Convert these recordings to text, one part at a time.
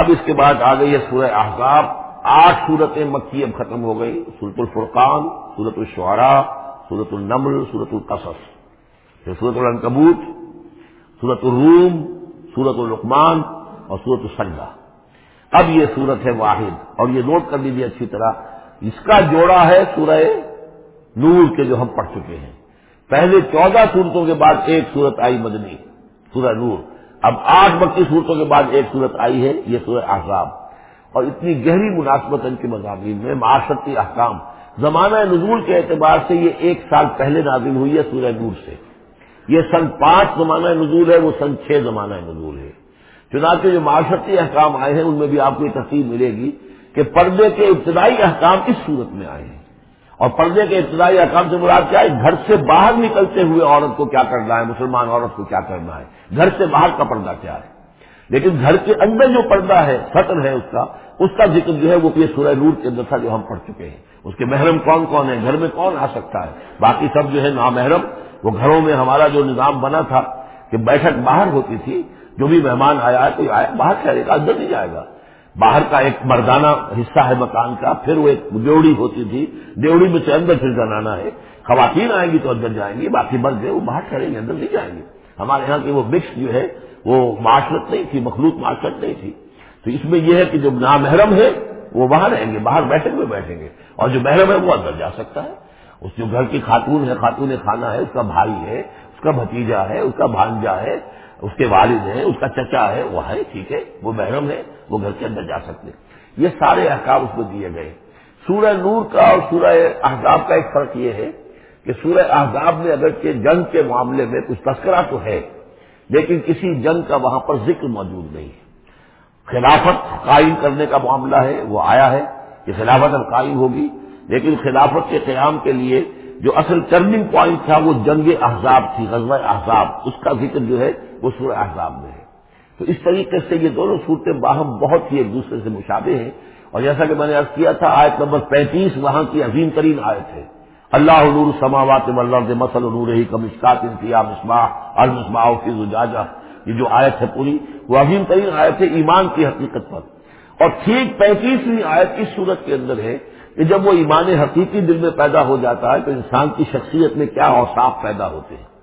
اب اس کے بعد آ گئی ہے سورہ احزاب، آٹھ صورتیں مکی اب ختم ہو گئی سورت الفرقان سورت الشعراء سورت النمل سورت القصص۔ پھر سورت العنکبوت سورت الروم سورت الرقمان اور سورت السجدہ۔ اب یہ صورت ہے واحد، اور یہ نوٹ کر لیجیے اچھی طرح۔ اس کا جوڑا ہے سورہ نور کے جو ہم پڑھ چکے ہیں۔ پہلے چودہ صورتوں کے بعد ایک صورت آئی مدنی، سورہ نور۔ اب آٹھ بکی صورتوں کے بعد ایک صورت آئی ہے، یہ سورہ احزاب۔ اور اتنی گہری مناسبت ان کے مضامین میں، معاشرتی احکام۔ زمانہ نزول کے اعتبار سے یہ ایک سال پہلے نازل ہوئی ہے سورہ نور سے۔ یہ سن پانچ زمانہ نزول ہے، وہ سن چھ زمانہ نزول ہے۔ چنانچہ جو معاشرتی احکام آئے ہیں، ان میں بھی آپ کو یہ تفصیل ملے گی کہ پردے کے ابتدائی احکام اس صورت میں آئے ہیں۔ اور پردے کے ابتدائی احکام سے مراد کیا ہے؟ گھر سے باہر نکلتے ہوئے عورت کو کیا کرنا ہے؟ مسلمان عورت کو کیا کرنا ہے؟ گھر سے باہر کا پردہ کیا ہے؟ لیکن گھر کے اندر جو پردہ ہے، سطر ہے اس کا اس کا ذکر جو ہے وہ یہ سورہ نور کے اندر تھا جو ہم پڑھ چکے ہیں۔ اس کے محرم کون کون ہے گھر میں کون آ سکتا ہے؟ باقی سب جو ہے نامحرم، وہ گھروں میں ہمارا جو نظام بنا تھا کہ بیٹھک باہر ہوتی تھی، جو بھی مہمان آیا ہے، کوئی آیا، باہر ٹھہرے گا، اندر نہیں جائے گا۔ باہر کا ایک مردانہ حصہ ہے مکان کا، پھر وہ ایک ڈیوڑی ہوتی تھی۔ ڈیوڑی میں سے اندر پھر زنانا ہے۔ خواتین آئیں گی تو اندر جائیں گی، باقی مرد جو وہ باہر ٹھہریں گے اندر نہیں جائیں گے۔ ہمارے یہاں کی وہ مکس جو ہے، وہ معاشرت نہیں تھی، مخلوط معاشرت نہیں تھی۔ تو اس میں یہ ہے کہ جو نامحرم ہے، وہ وہاں رہیں گے، باہر بیٹھے ہوئے بیٹھیں گے۔ اور جو محرم ہے، وہ اندر جا سکتا ہے۔ اس جو گھر کی خاتون ہے، خاتون خانہ ہے، اس کا بھائی ہے، اس کا بھتیجا ہے، اس کا بھانجا ہے، اس کے والد ہیں، اس کا چچا ہے، وہ ہے، ٹھیک ہے، وہ محرم ہے۔ وہ گھر کے اندر جا سکتے یہ سارے احکام اس میں دیے گئے۔ سورہ نور کا اور سورہ احزاب کا ایک فرق یہ ہے کہ سورہ احزاب میں اگرچہ جنگ کے معاملے میں کچھ تذکرہ تو ہے، لیکن کسی جنگ کا وہاں پر ذکر موجود نہیں ہے۔ خلافت قائم کرنے کا معاملہ ہے، وہ آیا ہے کہ خلافت اب قائم ہوگی، لیکن خلافت کے قیام کے لیے جو اصل ٹرننگ پوائنٹ تھا وہ جنگ احزاب تھی، غزوہ احزاب۔ اس کا ذکر جو ہے وہ سورہ احزاب میں ہے۔ تو اس طریقے سے یہ دونوں صورتیں باہم بہت ہی ایک دوسرے سے مشابہ ہیں۔ اور جیسا کہ میں نے ارض کیا تھا، آیت نمبر پینتیس وہاں کی عظیم ترین آیت ہے۔ اللہ نور سماوات ملر مسل نور ہی کمشکات انتیا مسما المسما کی زجاجہ۔ یہ جو آیت ہے پوری، وہ عظیم ترین آیت ہے ایمان کی حقیقت پر۔ اور ٹھیک پینتیسویں آیت اس صورت کے اندر ہے کہ جب وہ ایمان حقیقی دل میں پیدا ہو جاتا ہے تو انسان کی شخصیت میں کیا اوصاف پیدا ہوتے ہیں۔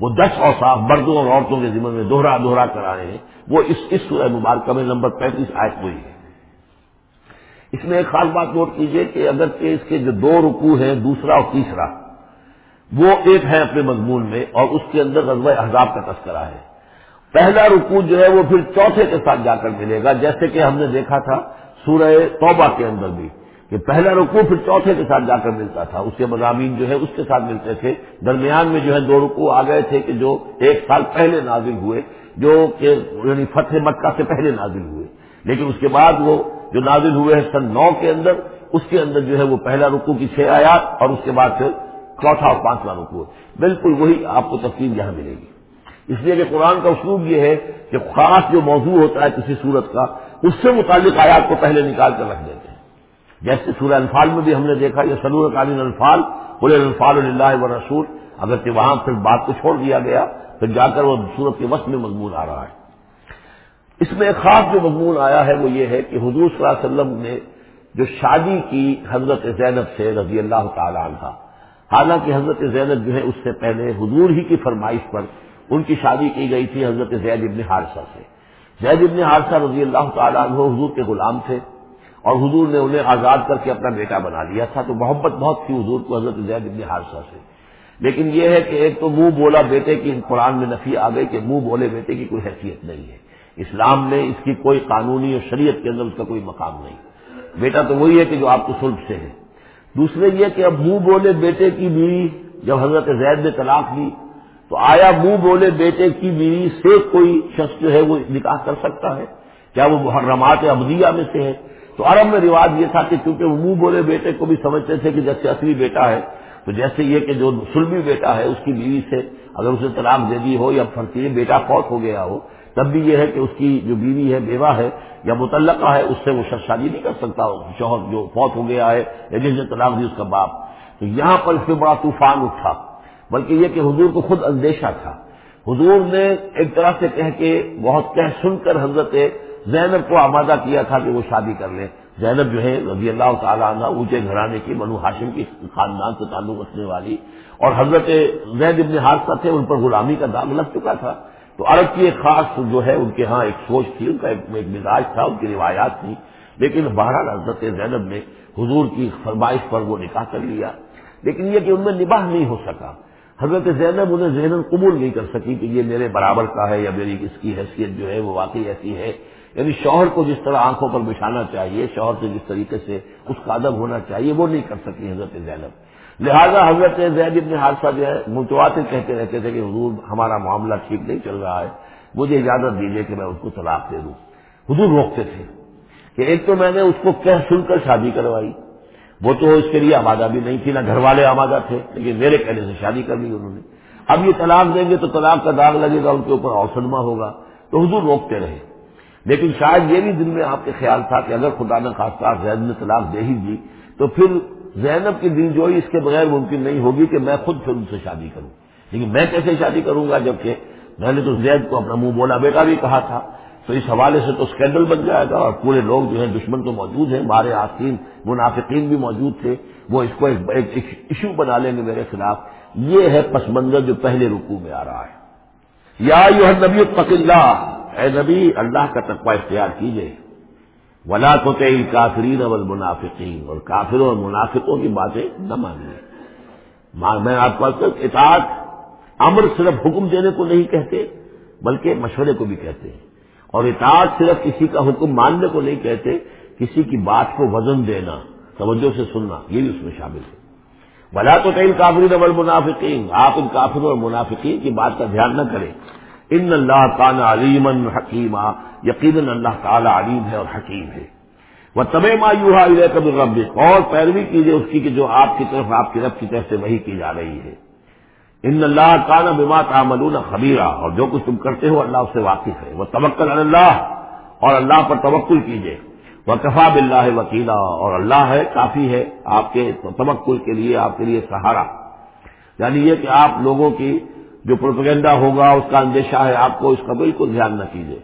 وہ دس اوصاف مردوں اور عورتوں کے ذمن میں دوہرا دوہرا کر آئے ہیں۔ وہ اس اس سورہ مبارکہ میں نمبر پینتیس آیت ہوئی ہے۔ اس میں ایک خاص بات نوٹ کیجیے کہ اگر کہ اس کے جو دو رکو ہیں، دوسرا اور تیسرا، وہ ایک ہے اپنے مضمون میں اور اس کے اندر غزوہ احزاب کا تذکرہ ہے۔ پہلا رکو جو ہے وہ پھر چوتھے کے ساتھ جا کر ملے گا، جیسے کہ ہم نے دیکھا تھا سورہ توبہ کے اندر بھی۔ کہ پہلا رکو پھر چوتھے کے ساتھ جا کر ملتا تھا، اس کے مضامین جو ہے اس کے ساتھ ملتے تھے۔ درمیان میں جو ہے دو رکو آ گئے تھے کہ جو ایک سال پہلے نازل ہوئے، جو کہ یعنی فتح مکہ سے پہلے نازل ہوئے۔ لیکن اس کے بعد وہ جو نازل ہوئے ہیں سن نو کے اندر، اس کے اندر جو ہے وہ پہلا رکو کی چھ آیات اور اس کے بعد پھر چوتھا اور پانچواں رکو بالکل وہی آپ کو تفصیل یہاں ملے گی۔ اس لیے کہ قرآن کا اسلوب یہ ہے کہ خاص جو موضوع ہوتا ہے کسی صورت کا، اس سے متعلق آیات کو پہلے نکال کر رکھ دیتے ہیں۔ جیسے سورہ انفال میں بھی ہم نے دیکھا، یہ سنور قالین الفال بولے الفال اللہ و رسول، اگر کہ وہاں پھر بات کو چھوڑ دیا گیا، پھر جا کر وہ صورت کے وقت میں مضمون آ رہا ہے۔ اس میں ایک خاص جو مضمون آیا ہے، وہ یہ ہے کہ حضور صلی اللہ علیہ وسلم نے جو شادی کی حضرت زینب سے رضی اللہ تعالی عنہ، حالانکہ حضرت زینب جو ہے، اس سے پہلے حضور ہی کی فرمائش پر ان کی شادی کی گئی تھی حضرت زید ابن حادثہ سے۔ زید ابن حادثہ رضی اللہ تعالیٰ عنہ حضور کے غلام تھے۔ اور حضور نے انہیں آزاد کر کے اپنا بیٹا بنا لیا تھا تو محبت بہت تھی حضور کو حضرت زید ابن حادثہ سے۔ لیکن یہ ہے کہ ایک تو منہ بولا بیٹے کی قرآن میں نفی آ گئی کہ منہ بولے بیٹے کی کوئی حیثیت نہیں ہے۔ اسلام میں اس کی کوئی قانونی اور شریعت کے اندر اس کا کوئی مقام نہیں۔ بیٹا تو وہی ہے کہ جو آپ کو سلب سے ہے۔ دوسرے یہ کہ اب منہ بولے بیٹے کی بیوی جب حضرت زید نے طلاق دی تو آیا منہ بولے بیٹے کی بیوی سے کوئی شخص جو ہے وہ نکاح کر سکتا ہے؟ کیا وہ محرمات ابدیہ میں سے ہے؟ تو عرب میں رواج یہ تھا کہ چونکہ وہ منہ بولے بیٹے کو بھی سمجھتے تھے کہ جیسے اصلی بیٹا ہے، تو جیسے یہ کہ جو سلمی بیٹا ہے، اس کی بیوی سے اگر اسے طلاق دے دی ہو یا فرقی بیٹا فوت ہو گیا ہو، تب بھی یہ ہے کہ اس کی جو بیوی ہے، بیوہ ہے یا متعلقہ ہے، اس سے وہ شخص شادی نہیں کر سکتا۔ شوہر جو فوت ہو گیا ہے، یا جس نے طلاق دی اس کا باپ۔ تو یہاں پر اس میں بڑا طوفان اٹھا۔ بلکہ یہ کہ حضور کو خود اندیشہ تھا۔ حضور نے ایک طرح سے کہہ کے بہت کہہ سن کر حضرت زینب کو آمادہ کیا تھا کہ وہ شادی کر لیں زینب جو ہے رضی اللہ تعالیٰ عنہ اونچے گھرانے کی بنو ہاشم کی خاندان سے تعلق رکھنے والی اور حضرت زید ابن حادثہ تھے، ان پر غلامی کا داغ لگ چکا تھا۔ تو عرب کی ایک خاص جو ہے ان کے ہاں ایک سوچ تھی، ان کا ایک مزاج تھا، ان کی روایات تھی لیکن بہرحال حضرت زینب نے حضور کی فرمائش پر وہ نکاح کر لیا۔ لیکن یہ کہ ان میں نباہ نہیں ہو سکا۔ حضرت زینب انہیں ذہن قبول نہیں کر سکی کہ یہ میرے برابر کا ہے یا میری اس کی حیثیت جو ہے وہ واقعی ایسی ہے۔ یعنی شوہر کو جس طرح آنکھوں پر بچھانا چاہیے، شوہر سے جس طریقے سے اس کا ادب ہونا چاہیے، وہ نہیں کر سکی حضرت زینب۔ لہذا حضرت زید ابن حادثہ جو ہے، متواتر کہتے رہتے تھے کہ حضور ہمارا معاملہ ٹھیک نہیں چل رہا ہے، مجھے اجازت دیجیے کہ میں اس کو طلاق دے دوں۔ حضور روکتے تھے کہ ایک تو میں نے اس کو کہہ سن کر شادی کروائی۔ وہ تو اس کے لیے آمادہ بھی نہیں تھی، نہ گھر والے آمادہ تھے، لیکن میرے کہنے سے شادی کر لی انہوں نے۔ اب یہ طلاق دیں گے تو طلاق کا داغ لگے گا، ان کے اوپر اوسدما ہوگا۔ تو حضور روکتے رہے۔ لیکن شاید یہ بھی دل میں آپ کے خیال تھا کہ اگر خدا نے خاص زید نے طلاق دے ہی دی، تو پھر زینب کی دل جوئی اس کے بغیر ممکن نہیں ہوگی کہ میں خود پھر ان سے شادی کروں۔ لیکن میں کیسے شادی کروں گا جبکہ میں نے تو زید کو اپنا منہ بولا بیٹا بھی کہا تھا۔ تو اس حوالے سے تو اسکینڈل بن جائے گا اور پورے لوگ جو ہیں دشمن تو موجود ہیں، مارے آسین منافقین بھی موجود تھے۔ وہ اس کو ایک ایشو بنا لیں گے میرے خلاف۔ یہ ہے پس منظر جو پہلے رکوع میں آ رہا ہے۔ یا یو نبی اللہ۔ اے نبی، اللہ کا تقوی اختیار کیجیے ولا تو تیل کافرین اول منافقین اور کافروں اور منافقوں کی باتیں نہ مانیے۔ میں آپ کو اطاعت، امر صرف حکم دینے کو نہیں کہتے، بلکہ مشورے کو بھی کہتے ہیں۔ اور اطاعت صرف کسی کا حکم ماننے کو نہیں کہتے، کسی کی بات کو وزن دینا، توجہ سے سننا، یہ بھی اس میں شامل ہے۔ بلا تو کئی کافرین اول منافقین آپ ان کافروں اور منافقین کی بات کا دھیان نہ کریں۔ ان اللہ تعالیٰ علیم حکیمہ یقیناً اللہ تعالیٰ علیم ہے اور حکیم ہے۔ وہ تب مایوہا کب رب اور پیروی کیجیے اس کی کہ جو آپ کی طرف، آپ کی رب کی طرف سے وہی کی جا رہی ہے۔ ان اللہ کانا بما تعملون خبیرہ اور جو کچھ تم کرتے ہو اللہ اس سے واقف ہے۔ وہ توکل اللہ، اور اللہ پر توکل کیجیے وہ کفا بلّہ وکیلا، اور اللہ ہے، کافی ہے آپ کے توکل کے لیے، آپ کے لیے سہارا۔ یعنی یہ کہ آپ لوگوں کی جو پروپگنڈا ہوگا، اس کا اندیشہ ہے، آپ کو اس کا بالکل دھیان نہ کیجیے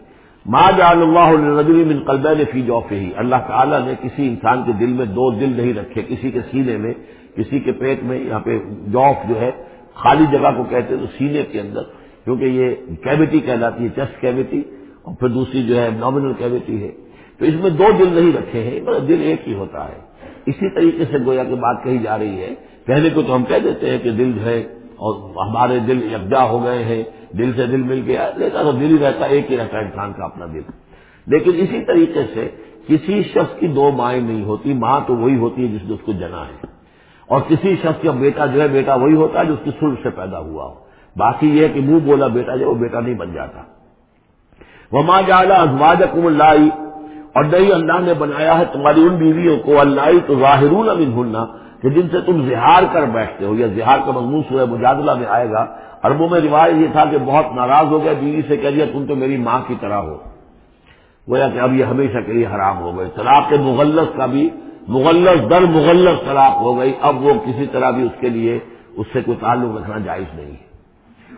ماں جان اللہ نبی من قلب نے فی جوف اللہ تعالیٰ نے کسی انسان کے دل میں دو دل نہیں رکھے، کسی کے سینے میں، کسی کے پیٹ میں، یہاں پہ جوف جو ہے، خالی جگہ کو کہتے ہیں تو سینے کے اندر، کیونکہ یہ کیوٹی کہلاتی ہے، چیسٹ کیوٹی اور پھر دوسری جو ہے نامنل کیوٹی ہے۔ تو اس میں دو دل نہیں رکھے ہیں دل ایک ہی ہوتا ہے۔ اسی طریقے سے گویا کی بات کہی جا رہی ہے۔ پہلے کو تو ہم کہہ دیتے ہیں کہ دل جو ہے اور ہمارے دل یکجا ہو گئے ہیں، دل سے دل مل گیا۔ لیتا تو دل ہی رہتا، ایک ہی رہتا ہے انسان کا اپنا دل۔ لیکن اسی طریقے سے کسی شخص کی دو مائیں نہیں ہوتی، ماں تو وہی ہوتی ہے جس نے اس کو جنا ہے۔ اور کسی شخص کا بیٹا جو ہے، بیٹا وہی ہوتا ہے جو اس کی سلف سے پیدا ہوا ہو۔ باقی یہ کہ منہ بولا بیٹا جو وہ بیٹا نہیں بن جاتا۔ وہ ماں جالا ازواج کم اللہ اور نہیں، اللہ نے بنایا ہے تمہاری ان بیویوں کو اللہ تو ظاہر بھولنا کہ جن سے تم زہار کر بیٹھتے ہو یا زہار کا مضمون سورہ مجادلہ میں آئے گا اربوں میں رواج یہ تھا کہ بہت ناراض ہو گیا بیوی سے کہہ دیا، تم تو میری ماں کی طرح ہو۔ گویا کہ اب یہ ہمیشہ کے لیے حرام ہو گئے۔ طلاق کے مغلس کا بھی مغلس در مغلس طلاق ہو گئی۔ اب وہ کسی طرح بھی اس کے لیے اس سے کوئی تعلق رکھنا جائز نہیں۔ ہے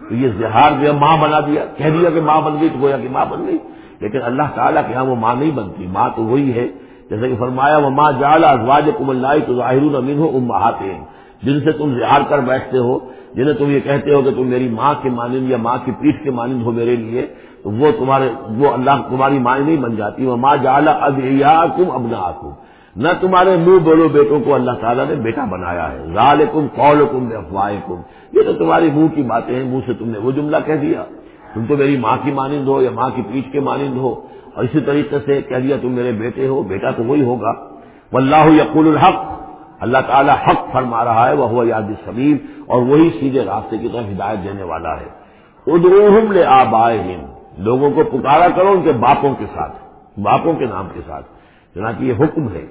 تو یہ زہار جو ہے، ماں بنا دیا۔ کہہ دیا کہ ماں بن گئی تو گویا کہ ماں بن گئی۔ لیکن اللہ تعالیٰ کے یہاں وہ ماں نہیں بنتی۔ ماں تو وہی ہے جیسے کہ فرمایا وہ ماں جالا ازواج کم اللہ تو ظاہر المین ہو ام جن سے تم زہار کر بیٹھتے ہو، جنہیں تم یہ کہتے ہو کہ تم میری ماں کے مانند یا ماں کی پیٹھ کے مانند ہو میرے لیے، تو وہ تمہارے، وہ اللہ تمہاری ماں نہیں بن جاتی۔ وہ ماں جالا اب کم ابنا نہ تمہارے منہ بولو بیٹوں کو اللہ تعالیٰ نے بیٹا بنایا ہے۔ غال کم قول کم افواہ کم یہ تو تمہاری منہ کی باتیں ہیں، منہ سے تم نے وہ جملہ کہہ دیا۔ تم تو میری ماں کی مانند ہو یا ماں کی پیٹھ کے مانند ہو۔ اور اسی طریقے سے کہہ دیا، تم میرے بیٹے ہو، بیٹا تو وہی ہوگا. واللہ یقول الحق۔ اللہ تعالیٰ حق فرما رہا ہے وہ ہوا یاد سبیر اور وہی سیدھے راستے کی طرف ہدایت دینے والا ہے۔ ادروہم لے آب لوگوں کو پکارا کرو ان کے باپوں کے ساتھ، باپوں کے نام کے ساتھ چنانچہ یہ حکم ہے۔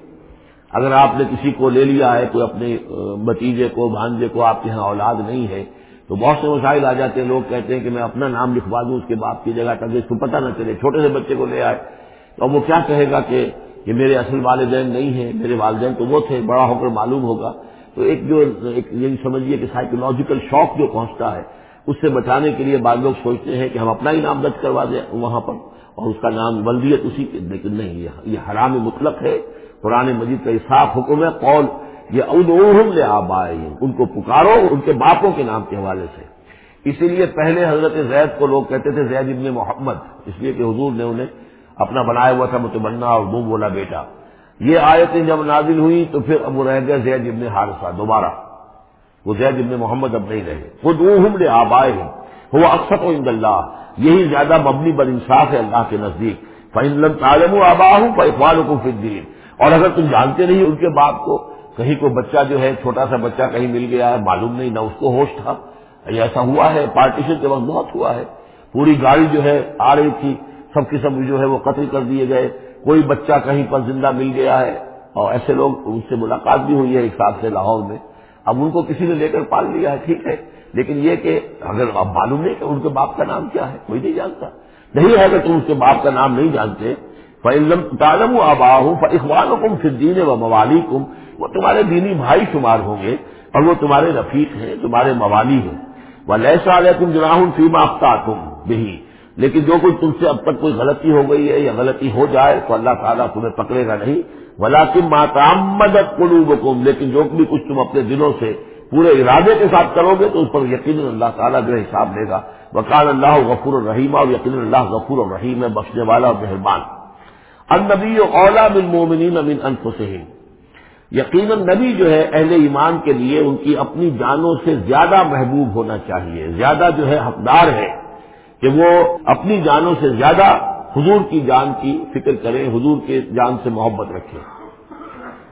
اگر آپ نے کسی کو لے لیا ہے، کوئی اپنے بتیجے کو، بھانجے کو، آپ کے یہاں اولاد نہیں ہے تو بہت سے مسائل آ جاتے ہیں۔ لوگ کہتے ہیں کہ میں اپنا نام لکھوا دوں، اس کے باپ کی جگہ تاکہ اس کو پتہ نہ چلے، چھوٹے سے بچے کو لے آئے۔ تو اب وہ کیا کہے گا کہ یہ میرے اصل والدین نہیں ہیں، میرے والدین تو وہ تھے، بڑا ہو کر معلوم ہوگا۔ تو ایک جو ایک یہ سمجھیے کہ سائیکولوجیکل شوق جو پہنچتا ہے، اس سے بچانے کے لیے بعض لوگ سوچتے ہیں کہ ہم اپنا ہی نام درج کروا دیں وہاں پر، اور اس کا نام ولدیت اسی کے لیکن نہیں، یہ حرام مطلق ہے۔ قرآن مجید کا صاف حکم ہے، قول یہ ادوہم لے آبائے ان کو پکارو ان کے باپوں کے نام کے حوالے سے۔ اسی لیے پہلے حضرت زید کو لوگ کہتے تھے زید ابن محمد، اس لیے کہ حضور نے انہیں اپنا بنایا ہوا تھا متمنا اور منہ بولا بیٹا۔ یہ آیتیں جب نازل ہوئی تو پھر اب وہ رہ گیا زید ابن حارثہ، دوبارہ۔ وہ زید ابن محمد اب نہیں رہے۔ خود اوہم لے آبائے وہ اکثر و اللہ۔ یہی زیادہ مبنی بد انصاف ہے اللہ کے نزدیک۔ فن عالم آبا ہوں اقبال کو فدین اور اگر تم جانتے نہیں ان کے باپ کو کہیں کوئی بچہ جو ہے، چھوٹا سا بچہ کہیں مل گیا ہے معلوم نہیں، نہ اس کو ہوش تھا۔ ایسا ہوا ہے، پارٹیشن کے وقت بہت ہوا ہے۔ پوری گاڑی جو ہے، آ رہی تھی۔ سب کی سب جو ہے، وہ قتل کر دیے گئے۔ کوئی بچہ کہیں پر زندہ مل گیا ہے۔ اور ایسے لوگ، ان سے ملاقات بھی ہوئی ہے ایک ساتھ سے لاہور میں۔ اب ان کو کسی نے لے کر پال لیا ہے، ٹھیک ہے۔ لیکن یہ کہ اگر اب معلوم نہیں کہ ان کے باپ کا نام کیا ہے، کوئی نہیں جانتا۔ نہیں ہے اگر تم اس کے باپ کا نام نہیں جانتے۔ فعلم تالم آبا ہوں اخبار کم فدین و موالی کم وہ تمہارے دینی بھائی شمار ہوں گے اور وہ تمہارے رفیق ہیں، تمہارے موالی ہیں۔ وہ لہسا تم جناح فیم آفتا تم بھی لیکن جو کوئی تم سے اب تک کوئی غلطی ہو گئی ہے یا غلطی ہو جائے تو اللہ تعالیٰ تمہیں پکڑے گا نہیں۔ ولاکم ماتام مدد قلوبکم لیکن جو بھی کچھ تم اپنے دلوں سے پورے ارادے کے ساتھ کرو گے تو اس پر یقین اللہ تعالیٰ جو حساب لے گا۔ وکال اللہ غفور الرحیم اور یقین اللہ غفور الرحیم ہے، بخشنے والا اور مہربان۔ النبی اولا بن مومنین امین انفسہم۔ یقیناً نبی جو ہے اہل ایمان کے لیے ان کی اپنی جانوں سے زیادہ محبوب ہونا چاہیے، زیادہ جو ہے حقدار ہے کہ وہ اپنی جانوں سے زیادہ حضور کی جان کی فکر کریں، حضور کے جان سے محبت رکھیں۔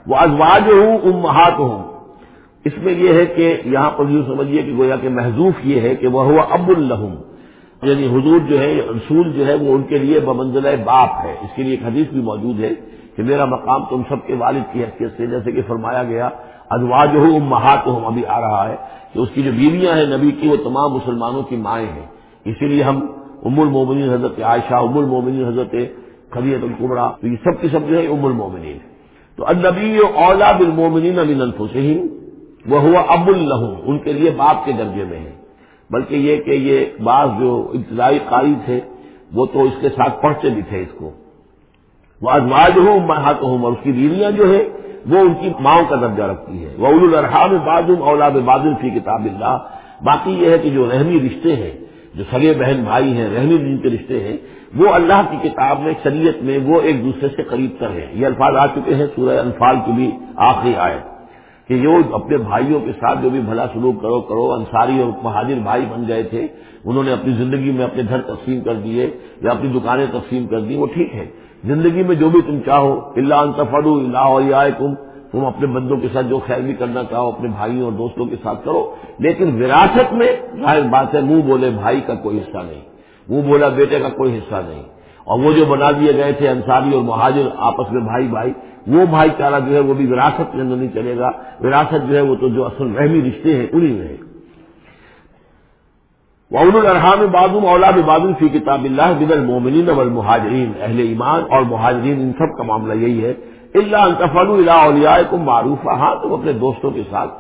وہ ازواج ہوں امہات ہوں اس میں یہ ہے کہ یہاں پر یوں سمجھیے کہ گویا کہ محضوف یہ ہے کہ وہ ہوا اب الحم یعنی حضور جو ہے رسول جو ہے، وہ ان کے لیے بمنزل باپ ہے۔ اس کے لیے ایک حدیث بھی موجود ہے کہ میرا مقام تم سب کے والد کی حیثیت سے، جیسے کہ فرمایا گیا ازواج ہوں امہات ہوں ابھی آ رہا ہے کہ اس کی جو بیویاں ہیں نبی کی، وہ تمام مسلمانوں کی مائیں ہیں۔ اسی لیے ہم ام المومنین، حضرت عائشہ، ام المومنین، حضرت خلیت القبرا تو یہ سب کی سب جو ہے ام المومنین تو النبی اولا بالمومنین امین الفسین وہ ہوا اب الحم ان کے لیے باپ کے درجے میں ہے بلکہ یہ کہ یہ بعض جو ابتدائی قاری تھے، وہ تو اس کے ساتھ پڑھتے بھی تھے اس کو۔ وہ ازواج ہوں محات ہوں اور اس کی بیویاں جو ہے وہ ان کی ماؤں کا درجہ رکھتی ہے وہ الرحام بادم اولا بادل فی کتاب اللہ باقی یہ ہے کہ جو رحمی رشتے ہیں، جو سگے بہن بھائی ہیں، رحمی جن کے رشتے ہیں، وہ اللہ کی کتاب میں، شریعت میں وہ ایک دوسرے سے قریب تر ہیں۔ یہ الفاظ آ چکے ہیں سورہ انفال کی بھی آخری آئے کہ جو اپنے بھائیوں کے ساتھ جو بھی بھلا سلوک کرو کرو، انصاری اور مہاجر بھائی بن گئے تھے، انہوں نے اپنی زندگی میں اپنے گھر تقسیم کر دیے، یا اپنی دکانیں تقسیم کر دی وہ ٹھیک ہے۔ زندگی میں جو بھی تم چاہو اللہ انتفر اللہ علیہ تم تم اپنے بندوں کے ساتھ جو خیر بھی کرنا چاہو، اپنے بھائیوں اور دوستوں کے ساتھ کرو۔ لیکن وراثت میں ظاہر بات ہے، منہ بولے بھائی کا کوئی حصہ نہیں۔ منہ بولا بیٹے کا کوئی حصہ نہیں۔ اور وہ جو بنا دیے گئے تھے انصاری اور مہاجر آپس میں بھائی بھائی، وہ بھائی چارہ جو ہے وہ بھی وراثت کے اندر نہیں چلے گا۔ وراثت جو ہے وہ تو جو اصل رحمی رشتے ہیں انہیں میں وعود الرحام بادم اولاد بادم فی کتاب اللہ بدل مومنین والمہاجرین اہل ایمان اور مہاجرین، ان سب کا معاملہ یہی ہے۔ اللہ انتفل اللہ اولیاء کو معروف ہاں تم اپنے دوستوں کے ساتھ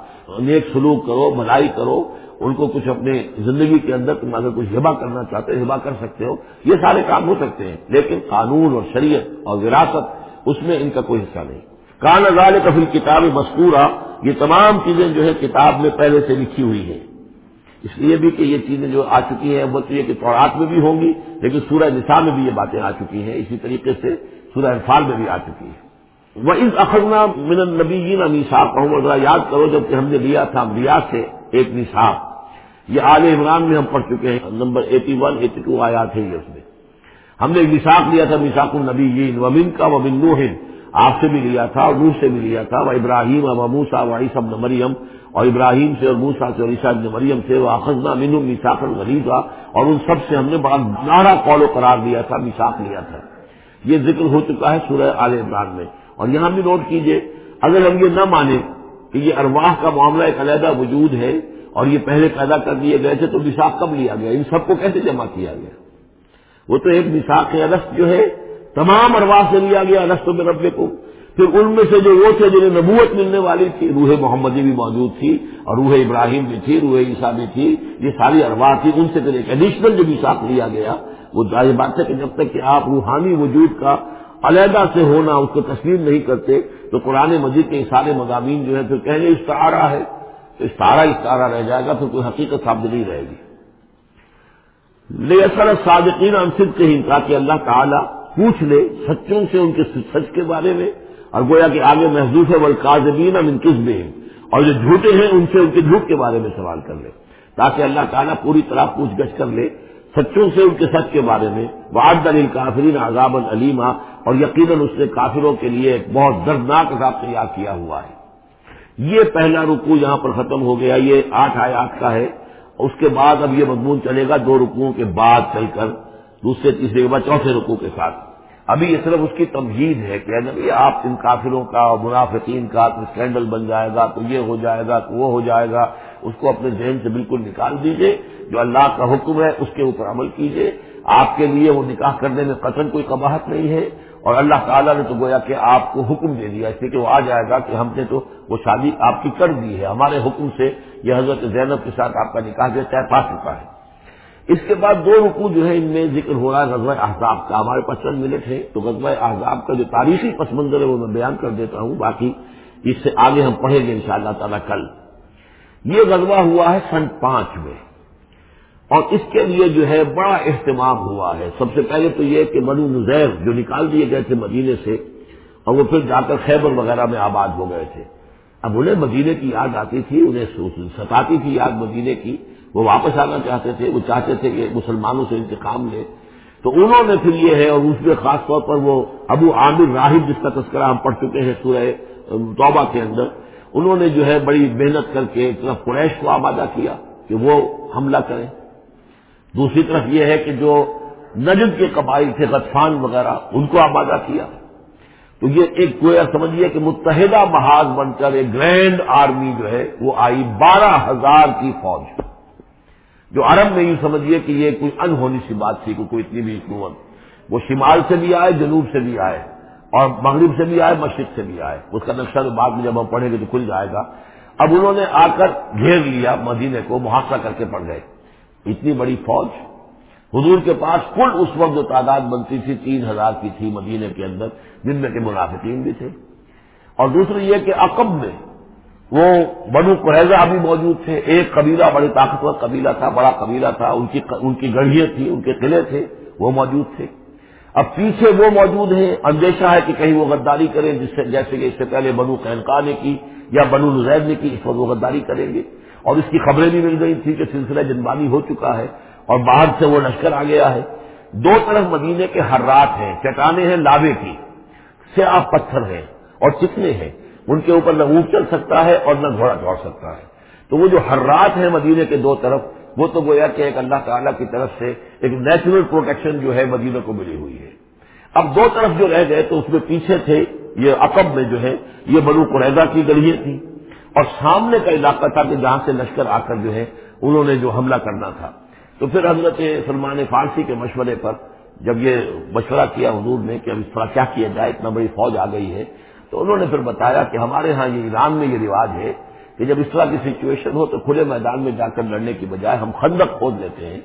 نیک سلوک کرو، بھلائی کرو۔ ان کو کچھ اپنے زندگی کے اندر تم اگر کچھ ہبا کرنا چاہتے ہو ہبا کر سکتے ہو، یہ سارے کام ہو سکتے ہیں، لیکن قانون اور شریعت اور وراثت اس میں ان کا کوئی حصہ نہیں۔ کان ازال کفل کتاب مذکورہ یہ تمام چیزیں جو ہے کتاب میں پہلے سے لکھی ہوئی ہیں۔ اس لیے بھی کہ یہ چیزیں جو آ چکی ہیں، وہ تو یہ کہ تورات میں بھی ہوں گی، لیکن سورہ نساء میں بھی یہ باتیں آ چکی ہیں، اسی طریقے سے سورہ انفال میں بھی آ چکی ہیں۔ وہ اس اخرنا من النبی نصاب کہوں ذرا یاد کرو، جبکہ ہم نے لیا تھا ریاض سے ایک نصاب۔ یہ آل عمران میں ہم پڑھ چکے ہیں۔ Number eighty one, eighty two آیات ہے یہ اس میں۔ ہم نے ایک نصاب لیا تھا نصاق النبی ومن کا ومن نوہن آپ سے بھی لیا تھا اور نوح سے بھی لیا تھا وہ ابراہیم و موسا و عیسب مریم، اور ابراہیم سے اور موسا سے اور عیسیٰ مریم سے وہ آخذنا من مساق الغریب تھا اور ان سب سے ہم نے بڑا نارا قول و قرار دیا تھا مساق لیا تھا۔ یہ ذکر ہو چکا ہے سورہ آل عمران میں۔ اور یہاں بھی نوٹ کیجیے، اگر ہم یہ نہ مانیں کہ یہ ارواح کا معاملہ ایک علیحدہ وجود ہے اور یہ پہلے پیدا کر دیے گئے تھے تو مساق کب لیا گیا؟ ان سب کو کیسے جمع کیا گیا؟ وہ تو ایک مساق ارست جو ہے، تمام ارواح سے لیا گیا ارست میں رب کو پھر ان میں سے جو وہ تھے جنہیں نبوت ملنے والی تھی، روح محمدی بھی موجود تھی اور روح ابراہیم بھی تھی، روح عیسیٰ بھی تھی، یہ ساری ارواح تھی، ان سے پھر ایک ایڈیشنل جو مساق لیا گیا، وہ ظاہر بات ہے کہ جب تک کہ آپ روحانی وجود کا علیحدہ سے ہونا اس کو تسلیم نہیں کرتے، تو قرآن مجید کے سارے مضامین جو ہے پھر کہنے استعارہ ہے۔ تو استعارہ استعارہ رہ جائے گا، پھر کوئی حقیقت ثابت نہیں رہے گی۔ لے اثر صادقین انصد کے ہی تاکہ اللہ تعالیٰ پوچھ لے سچوں سے ان کے سچ کے بارے میں، اور گویا کہ آگے محضوف ہے والقاذبین من کذبہم، اور جو جھوٹے ہیں ان سے ان کے جھوٹ کے بارے میں سوال کر لے، تاکہ اللہ تعالیٰ پوری طرح پوچھ گچھ کر لے سچوں سے ان کے سچ کے بارے میں۔ وعد دلیل کافرین عذاب العلیمہ اور یقیناً اس نے کافروں کے لیے ایک بہت دردناک عذاب تیار کیا ہوا ہے۔ یہ پہلا رکو یہاں پر ختم ہو گیا، یہ آٹھ آیات کا ہے اس کے بعد اب یہ مضمون چلے گا دو رکوؤں کے بعد چل کر، دوسرے، تیسرے کے بعد چوتھے رکو کے ساتھ۔ ابھی یہ صرف اس کی تمہید ہے کہ اگر آپ ان کافروں کا اور منافقین کا اسکینڈل بن جائے گا، تو یہ ہو جائے گا، تو وہ ہو جائے گا، اس کو اپنے ذہن سے بالکل نکال دیجیے، جو اللہ کا حکم ہے اس کے اوپر عمل کیجیے۔ آپ کے لیے وہ نکاح کرنے میں قتل کوئی قباہت نہیں ہے اور اللہ تعالیٰ نے تو گویا کہ آپ کو حکم دے دیا، اس لیے کہ وہ آ جائے گا کہ ہم نے تو وہ شادی آپ کی کر دی ہے۔ ہمارے حکم سے یہ حضرت زینب کے ساتھ آپ کا نکاح جو طے پا چکا ہے۔ اس کے بعد دو رکو جو ہے ان میں ذکر ہو رہا ہے غزوہ احزاب کا۔ ہمارے پاس چند منٹ ہے تو غزوہ احزاب کا جو تاریخی پس منظر ہے وہ میں بیان کر دیتا ہوں۔ باقی اس سے آگے ہم پڑھیں گے انشاءاللہ شاء اللہ تعالیٰ کل۔ یہ غزوہ ہوا ہے سن پانچ میں۔ اور اس کے لیے جو ہے بڑا اہتمام ہوا ہے۔ سب سے پہلے تو یہ کہ بنو نزیر جو نکال دیے گئے تھے مدینے سے، اور وہ پھر جا کر خیبر وغیرہ میں آباد ہو گئے تھے۔ اب انہیں مدینے کی یاد آتی تھی، انہیں ستاتی تھی یاد مدینے کی۔ وہ واپس آنا چاہتے تھے، وہ چاہتے تھے کہ مسلمانوں سے انتقام لے۔ تو انہوں نے پھر یہ ہے، اور اس میں خاص طور پر وہ ابو عامر راہب، جس کا تذکرہ ہم پڑھ چکے ہیں سورہ توبہ کے اندر، انہوں نے جو ہے بڑی محنت کر کے ایک طرف قریش کو آبادہ کیا کہ وہ حملہ کریں۔ دوسری طرف یہ ہے کہ جو نجد کے قبائل تھے، غطفان وغیرہ، ان کو آبادہ کیا۔ تو یہ ایک گویا سمجھیے کہ متحدہ محاذ بن کر ایک گرینڈ آرمی جو ہے، وہ آئی بارہ ہزار کی فوج۔ جو عرب میں یوں سمجھیے کہ یہ کوئی ان ہونی سی بات تھی کہ کوئی اتنی بھی حکومت۔ وہ شمال سے بھی آئے، جنوب سے بھی آئے، اور مغرب سے بھی آئے، مشرق سے بھی آئے۔ اس کا نقشہ تو بعد میں جب ہم پڑھیں گے تو کھل جائے گا۔ اب انہوں نے آ کر گھیر لیا مدینے کو، محاصرہ کر کے پڑ گئے۔ اتنی بڑی فوج، حضور کے پاس کل اس وقت جو تعداد بنتی تھی، تین ہزار کی تھی مدینے کے اندر، جن میں کے منافقین بھی تھے۔ اور دوسری یہ کہ عقب میں وہ بنو قریضہ بھی موجود تھے۔ ایک قبیلہ بڑی طاقتور قبیلہ تھا، بڑا قبیلہ تھا، ان کی ان کی گڑھیاں تھیں، ان کے قلعے تھے، وہ موجود تھے۔ اب پیچھے وہ موجود ہیں، اندیشہ ہے کہ کہیں وہ غداری کریں، جس سے جیسے کہ اس سے پہلے بنو قینقا نے کی یا بنو نزید نے کی، اس وقت وہ غداری کریں گے۔ اور اس کی خبریں بھی مل گئی تھی کہ سلسلہ جنبانی ہو چکا ہے اور باہر سے وہ لشکر آ گیا ہے۔ دو طرف مدینے کے ہر رات ہیں، چٹانیں ہیں لاوے کی سیاہ پتھر ہیں اور چکنے ہیں۔ ان کے اوپر نہ اونٹ چل سکتا ہے اور نہ گھوڑا دوڑ سکتا ہے۔ تو وہ جو ہر رات ہے مدینے کے دو طرف، وہ تو گویا کہ ایک اللہ تعالیٰ کی طرف سے ایک نیچرل پروٹیکشن جو ہے مدینہ کو ملی ہوئی ہے۔ اب دو طرف جو رہ گئے تو اس میں پیچھے تھے، یہ عقب میں جو ہے یہ بنو قریضہ کی گلیاں تھیں۔ اور سامنے کا علاقہ تھا کہ جہاں سے لشکر آ کر جو ہے، انہوں نے جو حملہ کرنا تھا۔ تو پھر حضرت سلمان فارسی کے مشورے پر جب یہ مشورہ کیا حضور نے کہ اب اس طرح کیا کیا جائے، اتنا بڑی فوج آ گئی ہے، تو انہوں نے پھر بتایا کہ ہمارے ہاں یہ ایران میں یہ رواج ہے کہ جب اس طرح کی سچویشن ہو تو کھلے میدان میں جا کر لڑنے کی بجائے ہم خندق کھود لیتے ہیں،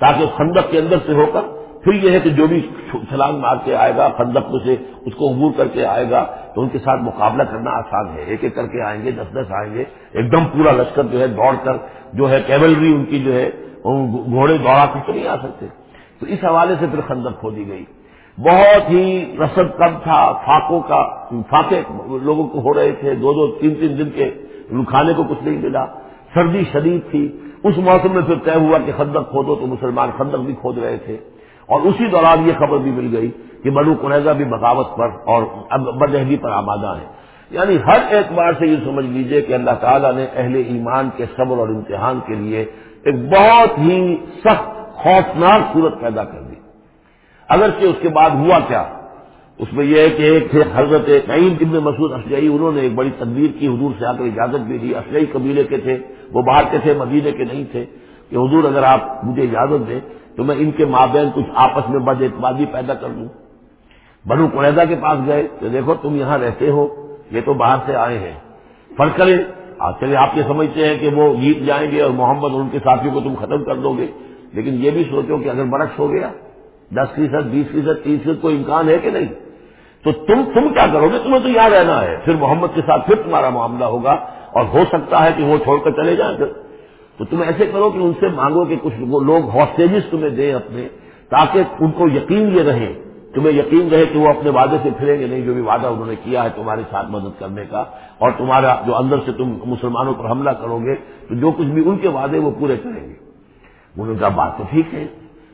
تاکہ خندق کے اندر سے ہو کر پھر یہ ہے کہ جو بھی چھلانگ مار کے آئے گا خندق سے اس کو عبور کر کے آئے گا، تو ان کے ساتھ مقابلہ کرنا آسان ہے۔ ایک ایک کر کے آئیں گے، دس دس آئیں گے۔ ایک دم پورا لشکر جو ہے دوڑ کر، جو ہے کیولری ان کی جو ہے گھوڑے دوڑا کر تو نہیں آ سکتے۔ تو اس حوالے سے پھر خندق کھودی گئی۔ بہت ہی رسد کم تھا، فاقوں کا، فاقے لوگوں کو ہو رہے تھے۔ دو دو، تین تین دن کے کھانے کو کچھ نہیں ملا۔ سردی شدید تھی۔ اس موسم میں پھر طے ہوا کہ خندق کھودو تو مسلمان خندق بھی کھود رہے تھے۔ اور اسی دوران یہ خبر بھی مل گئی کہ بنو قریضہ بھی بغاوت پر اور بدہدی پر آبادہ ہے یعنی ہر اعتبار سے یہ سمجھ لیجیے کہ اللہ تعالیٰ نے اہل ایمان کے صبر اور امتحان کے لیے ایک بہت ہی سخت خوفناک صورت پیدا کر دی۔ اگرچہ اس کے بعد ہوا کیا، اس میں یہ ہے کہ ایک تھے حضرت نعیم ابن مسعود اشجعی انہوں نے ایک بڑی تدبیر کی، حضور سے آ کر اجازت بھی دی۔ اشجعی قبیلے کے تھے، وہ باہر کے تھے مدینے کے نہیں تھے۔ کہ حضور اگر آپ مجھے اجازت دیں تو میں ان کے مابین کچھ آپس میں بد اعتمادی پیدا کر دوں۔ بنو قریضہ کے پاس گئے تو دیکھو تم یہاں رہتے ہو، یہ تو باہر سے آئے ہیں۔ فرق کرے چلے آپ یہ سمجھتے ہیں کہ وہ جیت جائیں گے اور محمد اور ان کے ساتھیوں کو تم ختم کر دو گے۔ لیکن یہ بھی سوچو کہ اگر برعکس ہو گیا، دس فیصد، بیس فیصد، تیس فیصد کوئی امکان ہے کہ نہیں؟ تو تم تم کیا کرو گے؟ تمہیں تو یہاں رہنا ہے۔ پھر محمد کے ساتھ پھر تمہارا معاملہ ہوگا اور ہو سکتا ہے کہ وہ چھوڑ کر چلے جائیں۔ پھر تو تم ایسے کرو کہ ان سے مانگو کہ کچھ لوگ ہاسٹیجز تمہیں دیں اپنے، تاکہ ان کو یقین یہ رہے، تمہیں یقین رہے کہ وہ اپنے وعدے سے پھریں گے، نہیں جو بھی وعدہ انہوں نے کیا ہے تمہارے ساتھ مدد کرنے کا، اور تمہارا جو اندر سے تم مسلمانوں پر حملہ کرو گے، تو جو کچھ بھی ان کے وعدے وہ پورے کریں گے۔ انہوں نے کہا، بات تو ٹھیک ہے،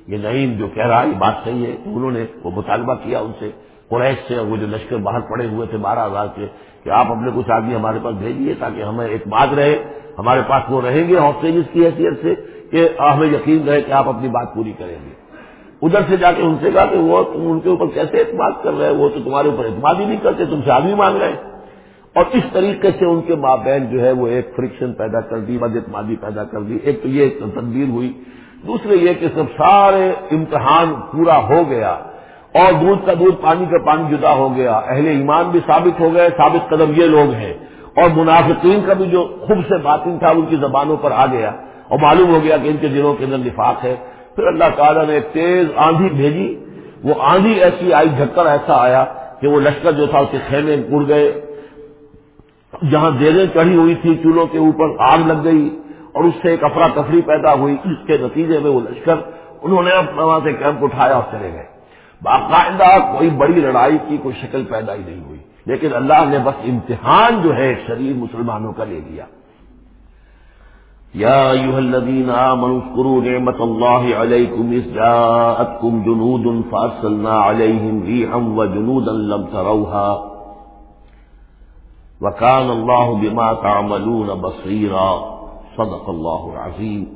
یہ نعیم جو کہہ رہا ہے، یہ بات صحیح ہے۔ تو انہوں نے وہ مطالبہ کیا ان سے، قریش سے وہ جو لشکر باہر پڑے ہوئے تھے، بارہ ہزار کے کہ آپ اپنے کچھ آدمی ہمارے پاس بھیجیے تاکہ ہمیں ایک بات رہے، ہمارے پاس وہ رہیں گے ہاسٹیجز کی حیثیت سے کہ ہمیں یقین رہے کہ آپ اپنی بات پوری کریں گے۔ ادھر سے جا کے ان سے کہا کہ وہ تم ان کے اوپر کیسے اعتماد کر رہے وہ تو تمہارے اوپر اعتماد ہی نہیں کرتے، تم سے آدمی مانگ رہے ہیں۔ اور اس طریقے سے ان کے ماں بہن جو ہے وہ ایک فرکشن پیدا کر دی، بد اعتمادی پیدا کر دی۔ ایک تو یہ تدبیر ہوئی، دوسرے یہ کہ سب سارے امتحان پورا ہو گیا۔ اور دودھ کا دودھ پانی کا پانی جدا ہو گیا، اہل ایمان بھی ثابت ہو گئے، ثابت قدم یہ لوگ ہیں۔ اور منافقین کا بھی جو خوب سے باطن تھا، ان کی زبانوں پر آ گیا۔ اور معلوم ہو گیا کہ ان کے دلوں کے اندر نفاق ہے۔ پھر اللہ تعالیٰ نے ایک تیز آندھی بھیجی۔ وہ آندھی ایسی آئی، جھکر ایسا آیا کہ وہ لشکر جو تھا، اس کے خیمے اڑ گئے۔ جہاں دیریں چڑھی ہوئی تھی چولہوں کے اوپر آگ لگ گئی اور اس سے ایک افراتفری پیدا ہوئی۔ اس کے نتیجے میں وہ لشکر، انہوں نے وہاں سے کیمپ اٹھایا اور چلے گئے۔ باقاعدہ کوئی بڑی لڑائی کی کوئی شکل پیدا ہی نہیں ہوئی۔ لیکن اللہ نے بس امتحان جو ہے شریر مسلمانوں کا لے لیا۔ يا أيها الذين آمنوا اذكروا نعمة الله عليكم إذ جاءتكم جنود فأرسلنا عليهم ريحا وجنودا لم تروها وكان الله بما تعملون بصيرا صدق الله العظيم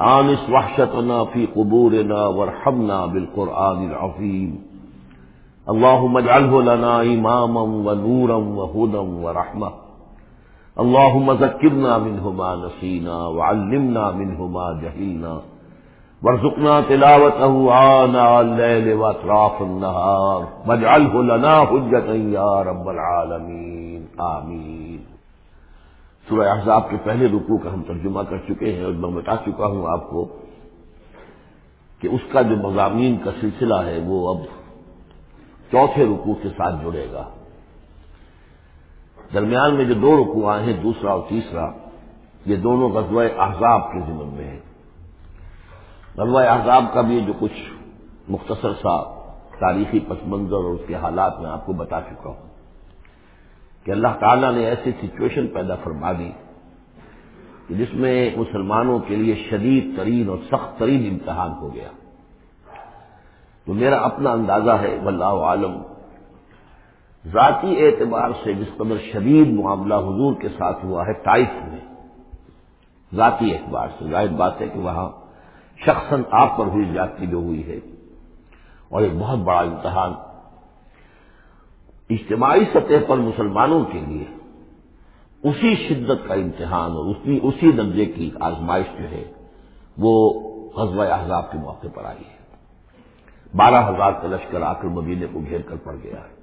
آنس وحشتنا في قبورنا وارحمنا بالقرآن العظيم اللهم اجعله لنا إماما ونورا وهدى ورحمة اللهم ذكرنا منه ما نسينا وعلمنا منه ما جهلنا وارزقنا تلاوته آناء الليل وأطراف النهار واجعله لنا حجة يا رب العالمين آمين سورہ احزاب کے پہلے رکوع کا ہم ترجمہ کر چکے ہیں اور میں بتا چکا ہوں آپ کو کہ اس کا جو مضامین کا سلسلہ ہے وہ اب چوتھے رکوع کے ساتھ جڑے گا۔ درمیان میں جو دو رکوع آئے ہیں، دوسرا اور تیسرا، یہ دونوں غزوہ احزاب کے ذمن میں ہیں۔ غزوہ احزاب کا بھی جو کچھ مختصر سا تاریخی پس منظر اور اس کے حالات میں آپ کو بتا چکا ہوں۔ کہ اللہ تعالیٰ نے ایسی سچویشن پیدا فرما دی کہ جس میں مسلمانوں کے لیے شدید ترین اور سخت ترین امتحان ہو گیا۔ تو میرا اپنا اندازہ ہے، واللہ عالم، ذاتی اعتبار سے جس قدر شدید معاملہ حضور کے ساتھ ہوا ہے ٹائف میں ذاتی اعتبار سے، ظاہر بات ہے کہ وہاں شخصاً آپ پر ہوئی جاتی جو ہوئی ہے۔ اور ایک بہت بڑا امتحان۔ اجتماعی سطح پر مسلمانوں کے لیے اسی شدت کا امتحان اور اسی اسی درجے کی آزمائش جو ہے وہ غزوہ احزاب کے موقع پر آئی ہے۔ بارہ ہزار کا لشکر آ کر مدینے کو گھیر کر پڑ گیا۔ ہے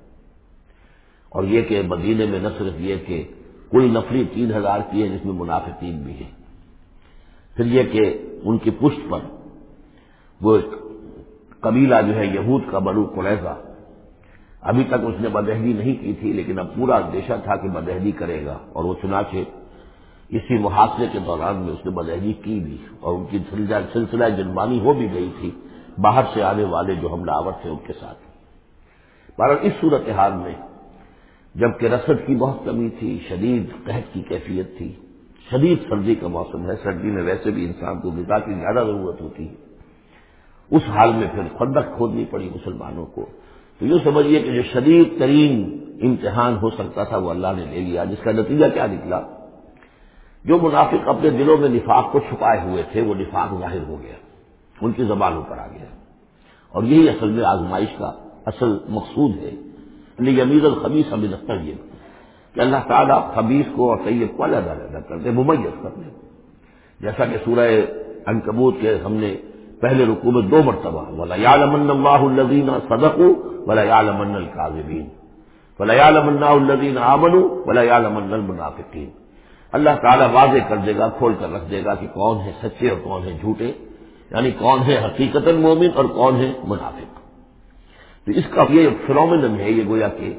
اور یہ کہ مدینے میں نہ صرف یہ کہ کل نفری تین ہزار کی ہے جس میں منافقین بھی ہیں۔ پھر یہ کہ ان کی پشت پر وہ قبیلہ جو ہے یہود کا بنو قریضہ ابھی تک اس نے بدہدی نہیں کی تھی، لیکن اب پورا اندیشہ تھا کہ بدہدی کرے گا۔ اور وہ چنانچہ اسی محاصرے کے دوران میں اس نے بدہدی کی بھی اور ان کی سلسلہ جنبانی ہو بھی گئی تھی۔ باہر سے آنے والے جو حملہ آور تھے ان کے ساتھ۔ بہرحال اس صورت حال میں جبکہ رسد کی بہت کمی تھی، شدید قحط کی کیفیت تھی۔ شدید سردی کا موسم ہے، سردی میں ویسے بھی انسان کو غذا کی زیادہ ضرورت ہوتی ہے۔ اس حال میں پھر خندق کھودنی پڑی مسلمانوں کو۔ تو یہ سمجھیے کہ جو شدید ترین امتحان ہو سکتا تھا وہ اللہ نے لے لیا، جس کا نتیجہ کیا نکلا؟ جو منافق اپنے دلوں میں نفاق کو چھپائے ہوئے تھے، وہ نفاق ظاہر ہو گیا، ان کی زبانوں پر آ گیا۔ اور یہی اصل میں آزمائش کا اصل مقصود ہے۔ لیکن امیر الخبیس ابھی دفتر یہ کہ اللہ تعالیٰ خبیص کو اور طیب کو الگ الگ کرتے، ممیز کرتے۔ جیسا کہ سورہ انکبوت کے ہم نے پہلے رکو میں دو مرتبہ ولا یعلمن اللہ الذین صدقوا ولا یعلمن الکاذبین ولا یعلمن الذین آمنوا ولا یعلمن المنافقین اللہ تعالیٰ واضح کر دے گا، کھول کر رکھ دے گا کہ کون ہے سچے اور کون ہے جھوٹے یعنی کون ہے حقیقت مومن اور کون ہے منافق۔ تو اس کا یہ فنومن ہے، یہ گویا کہ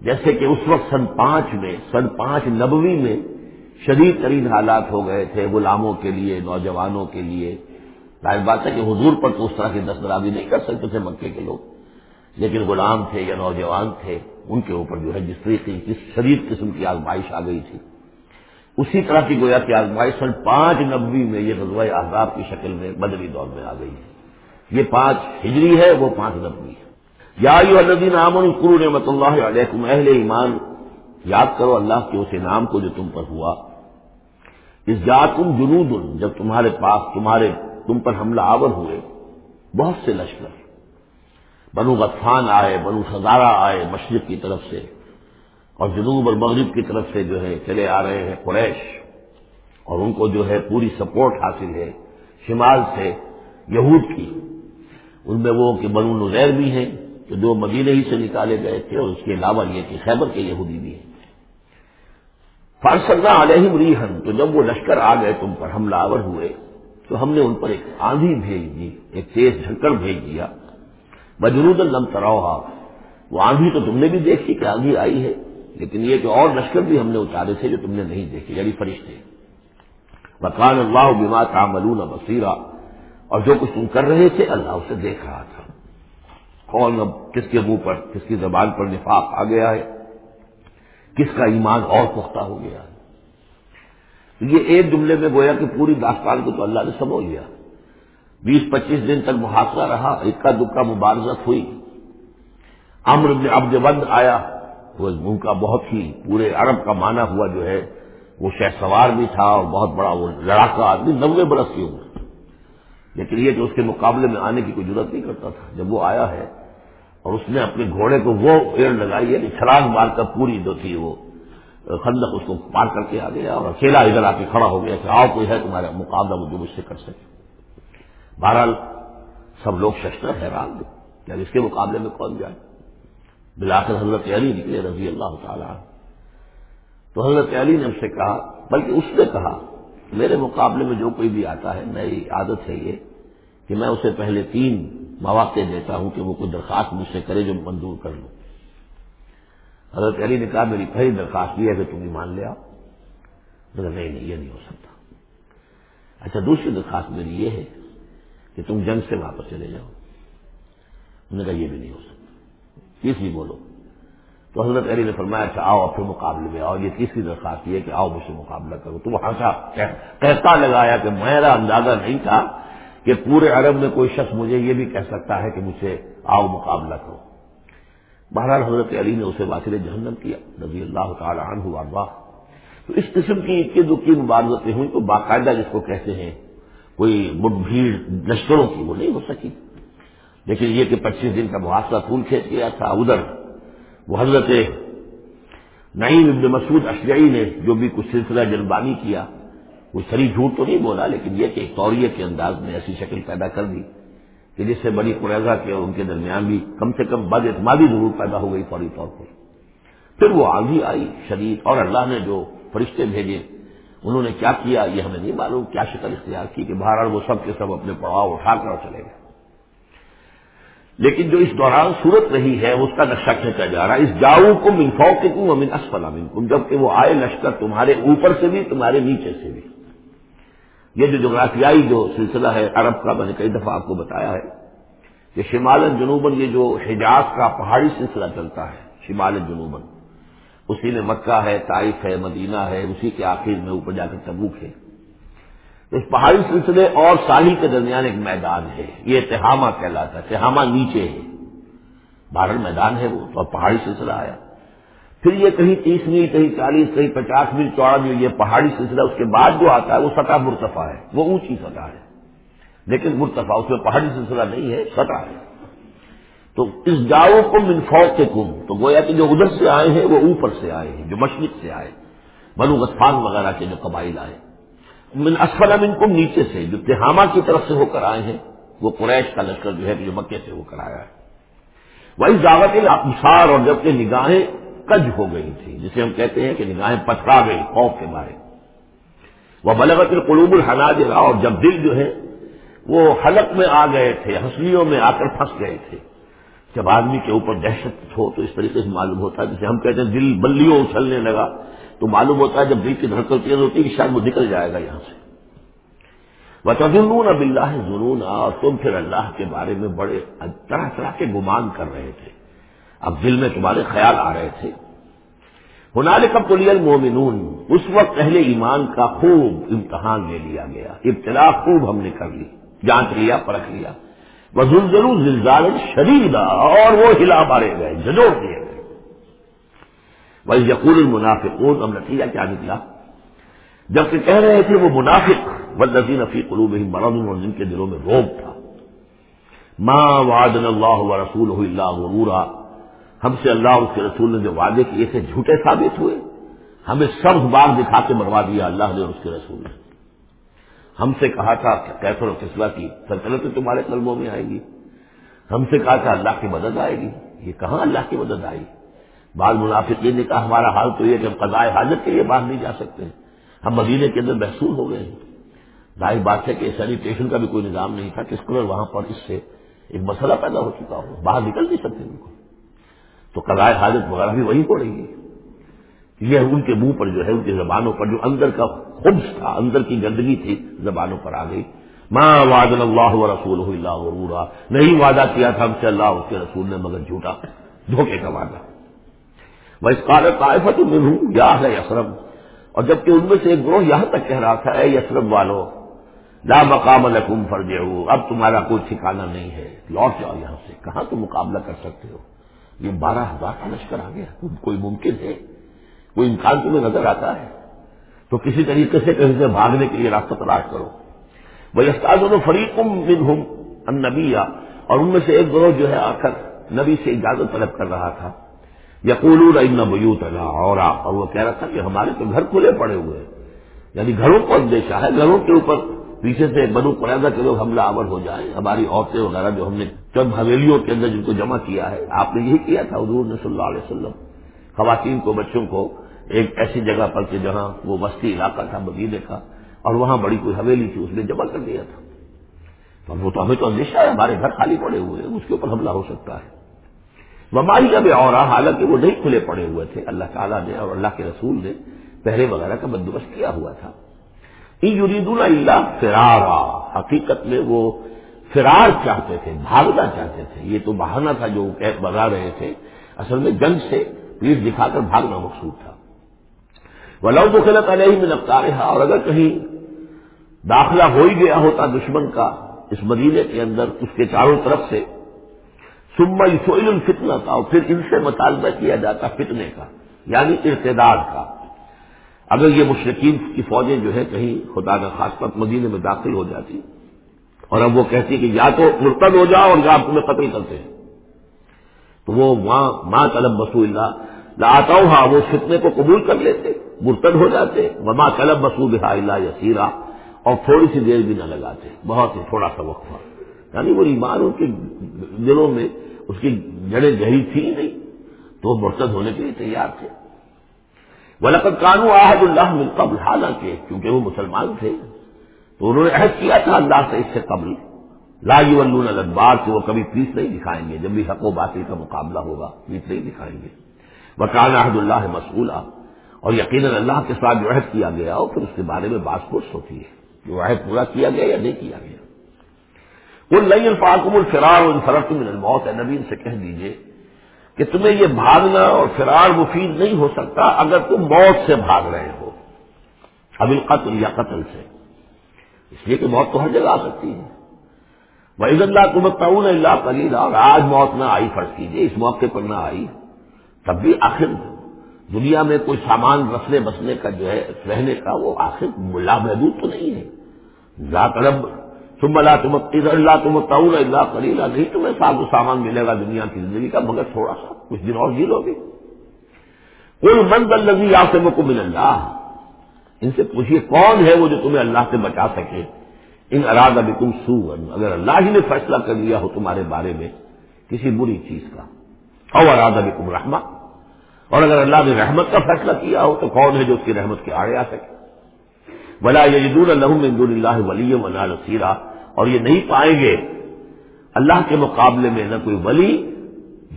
جیسے کہ اس وقت سن پانچ میں، سن پانچ نبوی میں شدید ترین حالات ہو گئے تھے، غلاموں کے لیے، نوجوانوں کے لیے ظاہر بات ہے کہ حضور پر تو اس طرح کی دسترابی نہیں کر سکتے تھے مکے کے لوگ۔ لیکن غلام تھے یا نوجوان تھے، ان کے اوپر جو ہے جس طریقے کی شدید قسم کی آزمائش آ گئی تھی۔ اسی طرح کی گویا کی آزمائش سن پانچ نبوی میں یہ غزوہ احباب کی شکل میں بدری دور میں آ گئی۔ ہے یہ پانچ ہجری ہے، وہ پانچ نبوی ہے یا الدین امن قرو نعمت اللہ علیکم اہل ایمان، یاد کرو اللہ کے اس انعام کو جو تم پر ہوا۔ اس جا تم جنوب جب تمہارے پاس، تمہارے تم پر حملہ آور ہوئے۔ بہت سے لشکر۔ بنو غطفان آئے، بنو سزارا آئے مشرق کی طرف سے اور جنوب اور مغرب کی طرف سے جو ہے چلے آ رہے ہیں قریش۔ اور ان کو جو ہے پوری سپورٹ حاصل ہے شمال سے یہود کی۔ ان میں وہ کہ بنو نظیر بھی ہیں کہ جو مدینہ ہی سے نکالے گئے تھے اور اس کے علاوہ یہ کہ خیبر کے یہودی بھی ہیں۔ فارسلہ علیہم ریحن تو جب وہ لشکر آ گئے تم پر حملہ آور ہوئے تو ہم نے ان پر ایک آندھی بھیج دی، ایک تیز جھکڑ بھیج دیا۔ بجرود الم تروہا وہ آندھی تو تم نے بھی دیکھی کہ آندھی آئی ہے، لیکن یہ کہ اور لشکر بھی ہم نے اتارے تھے جو تم نے نہیں دیکھے یعنی فرشتے۔ بکان اللہ بیما تعملون بصیرہ اور جو کچھ تم کر رہے تھے، اللہ اسے دیکھ رہا تھا۔ کون اب کس کے منہ پر، کس کی زبان پر نفاق آ گیا ہے؟ کس کا ایمان اور پختہ ہو گیا ہے؟ یہ ایک جملے میں گویا کہ پوری داستان کو تو اللہ نے سمجھ لیا۔ بیس پچیس دن تک محاصرہ رہا اکا دکا مبارزت ہوئی۔ امر عبد بند آیا، وہ ان کا بہت ہی پورے عرب کا معنی ہوا جو ہے، وہ شہ سوار بھی تھا اور بہت بڑا وہ لڑاکا آدمی، نوے برس کی عمر۔ لیکن یہ کہ اس کے مقابلے میں آنے کی کوئی ضرورت نہیں کرتا تھا۔ جب وہ آیا ہے اور اس نے اپنے گھوڑے کو وہ ایڑ لگائی ہے کہ چھلانگ مار کر پوری جو تھی وہ خندق اس کو پار کر کے آ گیا اور اکیلا ادھر آ کے کھڑا ہو گیا کہ آؤ کوئی ہے تمہارا مقابلہ وہ جو مجھ سے کر سکے۔ بہرحال سب لوگ ششتر حیران کیا اس کے مقابلے میں کون جائے۔ بلاخر حضرت علی نکلے رضی اللہ تعالیٰ تو حضرت علی نے اس سے کہا، بلکہ اس نے کہا، میرے مقابلے میں جو کوئی بھی آتا ہے میری عادت ہے یہ کہ میں اسے پہلے تین مواقع دیتا ہوں کہ وہ کوئی درخواست مجھ سے کرے جو منظور کر لوں۔ حضرت علی نے کہا، میری پہلی درخواست یہ ہے کہ تم ایمان لے آؤ۔ نہیں نہیں، یہ نہیں ہو سکتا۔ اچھا دوسری درخواست میری یہ ہے کہ تم جنگ سے واپس چلے جاؤ۔ انہوں نے کہا، یہ بھی نہیں ہو سکتا۔ تیسری بولو۔ تو حضرت علی نے فرمایا اچھا آؤ پھر مقابلے میں آؤ۔ یہ تیسری درخواست یہ ہے کہ آؤ، مجھ سے مقابلہ کرو۔ تو وہ ہنسا کہتا لگایا کہ میرا اندازہ نہیں تھا کہ پورے عرب میں کوئی شخص مجھے یہ بھی کہہ سکتا ہے کہ مجھ سے آؤ، مقابلہ کرو۔ بہرحال حضرت علی نے اسے واصل جہنم کیا، رضی اللہ تعالی عنہ ارواح تو اس قسم کی اکی دکھی مبارزتیں ہوئی تو باقاعدہ جس کو کہتے ہیں، کوئی مٹ بھیڑ لشکروں کی، وہ نہیں ہو سکی۔ لیکن یہ کہ پچیس دن کا محاصرہ پھول کھینچ گیا تھا ادھر، وہ حضرت نعیم ابن مسعود اشجعی نے جو بھی کچھ سلسلہ جلبانی کیا، وہ سری جھوٹ تو نہیں بولا، لیکن یہ کہ ایک طوریہ کے انداز میں ایسی شکل پیدا کر دی۔ کہ جس سے بڑی قریضہ کے اور ان کے درمیان بھی کم سے کم بد اعتمادی ضرور پیدا ہو گئی فوری طور پر۔ پھر وہ آندھی آئی شدید اور اللہ نے جو فرشتے بھیجے، انہوں نے کیا کیا یہ ہمیں نہیں معلوم، کیا شکل اختیار کی کہ باہر وہ سب کے سب اپنے پڑاؤ اٹھا کر چلے گئے۔ لیکن جو اس دوران صورت رہی ہے، اس کا نقشہ کھینچا جا رہا ہے۔ اس جاؤ کو منفو کے کم امین اسفلا کم جبکہ وہ آئے لشکر تمہارے اوپر سے بھی، تمہارے نیچے سے بھی۔ یہ جو جغرافیائی جو سلسلہ ہے عرب کا میں نے کئی دفعہ آپ کو بتایا ہے کہ شمال جنوباً یہ جو حجاز کا پہاڑی سلسلہ چلتا ہے، شمال جنوباً۔ اسی میں مکہ ہے، طائف ہے، مدینہ ہے، اسی کے آخر میں اوپر جا کر تبوک ہے۔ اس پہاڑی سلسلے اور ساحل کے درمیان ایک میدان ہے، یہ تہامہ کہلاتا ہے، تہامہ نیچے ہے۔ باہر میدان ہے وہ اور پہاڑی سلسلہ آیا۔ پھر یہ کہیں تیس میل، کہیں چالیس، کہیں پچاس میل، چوڑا میل، یہ پہاڑی سلسلہ اس کے بعد جو آتا ہے وہ سطح مرتفع ہے، وہ اونچی سطح ہے۔ لیکن مرتفع اس میں پہاڑی سلسلہ نہیں ہے، سطح ہے۔ تو اس جاؤ کو منفوق کے کم، تو گویا کہ جو ادھر سے آئے ہیں وہ اوپر سے آئے ہیں، جو مشرق سے آئے، بنو غطفان وغیرہ کے جو قبائل آئے۔ من اسفل من کم نیچے سے، جو تہامہ کی طرف سے ہو کر آئے ہیں، وہ قریش کا لشکر جو ہے، جو مکے سے ہو کر آیا ہے۔ وہی دعوت ابسار اور جبکہ نگاہیں کج ہو گئی تھی، جسے ہم کہتے ہیں کہ نگاہیں پتھرا گئی خوف کے بارے وہ بلغت القلوب الحناج اور جب دل جو ہے، وہ حلق میں آ گئے تھے، ہنسلیوں میں آ کر پھنس گئے تھے۔ جب آدمی کے اوپر دہشت ہو تو اس طریقے سے معلوم ہوتا ہے، جسے ہم کہتے ہیں دل بلیوں اچھلنے لگا۔ تو معلوم ہوتا ہے جب دل کی دھڑکن تیز ہوتی ہے کہ شاید وہ نکل جائے گا یہاں سے۔ وہ تجنون اب اللہ جنون اور تم پھر اللہ کے بارے میں بڑے طرح طرح کے گمان کر رہے تھے۔ اب دل میں تمہارے خیال آ رہے تھے۔ ہنال کب تو مومنون اس وقت اہل ایمان کا خوب امتحان لے لیا گیا۔ ابتلا خوب ہم نے کر لی، جانچ لیا، پرکھ لیا۔ وزل ضرور زلزال شدید اور وہ ہلا مارے گئے ججوڑ دیے گئے۔ وہی یقول المنافقون، اب نتیجہ کیا نکلا؟ جبکہ کہہ رہے تھے وہ منافق ولزین افیق قلوب مرد اور جن کے دلوں میں روب تھا۔ ماں وعدن اللہ و رسول اللہ غرورا۔ ہم سے اللہ اور اس کے رسول نے جو وعدے کیے تھے، جھوٹے ثابت ہوئے۔ ہمیں سب باغ دکھا کے مروا دیا اللہ نے اور اس کے رسول نے۔ ہم سے کہا تھا کیسر و فصلہ کی سلطنت تمہارے قلموں میں آئے گی۔ ہم سے کہا تھا اللہ کی مدد آئے گی۔ یہ کہاں اللہ کی مدد آئی؟ بعض منافقین نے کہا، ہمارا حال تو یہ کہ ہم قضائے حاجت کے لیے باہر نہیں جا سکتے۔ ہم مدینے کے اندر محسوس ہو گئے۔ ہیں ظاہر بات ہے کہ سینیٹیشن کا بھی کوئی نظام نہیں تھا۔ کس قدر وہاں پر اس سے ایک مسئلہ پیدا ہو چکا ہو؟ باہر نکل نہیں سکتے ان کو تو قضائے حاجت وغیرہ بھی وہی پڑے گی یہ ان کے منہ پر جو ہے، ان کی زبانوں پر جو اندر کا خبز تھا، اندر کی گندگی تھی، زبانوں پر آ گئی۔ ماں واد اللہ و رسول اللہ عرورا نہیں وعدہ کیا تھا ہم سے اللہ اس کے رسول نے، مگر جھوٹا، دھوکے کا وعدہ۔ میں اس کال طائفت میں ہوں یا ہے یسرم اور جبکہ ان میں سے ایک گروہ یہاں تک کہہ رہا تھا، اے یسرم والو، لا مقام لکم فرج اب تمہارا کوئی ٹھکانا نہیں ہے۔ لوٹ جاؤ یہاں سے۔ کہاں تم مقابلہ کر سکتے ہو؟ یہ بارہ ہزار کا لشکر آ گیا کوئی ممکن ہے؟ کوئی امکان تمہیں نظر آتا ہے۔ تو کسی طریقے سے کہیں سے بھاگنے کے لیے راستہ تلاش کرو۔ بھائی استاد فریقم بن ہوں نبیا اور ان میں سے ایک گروہ جو ہے آ کر نبی سے اجازت طلب کر رہا تھا۔ یقول بیوت اللہ اور وہ کہہ رہا تھا کہ ہمارے تو گھر کھلے پڑے ہوئے ہیں۔ یعنی گھروں کو اندیشہ ہے، گھروں کے اوپر پیچھے سے بنو قریضہ کے لوگ حملہ آور ہو جائیں، ہماری عورتیں وغیرہ جو ہم نے چند حویلیوں کے اندر جن کو جمع کیا ہے، آپ نے یہی کیا تھا حضور نے صلی اللہ علیہ وسلم؟ خواتین کو، بچوں کو ایک ایسی جگہ پر کہ جہاں وہ وسطی علاقہ تھا مدینے کا اور وہاں بڑی کوئی حویلی تھی، اس نے جمع کر دیا تھا۔ تو وہ تو ہمیں تو اندیشہ ہے، ہمارے گھر خالی پڑے ہوئے ہیں، اس کے اوپر حملہ ہو سکتا ہے۔ وبائی کا بھی اور حالانکہ وہ نہیں کھلے پڑے ہوئے تھے، اللہ تعالیٰ نے اور اللہ کے رسول نے پہرے وغیرہ کا بندوبست کیا ہوا تھا۔ یرید اللہ، فرارا۔ حقیقت میں وہ فرار چاہتے تھے، بھاگنا چاہتے تھے۔ یہ تو بہانہ تھا جو بگا رہے تھے۔ اصل میں جنگ سے پیٹ دکھا کر بھاگنا مقصود تھا۔ وہ لو تو خلط علیہ میں لگتا اور اگر کہیں داخلہ ہو ہی گیا ہوتا دشمن کا اس مدینے کے اندر، اس کے چاروں طرف سے سما سوئل الفتنا تھا اور پھر ان سے مطالبہ کیا جاتا فتنے کا یعنی ارتداد کا۔ اگر یہ مشرقین کی فوجیں جو ہے کہیں خدا کا خاص پر مدینے میں داخل ہو جاتی اور اب وہ کہتی کہ یا تو مرتد ہو جاؤ اور یا آپ تمہیں قتل کرتے ہیں۔ تو وہ ماں ماں طلب بسو اللہ لاتا ہوں ہاں وہ فتنے کو قبول کر لیتے، مرتد ہو جاتے۔ وما طلب بسو بحا اللہ یسیرا اور تھوڑی سی دیر بھی نہ لگاتے، بہت ہی تھوڑا سا وقفہ یعنی وہ ایمان ان کے دلوں میں، اس کی جڑیں گہری تھی نہیں، تو وہ مرتد ہونے کے لیے تیار تھے۔ ولقت قانو آحد اللہ من قبل، حالانکہ کیونکہ وہ مسلمان تھے، تو انہوں نے عہد کیا تھا اللہ سے اس سے قبل۔ لا ولون الدبار کہ وہ کبھی پیس نہیں دکھائیں گے، جب بھی حق و باطل کا مقابلہ ہوگا، پیس نہیں دکھائیں گے۔ وکان احد اللہ مسئولہ اور یقیناً اللہ کے ساتھ جو عہد کیا گیا ہو پھر اس کے بارے میں بات پوچھ ہوتی ہے کہ وہ عہد پورا کیا گیا یا نہیں کیا گیا۔ ان لئی الفاقم الفرار الفرق من الموت ہے نبی سے کہہ دیجیے کہ تمہیں یہ بھاگنا اور فرار مفید نہیں ہو سکتا اگر تم موت سے بھاگ رہے ہو۔ اب القتل یا قتل سے۔ اس لیے کہ موت تو ہر جگہ آ سکتی ہے۔ وحید اللہ کو تعاون اللہ کلیلہ اور آج موت نہ آئی، فرض کیجیے اس موقع پر نہ آئی۔ تب بھی آخر دنیا میں کوئی سامان رسنے بسنے کا جو ہے، رہنے کا وہ آخر ملا محدود تو نہیں ہے۔ ذات رب تم اللہ تم اللہ تم تعاون اللہ کلیلہ نہیں تمہیں ساز و سامان ملے گا دنیا کی زندگی کا، مگر تھوڑا سا، کچھ دن اور جی لو گے۔ کوئی مند الزی آپ سے مکمل اللہ۔ ان سے پوچھیے کون ہے وہ جو تمہیں اللہ سے بچا سکے۔ ان اراد ابھی تم سو اگر اللہ ہی نے فیصلہ کر لیا ہو تمہارے بارے میں کسی بری چیز کا۔ اور اراد ابھی تم رحمہ۔ اور اگر اللہ نے رحمت کا فیصلہ کیا ہو تو کون ہے جو اس کی رحمت کے آڑے آ سکے؟ بلا یدون الحم دون اللہ ولی ولا نصیرہ اور یہ نہیں پائیں گے۔ اللہ کے مقابلے میں نہ کوئی ولی،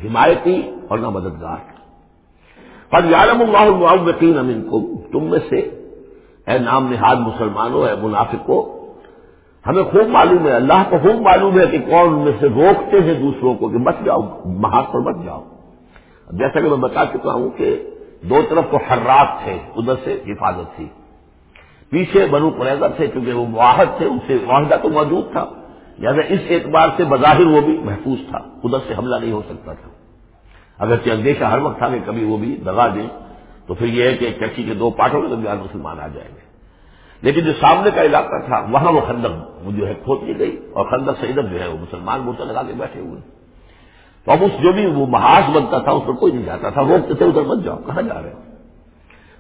حمایتی اور نہ مددگار۔ پر یارم اللہ یقین امین کو تم میں سے، اے نام نہاد مسلمانوں، اے منافقوں، ہمیں خوب معلوم ہے، اللہ کو خوب معلوم ہے کہ کون ان میں سے روکتے ہیں دوسروں کو کہ مت جاؤ، محاذ پر مت جاؤ۔ جیسا کہ میں بتا چکا ہوں کہ دو طرف تو حرات تھے، ادھر سے حفاظت تھی۔ پیچھے بنو قریضہ تھے کیونکہ وہ واحد تھے، ان سے معاہدہ تو موجود تھا۔ لہٰذا اس اعتبار سے بظاہر وہ بھی محفوظ تھا، ادھر سے حملہ نہیں ہو سکتا تھا۔ اگر اندیشہ ہر وقت تھا کہ کبھی وہ بھی دگا دیں، تو پھر یہ ہے کہ کچی کے دو پارٹوں کے درمیان مسلمان آ جائیں گے۔ لیکن جو سامنے کا علاقہ تھا، وہاں وہ خندق وہ جو ہے کھود گئی اور خندق سے ادھر جو ہے وہ مسلمان موٹر لگا کے بیٹھے ہوئے۔ تو اب اس جو بھی وہ محاذ بنتا تھا، اس پر کوئی نہیں جاتا تھا، روکتے تھے، ادھر مت جاؤ، کہاں جا رہے ہو؟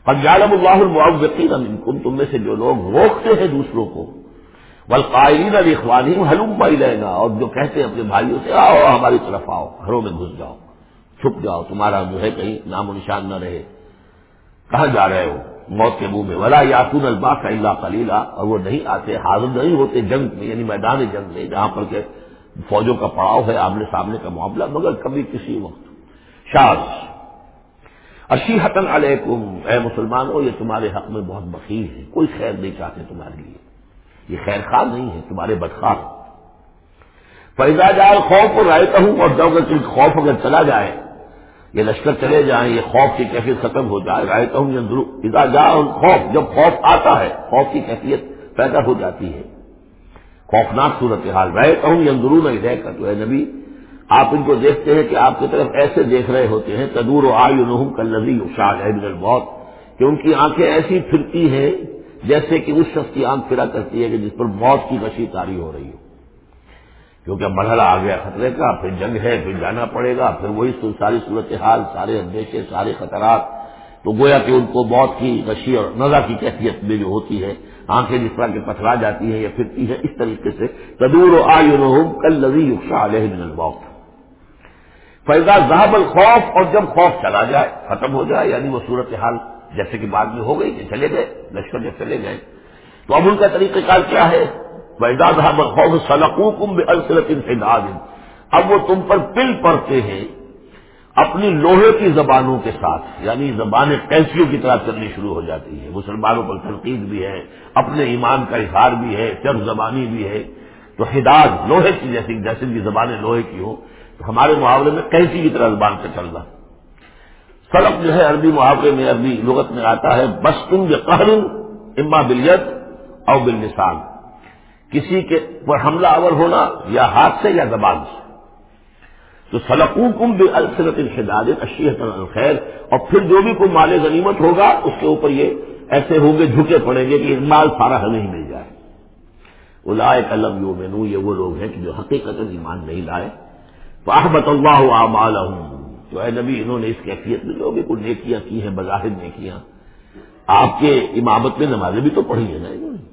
اور اللہ المعوقین کن تم میں سے جو لوگ روکتے ہیں دوسروں کو۔ بلقائین علی اخوانی حلوم بائی لے گا اور جو کہتے ہیں اپنے بھائیوں سے، آؤ ہماری طرف آؤ، گھروں میں گھس جاؤ، چھپ جاؤ، تمہارا جو ہے کہیں نام و نشان نہ رہے۔ کہاں جا رہے ہو؟ موت کے منہ میں۔ ولا یاتون البا کا اللہ کلیلہ اور وہ نہیں آتے، حاضر نہیں ہوتے جنگ میں یعنی میدان جنگ میں، جہاں پر کہ فوجوں کا پڑاؤ ہے، آمنے سامنے کا معاملہ، مگر کبھی کسی وقت۔ شاز اشی حتن علیکم۔ اے مسلمانوں، یہ تمہارے حق میں بہت بخیر ہے۔ کوئی خیر نہیں چاہتے تمہارے لیے۔ یہ خیر خواہ نہیں ہے، تمہارے بدخواہ۔ فیضا جائے خوف اور رائتا ہوں اور جب اگر خوف اگر چلا جائے، یہ لشکر چلے جائیں، یہ خوف کی کیفیت ختم ہو جائے۔ رائتا ہوں ادا جا خوف جب خوف آتا ہے، خوف کی کیفیت پیدا ہو جاتی ہے۔ خوفناک صورت حال رہتا ہوں یہ اندرون نہیں رہ کر تو اے نبی آپ ان کو دیکھتے ہیں کہ آپ کی طرف ایسے دیکھ رہے ہوتے ہیں، تدور و آیو نحم کل نظی شاہ ہے بہت کہ ان کی آنکھیں ایسی پھرتی ہیں جیسے کہ اس شخص کی آنکھ پھرا کرتی ہے کہ جس پر موت کی کشی تاری ہو رہی ہو۔ کیونکہ مرحلہ آ گیا خطرے کا، پھر جنگ ہے، پھر جانا پڑے گا، پھر وہی ساری صورتحال، سارے اندیشے، سارے خطرات۔ تو گویا کہ ان کو موت کی کشی اور نظا کی کیفیت میں جو ہوتی ہے، آنکھیں جس طرح کے پتھرا جاتی ہیں یا پھرتی ہے اس طریقے سے تدور و آیو کل نظی علیہ من الوقت فیضا ذہب الخوف اور جب خوف چلا جائے، ختم ہو جائے یعنی وہ صورت حال جیسے کہ بعد میں ہو گئی کہ چلے گئے، لشکر جب چلے گئے۔ تو اب ان کا طریقہ کار کیا ہے؟ فیضا ذہب الخوف سلقو کم السلط انفداد اب وہ تم پر پل پڑتے ہیں اپنی لوہے کی زبانوں کے ساتھ یعنی زبانیں کیسیوں کی طرح چلنی شروع ہو جاتی ہے۔ مسلمانوں پر تنقید بھی ہے، اپنے ایمان کا اظہار بھی ہے چر زبانی بھی ہے۔ تو ہداد لوہے کی جیسی جیسے کی زبانیں لوہے کی ہوں ہمارے محاورے میں کیسی کی طرح زبان سے چل رہا سڑک جو ہے عربی محاورے میں، عربی لغت میں آتا ہے بس تم جو قہر اما بلیت اور بالنسان کسی کے پر حملہ آور ہونا یا ہاتھ سے یا زبان سے۔ تو سلقوں کم بے السلط الشداد اشیت الخیر اور پھر جو بھی کوئی مال غنیمت ہوگا، اس کے اوپر یہ ایسے ہوں گے، جھکے پڑیں گے کہ مال سارا ہمیں ہی مل جائے۔ وہ قلم یو مینو یہ وہ لوگ ہیں کہ جو حقیقت ایمان نہیں لائے۔ احمد اللہ عمال تو اے نبی، انہوں نے اس کیفیت میں جو بھی کوئی نیکیاں کی ہیں، بظاہر نیکیاں، آپ کے امامت میں نمازیں بھی تو پڑھی ہیں نا انہوں نے۔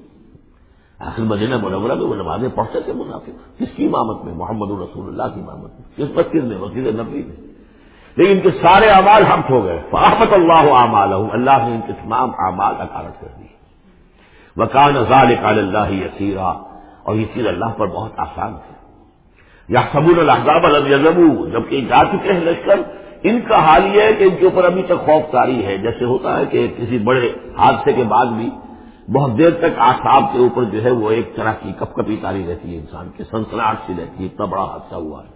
آخر مدینہ منورہ میں وہ نمازیں پڑھتے تھے منافع کس کی امامت میں؟ محمد الرسول اللہ کی امامت میں۔ کس مسجد میں؟ مسجد نبی میں۔ لیکن ان کے سارے اعمال ہم ہو گئے۔ فاحمت اللہ اعمال اللہ نے ان کے تمام اعمال اکارت کر دی وکان اللہ یسیرا۔ اور یہ چیز اللہ پر بہت آسان تھی یا سبول الحضاب الزبو جبکہ جا چکے ہیں لشکر، ان کا حال یہ ہے کہ ان کے اوپر ابھی تک خوف تاری ہے۔ جیسے ہوتا ہے کہ کسی بڑے حادثے کے بعد بھی بہت دیر تک آساب کے اوپر جو ہے وہ ایک طرح کی کپ کپی تاری رہتی ہے انسان کی سنسناٹ سی رہتی ہے۔ اتنا بڑا حادثہ ہوا ہے۔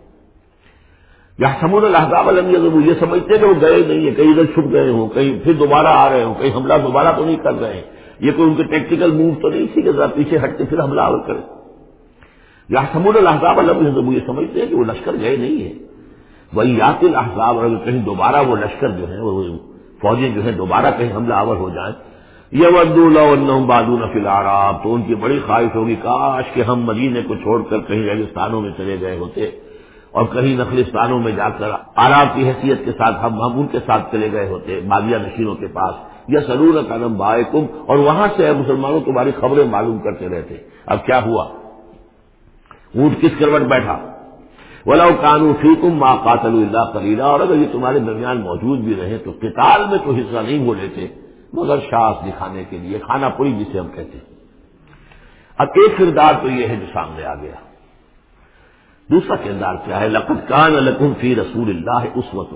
یا سمود الحضاب الزبو یہ سمجھتے ہیں کہ وہ گئے نہیں ہے کہیں ادھر چھپ گئے ہوں، کہیں پھر دوبارہ آ رہے ہوں، کہیں حملہ دوبارہ تو نہیں کر رہے۔ ہیں یہ کوئی ان کے ٹیکٹیکل موو تو نہیں تھی کہ ذرا پیچھے ہٹ کے پھر حملہ کرے۔ یا سمود الحضاب الحضب یہ سمجھتے ہیں کہ وہ لشکر گئے نہیں ہے وہی یات الحضاب اگر کہیں دوبارہ وہ لشکر جو ہے وہ فوجیں جو ہے دوبارہ کہیں حملہ آور ہو جائیں۔ یہ ودو بادون فی الحال تو ان کی بڑی خواہش ہوگی، کاش کہ ہم مدینے کو چھوڑ کر کہیں ریگستانوں میں چلے گئے ہوتے اور کہیں نخلستانوں میں جا کر آرام کی حیثیت کے ساتھ ہم ہم ان کے ساتھ چلے گئے ہوتے، باغیہ نشینوں کے پاس۔ یا سرور قدم بائے کم اور وہاں سے مسلمانوں، تمہاری خبریں معلوم کرتے رہتے۔ اب کیا ہوا؟ اونٹ کس کروٹ بیٹھا۔ ولا قانون فی تم ماں قاتل اللہ کلیلہ اور اگر یہ تمہارے درمیان موجود بھی رہے تو قتال میں تو حصہ نہیں ہو لیتے، مگر شاخ دکھانے کے لیے کھانا پوری جسے ہم کہتے ہیں۔ اب ایک کردار تو یہ ہے جو سامنے آ گیا۔ دوسرا کردار کیا ہے؟ لقت کان لکم فی رسول اللہ اس وقت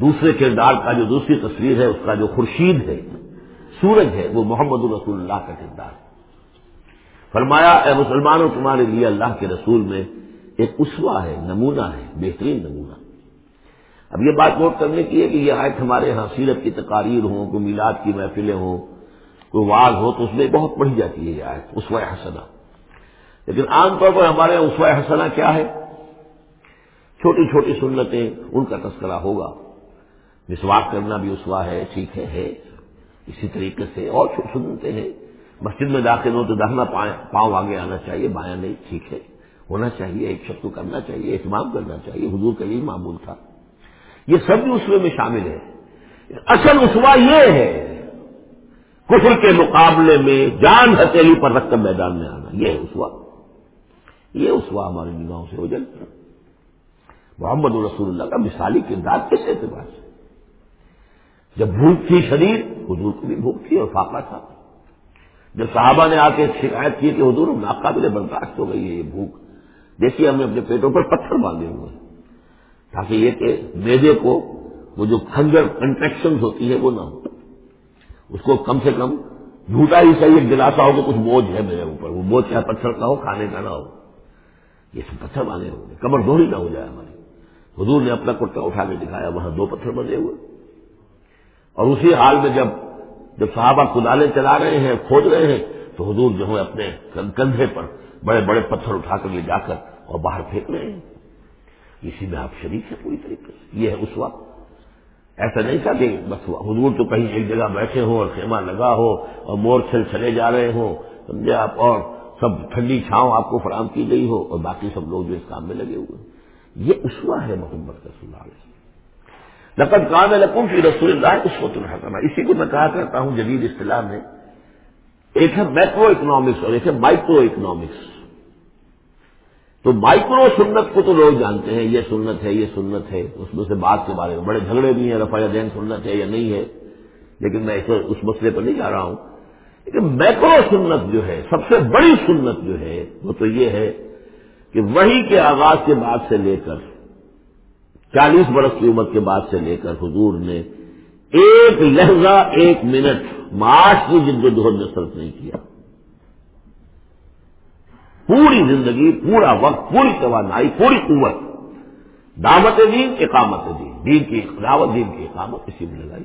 دوسرے کردار کا جو دوسری تصویر ہے، اس کا جو خورشید ہے، سورج ہے، وہ محمد الرسول اللہ کا کردار ہے۔ فرمایا، اے مسلمانوں، تمہارے لیے اللہ کے رسول میں ایک اسوا ہے، نمونہ ہے، بہترین نمونہ. اب یہ بات نوٹ کرنے کی ہے کہ یہ آیت ہمارے یہاں سیرت کی تقاریر ہوں، کوئی میلاد کی محفلیں ہوں، کوئی واز ہو، تو اس میں بہت پڑھی جاتی ہے یہ آیت اسوا حسنا لیکن عام طور پر ہمارے یہاں اسوا حسنا کیا ہے؟ چھوٹی چھوٹی سنتیں، ان کا تذکرہ ہوگا۔ مسواک کرنا بھی اسوا ہے، ٹھیک ہے ہے۔ اسی طریقے سے اور سنتے ہیں۔ مسجد میں داخل ہو تو دہنا پاؤں آگے آنا چاہیے، بایاں نہیں، ٹھیک ہے۔ ہونا چاہیے، ایک شخص کو کرنا چاہیے، اہتمام کرنا چاہیے، حضور کا یہی معمول تھا۔ یہ سب بھی اسوے میں شامل ہے۔ اصل اسوا یہ ہے، کفر کے مقابلے میں جان ہتھیلی پر رکھ کر میدان میں آنا، یہ ہے اسوا یہ اسوا ہمارے نگاہوں سے ہو جائے۔ محمد رسول اللہ کا مثالی کردار کس اعتبار سے؟ جب بھوک تھی شریر، حضور کو بھی بھوک تھی اور فاقہ تھا۔ جب صحابہ نے آ کے شکایت کی کہ حضور ناقابل برداشت ہو گئی ہے یہ بھوک۔ دیکھیے ہم نے اپنے پیٹوں پر پتھر باندھے ہوئے ہیں۔ تاکہ یہ کہ میدے کو وہ جو کھنجر کنٹریکشن ہوتی ہے وہ نہ ہو۔ اس کو کم سے کم جھوٹا ہی صحیح ایک دلاسا ہو کہ کچھ بوجھ ہے میرے اوپر۔ وہ بوجھ چاہے پتھر کا ہو، کھانے کا نہ ہو۔ یہ سب پتھر باندھے ہوں گے کمر دوہری نہ ہو جائے ہماری۔ حضور نے اپنا کرتا اٹھا کے دکھایا، وہاں دو پتھر بندے ہوئے۔ اور اسی حال میں جب جب صحابہ کدالے چلا رہے ہیں، کھود رہے ہیں، تو حضور جو ہے اپنے کندھے پر بڑے بڑے پتھر اٹھا کر لے جا کر اور باہر پھینک رہے ہیں۔ اسی میں آپ شریک ہیں پوری طریقے سے۔ یہ ہے اس وقت۔ ایسا نہیں تھا کہ بس حضور تو کہیں ایک جگہ بیٹھے ہوں اور خیمہ لگا ہو اور مور چھل چلے جا رہے ہوں۔ سمجھے آپ؟ اور سب ٹھنڈی چھاؤں آپ کو فراہم کی گئی ہو اور باقی سب لوگ جو اس کام میں لگے ہوئے ہیں۔ یہ اسوا ہے محمد رسول اللہ لقد کام لکم کی رسول اللہ اس وقت الحکمہ اسی کو میں کہا کرتا ہوں جدید اصطلاح میں، ایک ہے میکرو اکنامکس اور ایک ہے مائکرو اکنامکس تو مائکرو سنت کو تو لوگ جانتے ہیں، یہ سنت ہے، یہ سنت ہے، اس میں سے بات کے بارے میں بڑے جھگڑے بھی ہیں رفا دین سنت ہے یا نہیں ہے، لیکن میں اس مسئلے پر نہیں جا رہا ہوں۔ لیکن میکرو سنت جو ہے، سب سے بڑی سنت جو ہے، وہ تو یہ ہے کہ وہی کے آغاز کے بعد سے لے کر چالیس برس کی عمر کے بعد سے لے کر حضور نے ایک لہجہ، ایک منٹ معاش کی جد و جہد نے صرف نہیں کیا۔ پوری زندگی، پورا وقت، پوری توانائی، پوری قوت، دعوت دین، اقامت دین دین کی دعوت دین کی اقامت اسی میں لگائی۔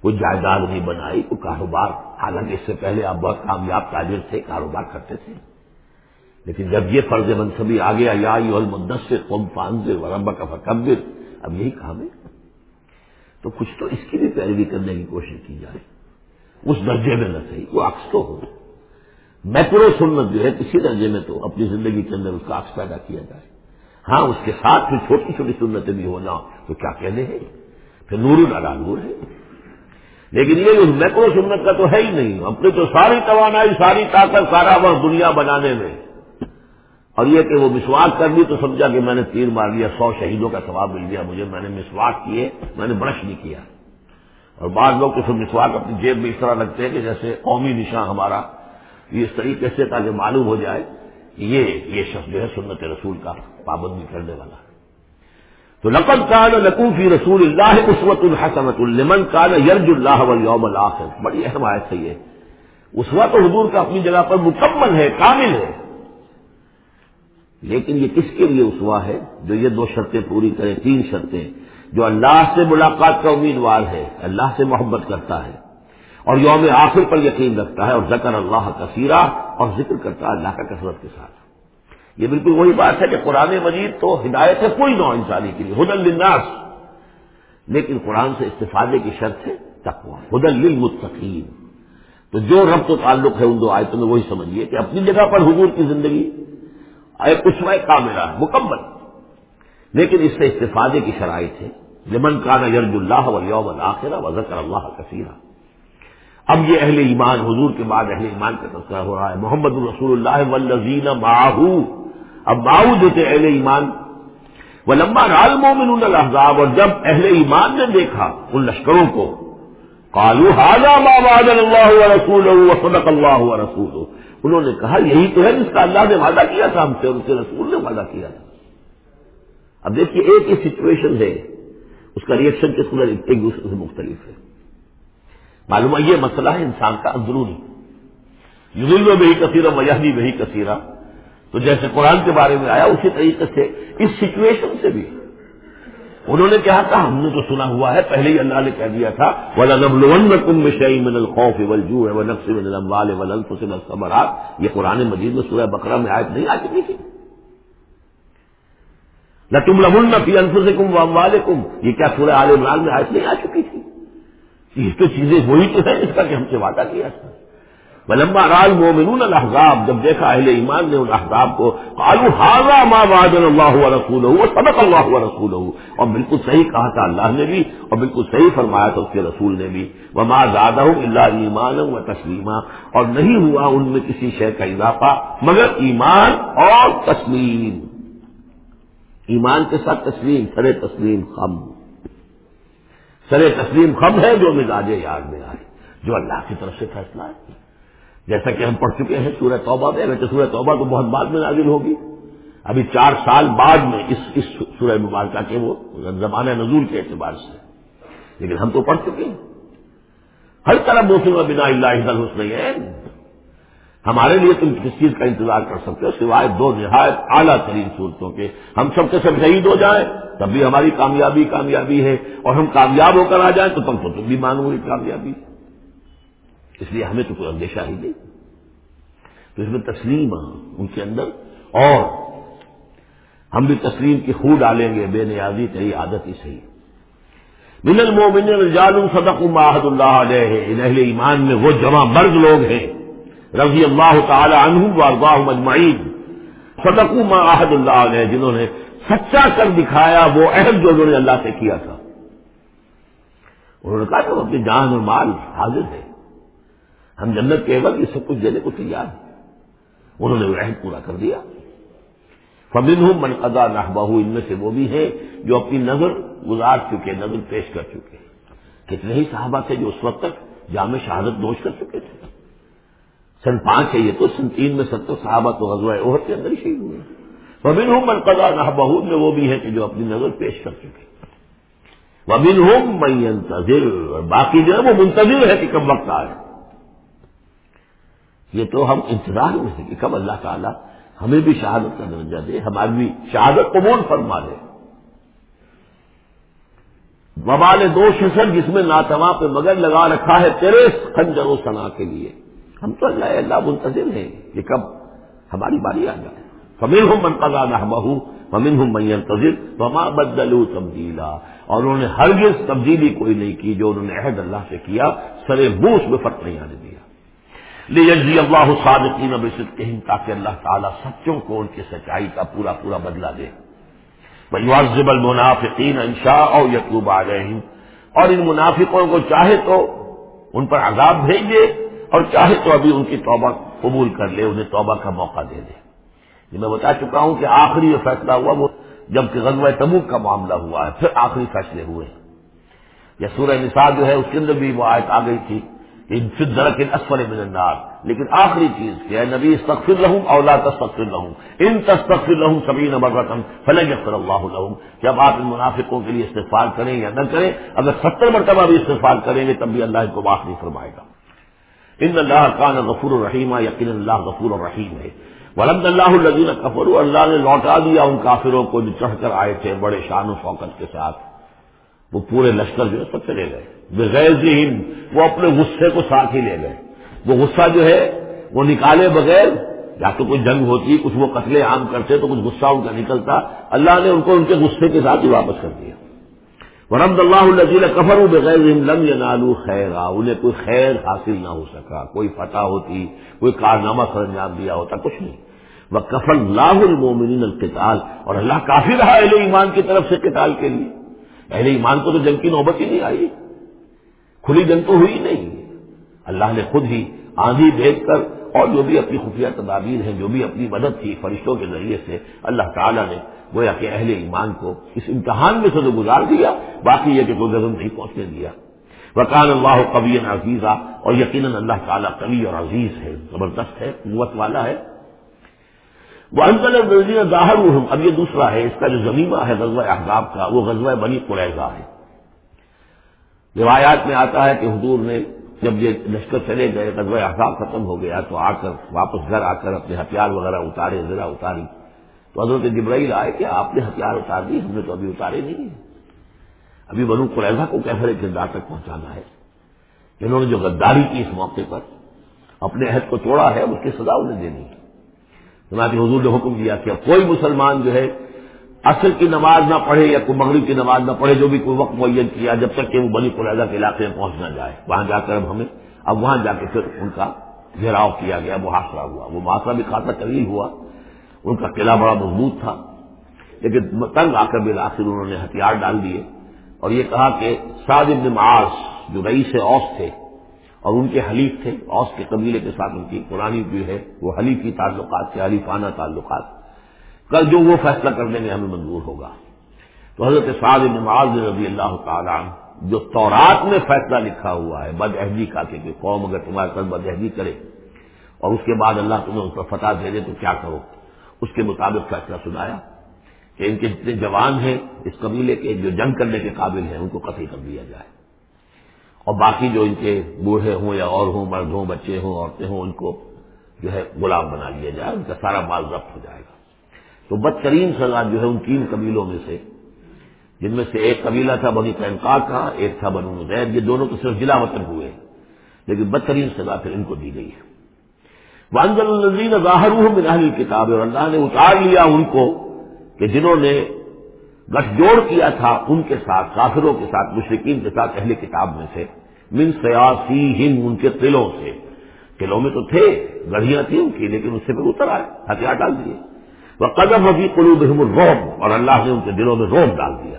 کوئی جائیداد نہیں بنائی کوئی کاروبار، حالانکہ اس سے پہلے آپ بہت کامیاب، تاجر تھے، کاروبار کرتے تھے۔ لیکن جب یہ فرض منصبی آ گیا یا المدثر قوم فانزر ورب کا فکبر، اب یہی کام ہے تو کچھ تو اس کی بھی پیروی کرنے کی کوشش کی جائے۔ اس درجے میں نہ صحیح، وہ عکس تو ہو۔ میکرو سنت جو ہے کسی درجے میں تو اپنی زندگی کے اندر اس کا عکس پیدا کیا جائے۔ ہاں اس کے ساتھ پھر چھوٹی چھوٹی سنتیں بھی ہونا، تو کیا کہنے ہیں؟ پھر نور ادا نور ہے۔ لیکن یہ میکرو سنت کا تو ہے ہی نہیں، اپنے تو ساری توانائی، ساری طاقت، سارا وقت دنیا بنانے میں۔ اور یہ کہ وہ مسواک کر لی تو سمجھا کہ میں نے تیر مار لیا، سو شہیدوں کا ثواب مل گیا مجھے، میں نے مسواک کیے، میں نے برش نہیں کیا۔ اور بعض لوگ تو مسواک اپنی جیب میں اس طرح رکھتے ہیں کہ جیسے قومی نشان ہمارا، یہ اس طریقے سے تاکہ معلوم ہو جائے کہ یہ یہ شخص جو ہے سنت رسول کا پابندی کرنے والا۔ ہے تو لقب کان لقوفی رسول اللہ عصوت الحسنت المن کان یرج اللہ ولیوم الآخر بڑی اہم آیت ہے یہ۔ اس وقت حضور کا اپنی جگہ پر مکمل ہے، کامل ہے۔ لیکن یہ کس کے لیے اسوا ہے؟ جو یہ دو شرطیں پوری کرے تین شرطیں۔ جو اللہ سے ملاقات کا امیدوار ہے، اللہ سے محبت کرتا ہے، اور یوم آخر پر یقین رکھتا ہے، اور ذکر اللہ کا سیرا اور ذکر کرتا ہے اللہ کا کثرت کے ساتھ۔ یہ بالکل وہی بات ہے کہ قرآن مجید تو ہدایت ہے کوئی نو انسانی کے لیے حد الناس لیکن قرآن سے استفادے کی شرط ہے تقوا ہدل للمتقین۔ تو جو رب تو تعلق ہے ان دو آیتوں میں وہی سمجھیے کہ اپنی جگہ پر حضور کی زندگی کچھ کا میرا مکمل۔ لیکن اس سے استفادے کی شرائط ہے لمن کا یرج اللہ و یوم الآخرہ و ذکر اللہ کثیرہ اب یہ اہل ایمان، حضور کے بعد اہل ایمان کا تذکرہ ہو رہا ہے۔ محمد الرسول اللہ والذین ماہو اب ماہو جو تھے اہل ایمان۔ وہ لمبا رال مومن الحضاب اور جب اہل ایمان نے دیکھا ان لشکروں کو کالو حاضہ وعد اللہ رسول صدق اللہ رسول انہوں نے کہا یہی تو ہے جس کا اللہ نے وعدہ کیا تھا ہم سے اور اس کے رسول نے وعدہ کیا تھا۔ اب دیکھیے ایک ہی سچویشن ہے۔ اس کا ریئیکشن کس قدر ایک دوسرے سے مختلف ہے۔ معلوم ہے یہ مسئلہ ہے انسان کا اندرونی یوزل میں بھی کثیرہ مجہدی میں ہی کثیرہ۔ تو جیسے قرآن کے بارے میں آیا، اسی طریقے سے اس سچویشن سے بھی۔ انہوں نے کہا تھا، ہم نے تو سنا ہوا ہے، پہلے ہی اللہ نے کہہ دیا تھا ولا نبل من الخوف نقص من یہ قرآن مجید میں سورہ بکرا میں آیت نہیں آ چکی تھی۔ نہ تم لمن فی کم یہ کیا سورہ عال عمران میں آیت نہیں آ چکی تھی؟ یہ تو چیزیں وہی تو ہیں، اس کا کہ ہم سے وعدہ کیا تھا۔ ولما رال مومنون الحضاب جب دیکھا اہل ایمان نے ان احزاب کو قالو حاضا ما وعد اللہ رسول ہو سبق اللہ رسول ہو اور بالکل صحیح کہا تھا اللہ نے بھی، اور بالکل صحیح فرمایا تھا اس کے رسول نے بھی وہ ماں زیادہ ہوں اللہ ایمان و تسلیمہ اور نہیں ہوا ان میں کسی شے کا اضافہ، مگر ایمان اور تسلیم۔ ایمان کے ساتھ تسلیم، سر تسلیم خم۔ سر تسلیم خم ہے جو مزاج یاد میں آئے، جو اللہ کی طرف سے فیصلہ ہے۔ جیسا کہ ہم پڑھ چکے ہیں سورہ توبہ میں ویسے سورہ توبہ تو بہت بعد میں نازل ہوگی۔ ابھی چار سال بعد میں اس اس سورہ مبارکہ کے وہ زمانہ نزول کے اعتبار سے۔ لیکن ہم تو پڑھ چکے ہیں۔ ہر طرح موسم بنا اللہ حسن ہے۔ ہمارے لیے تم کس چیز کا انتظار کر سکتے ہو سوائے دو نہایت اعلیٰ ترین صورتوں کے۔ ہم سب کے سب شہید ہو جائیں، تب بھی ہماری کامیابی کامیابی ہے۔ اور ہم کامیاب ہو کر آ جائیں تو تم تو تم بھی مانو گی کامیابی اس لیے ہمیں تو کوئی اندیشہ ہی نہیں۔ تو اس میں تسلیم ہاں، ان کے اندر۔ اور ہم بھی تسلیم کی خو ڈالیں گے، بے نیازی تیری عادت ہی صحیح۔ من المومن رجال صدق ماحد اللہ علیہ۔ اہل ایمان میں وہ جمع مرد لوگ ہیں۔ رضی اللہ تعالی عنہ و مجمعین صدق معاہد اللہ علیہ، جنہوں نے سچا کر دکھایا، وہ عہد جو انہوں نے اللہ سے کیا تھا۔ انہوں نے کہا کہ وہ اپنی جان اور مال حاضر ہے۔ ہم جنت کے وقت یہ سب کچھ دینے کو تیار ہیں۔ انہوں نے وہ عہد پورا کر دیا۔ فمن ہوں منقدا نہ بہو ان میں سے وہ بھی ہیں جو اپنی نظر گزار چکے، نظر پیش کر چکے۔ کتنے ہی صحابہ تھے جو اس وقت تک جامع شہادت دوش کر چکے تھے۔ سن پانچ ہے یہ تو، سن تین میں ستر صحابہ تو غزوہ عہد کے اندر ہی شہید ہوئے۔ وبن ہوں منقدا نہ بہو میں وہ بھی ہے کہ جو اپنی نظر پیش کر چکے۔ وبن ہوں میں باقی جو ہے وہ منتظر ہے کہ کب وقت آئے۔ یہ تو ہم انتظار میں ہیں کہ کب اللہ تعالیٰ ہمیں بھی شہادت کا درجہ دے ہماری بھی شہادت قبول فرما دے۔ ببال دو شسر جس میں ناتواں پہ مگر لگا رکھا ہے تیرے خنجر و سنا کے لیے۔ ہم تو اللہ اللہ منتظر ہیں کہ کب ہماری باری آ جائے۔ فمین ہوں من منتظا نہ بہو فمین ہوں منتظر وما بدلو تبدیلا۔ اور انہوں نے ہرگز تبدیلی کوئی نہیں کی جو انہوں نے عہد اللہ سے کیا، سرے بوس میں فرق نہیں آنے دیا لیجزی اللہ صادقین بصدقہم تاکہ اللہ تعالیٰ سچوں کو ان کی سچائی کا پورا پورا بدلہ دے۔ ویعذب المنافقین انشاء او یتوب علیہم اور ان منافقوں کو چاہے تو ان پر عذاب بھیج دے اور چاہے تو ابھی ان کی توبہ قبول کر لے، انہیں توبہ کا موقع دے دے۔ یہ میں بتا چکا ہوں کہ آخری یہ فیصلہ ہوا وہ جبکہ غزوہ تبوک کا معاملہ ہوا ہے، پھر آخری فیصلے ہوئے۔ یا سورہ نساء جو ہے اس کے اندر بھی وہ آیت آ گئی تھی۔ درک اسفر من النار. لیکن آخری چیز کیا ہے نبی استغفر رہوں اولا تستغفر رہوں ان تستغفر رہوں سبھی نمبر فلن یغفر اللہ لہم. جب آپ ان منافقوں کے لیے استغفار کریں یا نہ کریں، اگر ستر مرتبہ بھی استغفار کریں گے، تب بھی اللہ ان کو معاف نہیں فرمائے گا. ان اللہ کان غفور الرحیم یقین اللہ غفور الرحیم ہے. ولند اللہ الدین کفر اللہ نے لوٹا دیا ان کافروں کو جو چڑھ کر آئے تھے، بڑے شان و شوکت کے ساتھ. وہ پورے لشکر جو ہے سب چلے گئے۔ بغیر جی ذہن وہ اپنے غصے کو ساتھ ہی لے گئے۔ وہ غصہ جو ہے وہ نکالے بغیر یا تو کوئی جنگ ہوتی، کچھ وہ قتلے عام کرتے تو کچھ غصہ ان کا نکلتا۔ اللہ نے ان کو ان کے غصے کے ساتھ ہی واپس کر دیا۔ ورحمد اللہ کفر بغیر لم ینالو خیر انہیں کوئی خیر حاصل نہ ہو سکا، کوئی فتح ہوتی، کوئی کارنامہ سر انجام دیا ہوتا، کچھ نہیں۔ وہ کفل اللہ المومنین القتال۔ اور اللہ کافی رہا اہل ایمان کی طرف سے قتال کے لیے۔ اہل ایمان کو تو جنگ کی نوبت ہی نہیں آئی۔ کھلی جنگ تو ہوئی نہیں۔ اللہ نے خود ہی آندھی بھیج کر اور جو بھی اپنی خفیہ تدابیر ہیں، جو بھی اپنی مدد تھی فرشتوں کے ذریعے سے اللہ تعالیٰ نے گویا کہ اہل ایمان کو اس امتحان میں سے تو گزار دیا، باقی یہ کہ کوئی غزل نہیں پہنچنے دیا۔ وکان اللہ قبی عزیزہ اور یقیناً اللہ تعالیٰ قوی اور عزیز ہے، زبردست ہے، قوت والا ہے۔ وہ انتظر ظاہر اب یہ دوسرا ہے، اس کا جو زمینہ ہے غزوہ احزاب کا، وہ غزوہ بنی قریضہ ہے۔ روایات میں آتا ہے کہ حضور نے جب یہ لشکر چلے گئے، غزوہ احزاب ختم ہو گیا تو آ کر واپس گھر آ کر اپنے ہتھیار وغیرہ اتارے ذرا اتاری۔ تو حضرت جبرائیل آئے کہ آپ نے ہتھیار اتار دی، ہم نے تو ابھی اتارے نہیں ابھی بنو قریضہ کو کیسے کردار تک پہنچانا ہے۔ انہوں نے جو غداری کی اس موقع پر، اپنے عہد کو توڑا ہے، اس کی سزا انہیں دینی ہے۔ چنانچہ حضور نے حکم دیا کہ کوئی مسلمان جو ہے اصل کی نماز نہ پڑھے یا کوئی مغرب کی نماز نہ پڑھے، جو بھی کوئی وقت معین کیا، جب تک کہ وہ بنی قلعہ کے علاقے میں پہنچ نہ جائے۔ وہاں جا کر اب ہمیں، اب وہاں جا کے پھر ان کا گھیراؤ کیا گیا، محاصرہ ہوا۔ وہ محاصرہ بھی خاصا طویل ہوا۔ ان کا قلعہ بڑا مضبوط تھا۔ لیکن تنگ آ کر بالآخر انہوں نے ہتھیار ڈال دیے۔ اور یہ کہا کہ سعد ابن معاذ جو رئیس اوس تھے اور ان کے حلیف تھے، اوس کے قبیلے کے ساتھ ان کی پرانی جو ہے، وہ حلیفی تعلقات تھے، حلیفانہ تعلقات۔ کل جو وہ فیصلہ کرنے میں ہمیں منظور ہوگا۔ تو حضرت سعد نماز رضی اللہ تعالیٰ جو تورات میں فیصلہ لکھا ہوا ہے بد عہدی کا کہ قوم اگر تمہارے ساتھ بد عہدی کرے اور اس کے بعد اللہ تمہیں اس پر فتح دے دے تو کیا کرو؟ اس کے مطابق فیصلہ سنایا کہ ان کے جتنے جوان ہیں اس قبیلے کے، جو جنگ کرنے کے قابل ہیں، ان کو قتل کر دیا جائے۔ اور باقی جو ان کے بوڑھے ہوں یا اور ہوں، مرد ہوں، بچے ہوں، عورتیں ہوں، ان کو جو ہے غلام بنا لیا جائے، ان کا سارا مال ضبط ہو جائے گا۔ تو بدترین سزا جو ہے ان تین قبیلوں میں سے، جن میں سے ایک قبیلہ تھا بنی قینقا کا، ایک تھا بنو زید، یہ دونوں تو صرف ضلع وطن ہوئے، لیکن بدترین سزا پھر ان کو دی گئی ہے۔ وانزل الزین ظاہر من اہل کتاب اور اللہ نے اتار لیا ان کو کہ جنہوں نے گٹھ جوڑ کیا تھا ان کے ساتھ، کافروں کے ساتھ مشرقین کے ساتھ اہل کتاب میں سے۔ من سیاسی ہند ان کے قلعوں سے۔ قلعوں میں تو تھے، گڑھیاں تھیں ان کی، لیکن اس سے پھر اتر آئے، ہتھیار ڈال دیے۔ وہ قدم ابھی قلوب الروب اور اللہ نے ان کے دلوں میں روب ڈال دیا۔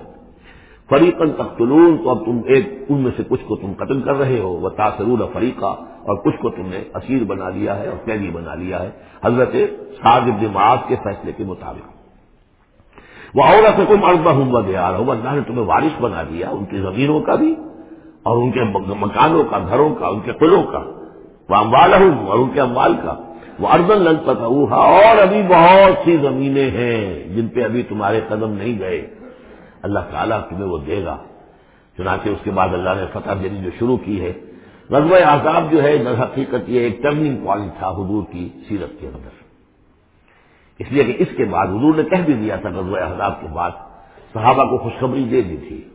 فریقن تختلون تو اب تم ایک، ان میں سے کچھ کو تم قتل کر رہے ہو۔ وہ تاثرون فریقہ اور کچھ کو تم نے اسیر بنا لیا ہے اور قیدی بنا لیا ہے۔ حضرت سعد ابن معاذ کے فیصلے کے مطابق۔ وہ عورت سے تم اربا ہوں دیار ہو اللہ نے تمہیں وارث بنا دیا، ان کی زمینوں کا بھی۔ اور ان کے مکانوں کا، گھروں کا، ان کے قلعوں کا۔ وہ اموال ہوں اور ان کے اموال کا۔ وہ اربن لنگ پتا اور ابھی بہت سی زمینیں ہیں جن پہ ابھی تمہارے قدم نہیں گئے۔ اللہ تعالیٰ تمہیں وہ دے گا۔ چنانچہ اس کے بعد اللہ نے فتح دینی جو شروع کی ہے، غزوہ آزاد جو ہے، در حقیقت یہ ایک ٹرننگ پوائنٹ تھا حضور کی سیرت کے اندر۔ اس لیے کہ اس کے بعد حضور نے کہہ بھی دیا تھا غزوہ احزاب کے بعد۔ صحابہ کو خوشخبری دے دی تھی۔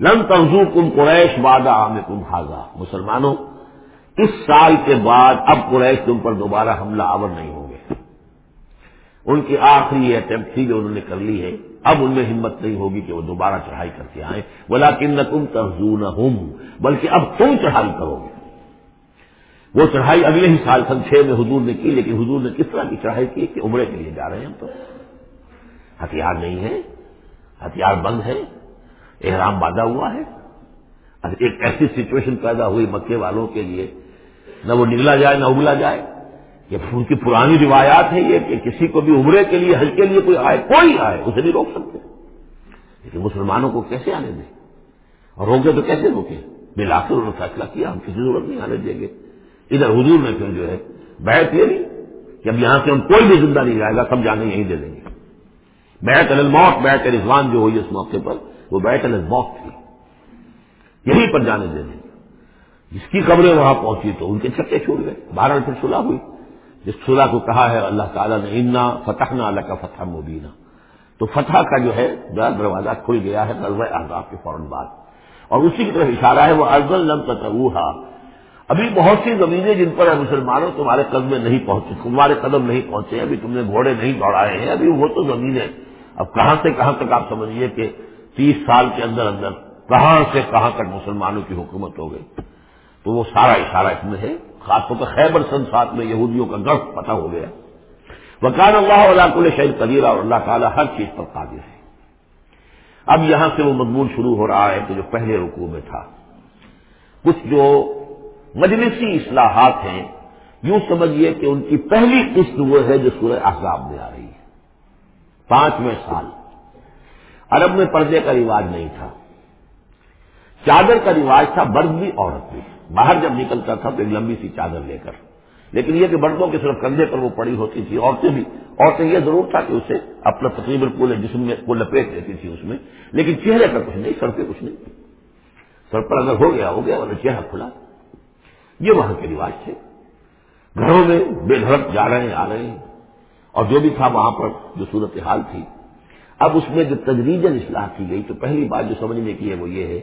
لن تنظو کم قریش بادہ عام کم حاضہ مسلمانوں، اس سال کے بعد اب قریش تم پر دوبارہ حملہ آور نہیں ہوں گے۔ ان کی آخری اٹمپٹ تھی جو انہوں نے کر لی ہے۔ اب ان میں ہمت نہیں ہوگی کہ وہ دوبارہ چڑھائی کر کے آئیں۔ بولا کن نہ تم ترزون بلکہ اب تم چڑھائی کرو گے۔ وہ چڑھائی اگلے ہی سال سن چھ میں حضور نے کی، لیکن حضور نے کس طرح کی چڑھائی کی کہ عمرے کے لیے جا رہے ہیں ہم تو؟ ہتھیار نہیں ہے، ہتھیار بند ہے۔ احرام باندھا ہوا ہے۔ ایک ایسی سچویشن پیدا ہوئی مکے والوں کے لیے۔ نہ وہ نگلا جائے، نہ اگلا جائے۔ یہ ان کی پرانی روایات ہے یہ کہ کسی کو بھی عمرے کے لیے، حج کے لیے کوئی آئے کوئی آئے، اسے نہیں روک سکتے۔ لیکن مسلمانوں کو کیسے آنے دیں؟ اور روکے تو کیسے روکے؟ بلا کر انہوں نے فیصلہ کیا، ہم کسی ضرورت نہیں آنے دیں گے۔ ادھر حضور نے پھر جو ہے بیٹھ لے لی کہ اب یہاں سے ہم کوئی بھی زندہ نہیں جائے گا، سب جانے یہیں دے دیں گے۔ بیت الموت بیت رضوان جو ہوئی اس موقع پر وہ بیت الموت تھی۔ یہیں پر جانے دے دیں۔ گے جس کی خبریں وہاں پہنچی تو ان کے چھکے چھوٹ گئے۔ بارہ پھر صلح ہوئی۔ جس صلح کو کہا ہے اللہ تعالیٰ نے، انا فتح نہ اللہ کا فتح مبینہ تو فتح کا جو ہے دروازہ کھل گیا ہے غزوہ احزاب کے فوراً بعد۔ اور اسی کی طرف اشارہ ہے وہ ارزل لم تتوہا ابھی بہت سی زمینیں جن پر مسلمانوں، تمہارے قدم میں نہیں پہنچے۔ تمہارے قدم نہیں پہنچے، ابھی تم نے گھوڑے نہیں دوڑائے ہیں، ابھی وہ تو زمینیں۔ اب کہاں سے کہاں تک آپ سمجھیے کہ تیس سال کے اندر اندر کہاں سے کہاں تک مسلمانوں کی حکومت ہو گئی؟ تو وہ سارا اشارہ اس میں ہے، خاص طور پر خیبر سنسات میں یہودیوں کا گرف پتہ ہو گیا۔ وکان اللہ علیہ کل شہید قدیرہ اور اللہ تعالیٰ ہر چیز پر قادر ہے۔ اب یہاں سے وہ مضمون شروع ہو رہا ہے کہ جو پہلے رکوع میں تھا۔ کچھ جو مجلسی اصلاحات ہیں، یوں سمجھیے کہ ان کی پہلی قسط وہ ہے جو سورہ احزاب میں آ رہی ہے۔ پانچویں سال۔ عرب میں پردے کا رواج نہیں تھا۔ چادر کا رواج تھا برد بھی عورت بھی باہر جب نکلتا تھا تو ایک لمبی سی چادر لے کر۔ لیکن یہ کہ بردوں کے صرف کندھے پر وہ پڑی ہوتی تھی عورتیں بھی۔ عورتیں یہ ضرور تھا کہ اسے اپنا تقریباً پورے جسم میں وہ لپیٹ لیتی تھی اس میں۔ لیکن چہرے پر کچھ نہیں، سر پہ کچھ نہیں۔ سر پر اگر ہو گیا ہو گیا، ورنہ چہرہ کھلا۔ یہ وہاں کے رواج تھے۔ گھروں میں بے دھڑک جا رہے ہیں، آ رہے ہیں۔ اور جو بھی تھا وہاں پر جو صورت حال تھی اب اس میں جو تجریجن اصلاح کی گئی، تو پہلی بات جو سمجھنے کی ہے وہ یہ ہے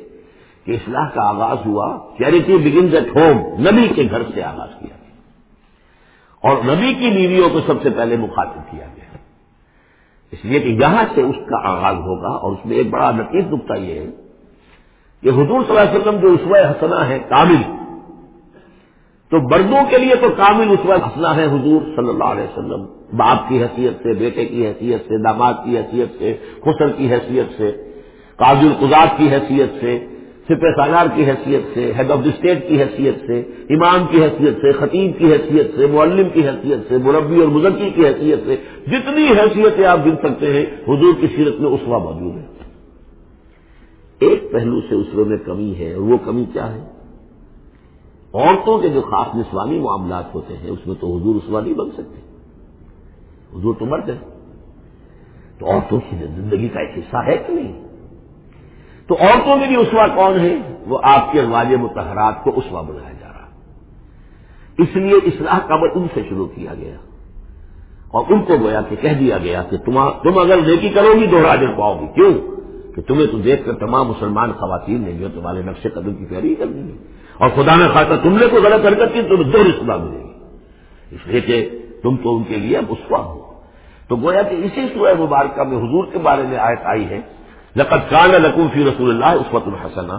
کہ اصلاح کا آغاز ہوا چیریٹی بگنز ایٹ ہوم نبی کے گھر سے آغاز کیا گیا۔ اور نبی کی بیویوں کو سب سے پہلے مخاطب کیا گیا۔ اس لیے کہ یہاں سے اس کا آغاز ہوگا، اور اس میں ایک بڑا نتیج نقطہ یہ ہے کہ حضور صلی اللہ علیہ وسلم جو اسوہ حسنا ہے کامل تو بردوں کے لیے تو کامل اس وقت ہنسنا ہے حضور صلی اللہ علیہ وسلم باپ کی حیثیت سے بیٹے کی حیثیت سے داماد کی حیثیت سے خسر کی حیثیت سے قاضی القزاد کی حیثیت سے سپہ سالار کی حیثیت سے ہیڈ آف دی اسٹیٹ کی حیثیت سے امام کی حیثیت سے خطیب کی حیثیت سے معلم کی حیثیت سے مربی اور مزکی کی حیثیت سے جتنی حیثیتیں آپ گن سکتے ہیں حضور کی سیرت میں اسوا موجود ہے ایک پہلو سے اسرے میں کمی ہے اور وہ کمی کیا ہے عورتوں کے جو خاص نسوانی معاملات ہوتے ہیں، اس میں تو حضور اسوا نہیں بن سکتے حضور تو مرد ہے تو عورتوں کی زندگی کا ایک حصہ ہے کہ نہیں؟ تو عورتوں میں بھی اسوا کون ہے؟ وہ آپ کے رواج متحرات کو اسوا بنایا جا رہا۔ اس لیے اصلاح کا ان سے شروع کیا گیا۔ اور ان کو گویا کہ کہہ دیا گیا کہ تم اگر نیکی کرو گی دوہرا دے پاؤ گی۔ کیوں؟ کہ تمہیں تو دیکھ کر تمام مسلمان خواتین نے جو تمہارے نقش قدم کی پیاری کرنی ہے اور خدا نے خاصا تم نے کوئی غلط حرکت کی تمہیں دو رشتہ ملے گی۔ اس لیے کہ تم تو ان کے لیے اب اسوا ہو۔ تو گویا کہ اسی سورہ مبارکہ میں حضور کے بارے میں آیت آئی ہے لقت کان لکم فی رسول اللہ اسوت الحسنہ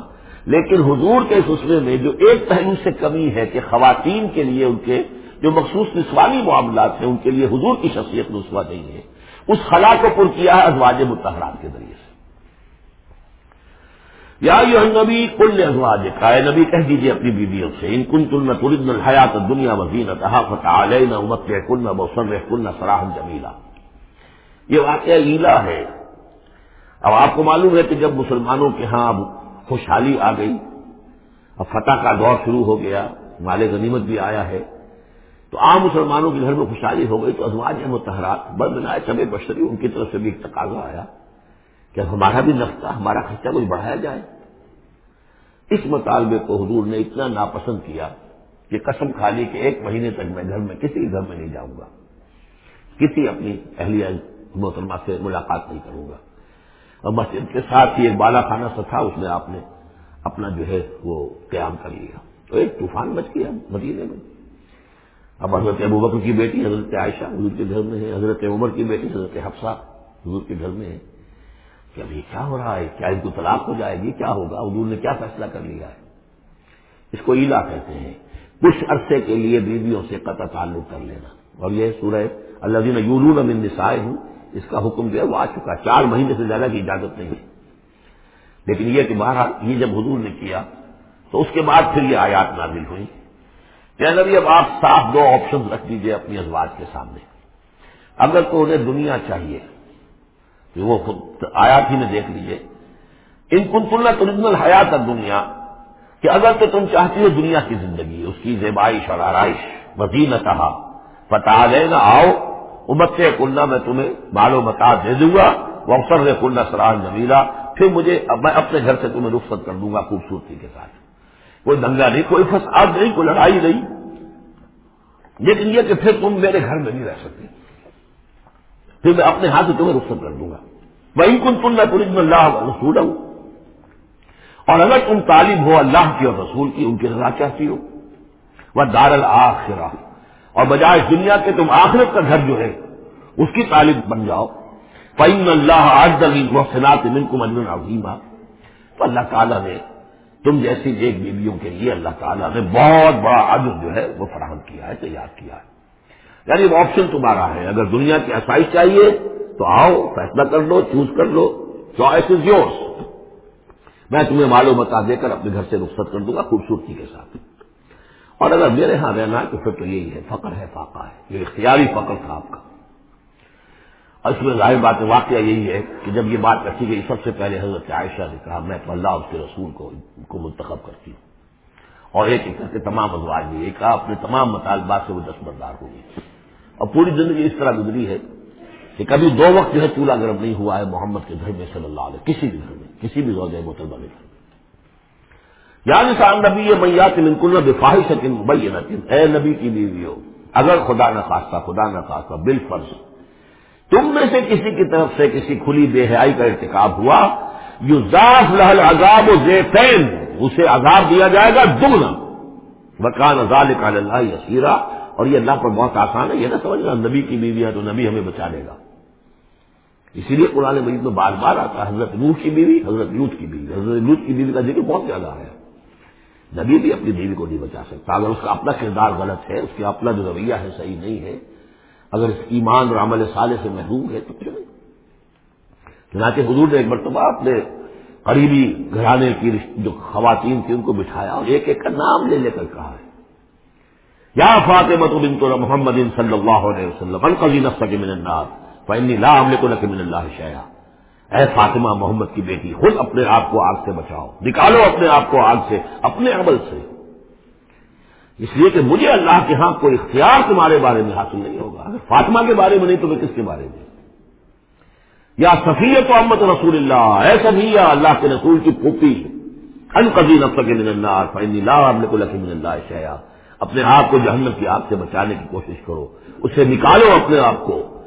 لیکن حضور کے سسرے میں جو ایک پہلو سے کمی ہے کہ خواتین کے لیے ان کے جو مخصوص نسوانی معاملات ہیں، ان کے لیے حضور کی شخصیت نسوا نہیں ہے۔ اس خلا کو پر کیا ہے ازواج متحرات کے ذریعے سے۔ یا یہ نبی کل ازواج کا نبی کہہ دیجیے اپنی بیویوں سے، ان کن تل میں ترد الحیات دنیا وزین تحافت علیہ امت کن موسم کن سراہن جمیلا۔ یہ واقعہ ایلا ہے۔ اب آپ کو معلوم ہے کہ جب مسلمانوں کے ہاں اب خوشحالی آ گئی، اب فتح کا دور شروع ہو گیا، مال غنیمت بھی آیا ہے، تو عام مسلمانوں کے گھر میں خوشحالی ہو گئی، تو ازواج متحرات بد بنائے چبے بشری، ان کی طرف سے بھی ایک تقاضا آیا۔ کہ ہمارا بھی نفتا ہمارا خرچہ کچھ بڑھایا جائے۔ اس مطالبے کو حضور نے اتنا ناپسند کیا کہ قسم کھا لی کہ ایک مہینے تک میں گھر میں کسی گھر میں نہیں جاؤں گا۔ کسی اپنی اہلیہ محترمہ سے ملاقات نہیں کروں گا۔ اور مسجد کے ساتھ ہی ایک بالا خانہ سا تھا، اس میں آپ نے اپنا جو ہے وہ قیام کر لیا۔ تو ایک طوفان بچ گیا مدینے میں۔ اب حضرت ابو بکر کی بیٹی حضرت عائشہ حضور کے گھر میں ہے، حضرت عمر کی بیٹی حضرت حفصہ حضور کے گھر میں ہے۔ کہ اب یہ کیا ہو رہا ہے؟ کیا ان کو طلاق ہو جائے گی؟ کیا ہوگا؟ حضور نے کیا فیصلہ کر لیا ہے؟ اس کو ایلا کہتے ہیں۔ کچھ عرصے کے لیے بیویوں سے قطع تعلق کر لینا۔ اور یہ سورہ اللہ دین یولون امن نسائے ہوں اس کا حکم جو ہے وہ آ چکا۔ چار مہینے سے زیادہ کی اجازت نہیں۔ لیکن یہ کہ بہرحال یہ جب حضور نے کیا، تو اس کے بعد پھر یہ آیات نازل ہوئی کہ نبی، اب آپ صاف دو آپشن رکھ دیجیے اپنی ازواج کے سامنے۔ اگر تو انہیں دنیا چاہیے کہ وہ خود آیات ہی میں دیکھ لیجیے ان کن تلنا ترجم الحیات دنیا کہ اگر تو تم چاہتی ہو دنیا کی زندگی، اس کی زیبائش اور آرائش وزین کہا پتا لے نہ آؤ امت کنہ میں تمہیں مال و متا دے دوں گا۔ وہ افسر کنہ سران جمیلا۔ پھر مجھے، میں اپنے گھر سے تمہیں رخصت کر دوں گا خوبصورتی کے ساتھ۔ کوئی دنگا نہیں، کوئی فساد نہیں، کوئی لڑائی نہیں۔ لیکن یہ کہ پھر تم میرے گھر میں نہیں رہ سکتے۔ پھر میں اپنے ہاتھ سے تمہیں رخصت کر دوں گا۔ وہی کن تم میں پوری اللہ رسول ہوں اور اگر تم طالب ہو اللہ کی اور رسول کی، ان کی رضا چاہتی ہو۔ وہ دار الآخرہ اور بجائے دنیا کے تم آخرت کا گھر جو ہے، اس کی طالب بن جاؤ۔ فعم اللہ آج محسنات من کو مجمن عظیمہ تو اللہ تعالیٰ نے تم جیسی ایک بیویوں کے لیے اللہ تعالیٰ نے بہت بڑا عدل جو ہے، وہ فراہم کیا ہے، تیار کیا ہے۔ یعنی وہ آپشن تمہارا ہے۔ اگر دنیا کی آسائش چاہیے تو آؤ، فیصلہ کر لو چوز کر لو۔ چوائس از یورس میں تمہیں معلوم بتا دے کر اپنے گھر سے رخصت کر دوں گا خوبصورتی کے ساتھ۔ اور اگر میرے ہاں رہنا ہے تو پھر تو یہی ہے، فقر ہے، فاقہ ہے۔ یہ اختیاری فقر تھا آپ کا۔ اور اس میں ظاہر بات واقعہ یہی ہے کہ جب یہ بات رکھی گئی، سب سے پہلے حضرت عائشہ نے کہا، میں تو اللہ اس کے رسول کو کو منتخب کرتی ہوں۔ اور ایک ایک کر کے تمام ازواج نے یہ کہا اپنے تمام مطالبات سے وہ دستبردار ہوگی اور پوری زندگی اس طرح گزری ہے کہ کبھی دو وقت جو ہے چولہا گرم نہیں ہوا ہے محمد کے گھر میں صلی اللہ علیہ کسی بھی گھر میں، کسی بھی روزے محترمہ میں۔ یا نسان نبی یہ میات منکل بفاہش ہے اے نبی کی بیوی ہو اگر خدا نہ خاصہ، خدا نہ خاصہ بال فرض تم میں سے کسی کی طرف سے کسی کھلی بے حیائی کا ارتکاب ہوا یو ذاف لہل عذاب و زیفین اسے عذاب دیا جائے گا دگنا۔ مکان ازال کا اللہ یسیرا اور یہ اللہ پر بہت آسان ہے، یہ نہ سمجھنا نبی کی بیوی ہے تو نبی ہمیں بچا لے گا۔ اسی لیے قرآن مجید میں بار بار آتا ہے، حضرت نوح کی بیوی، حضرت یوتھ کی بیوی۔ حضرت یوتھ کی بیوی کا ذکر بہت زیادہ ہے۔ نبی بھی اپنی بیوی کو نہیں بچا سکتا۔ اگر اس کا اپنا کردار غلط ہے، اس کا اپنا جو رویہ ہے صحیح نہیں ہے، اگر اس ایمان اور عمل سالے سے محروم ہے تو کیوں نہیں؟ چنانچہ حضور نے ایک مرتبہ اپنے قریبی گھرانے کی جو خواتین تھی ان کو بٹھایا اور ایک ایک کا نام لے لے کر کہا ہے۔ یا فاطمہ بنت محمد صلی اللہ علیہ وسلم القضی نفس من النار فإني لا املك لك من اللہ شیئا۔ اے فاطمہ محمد کی بیٹی، خود اپنے آپ کو آگ سے بچاؤ، نکالو اپنے آپ کو آگ سے، اپنے عمل سے۔ اس لیے کہ مجھے اللہ کے ہاں کوئی اختیار تمہارے بارے میں حاصل نہیں ہوگا۔ اگر فاطمہ کے بارے میں نہیں تو میں کس کے بارے میں؟ یا سفیت و احمد رسول اللہ، اے سفیہ اللہ کے رسول کی پھوپھی القدی نفس کے من اللہ فین اللہ کو لکی من اللہ شیا اپنے آپ کو جہنم کی آگ سے بچانے کی کوشش کرو، اسے نکالو اپنے آپ کو۔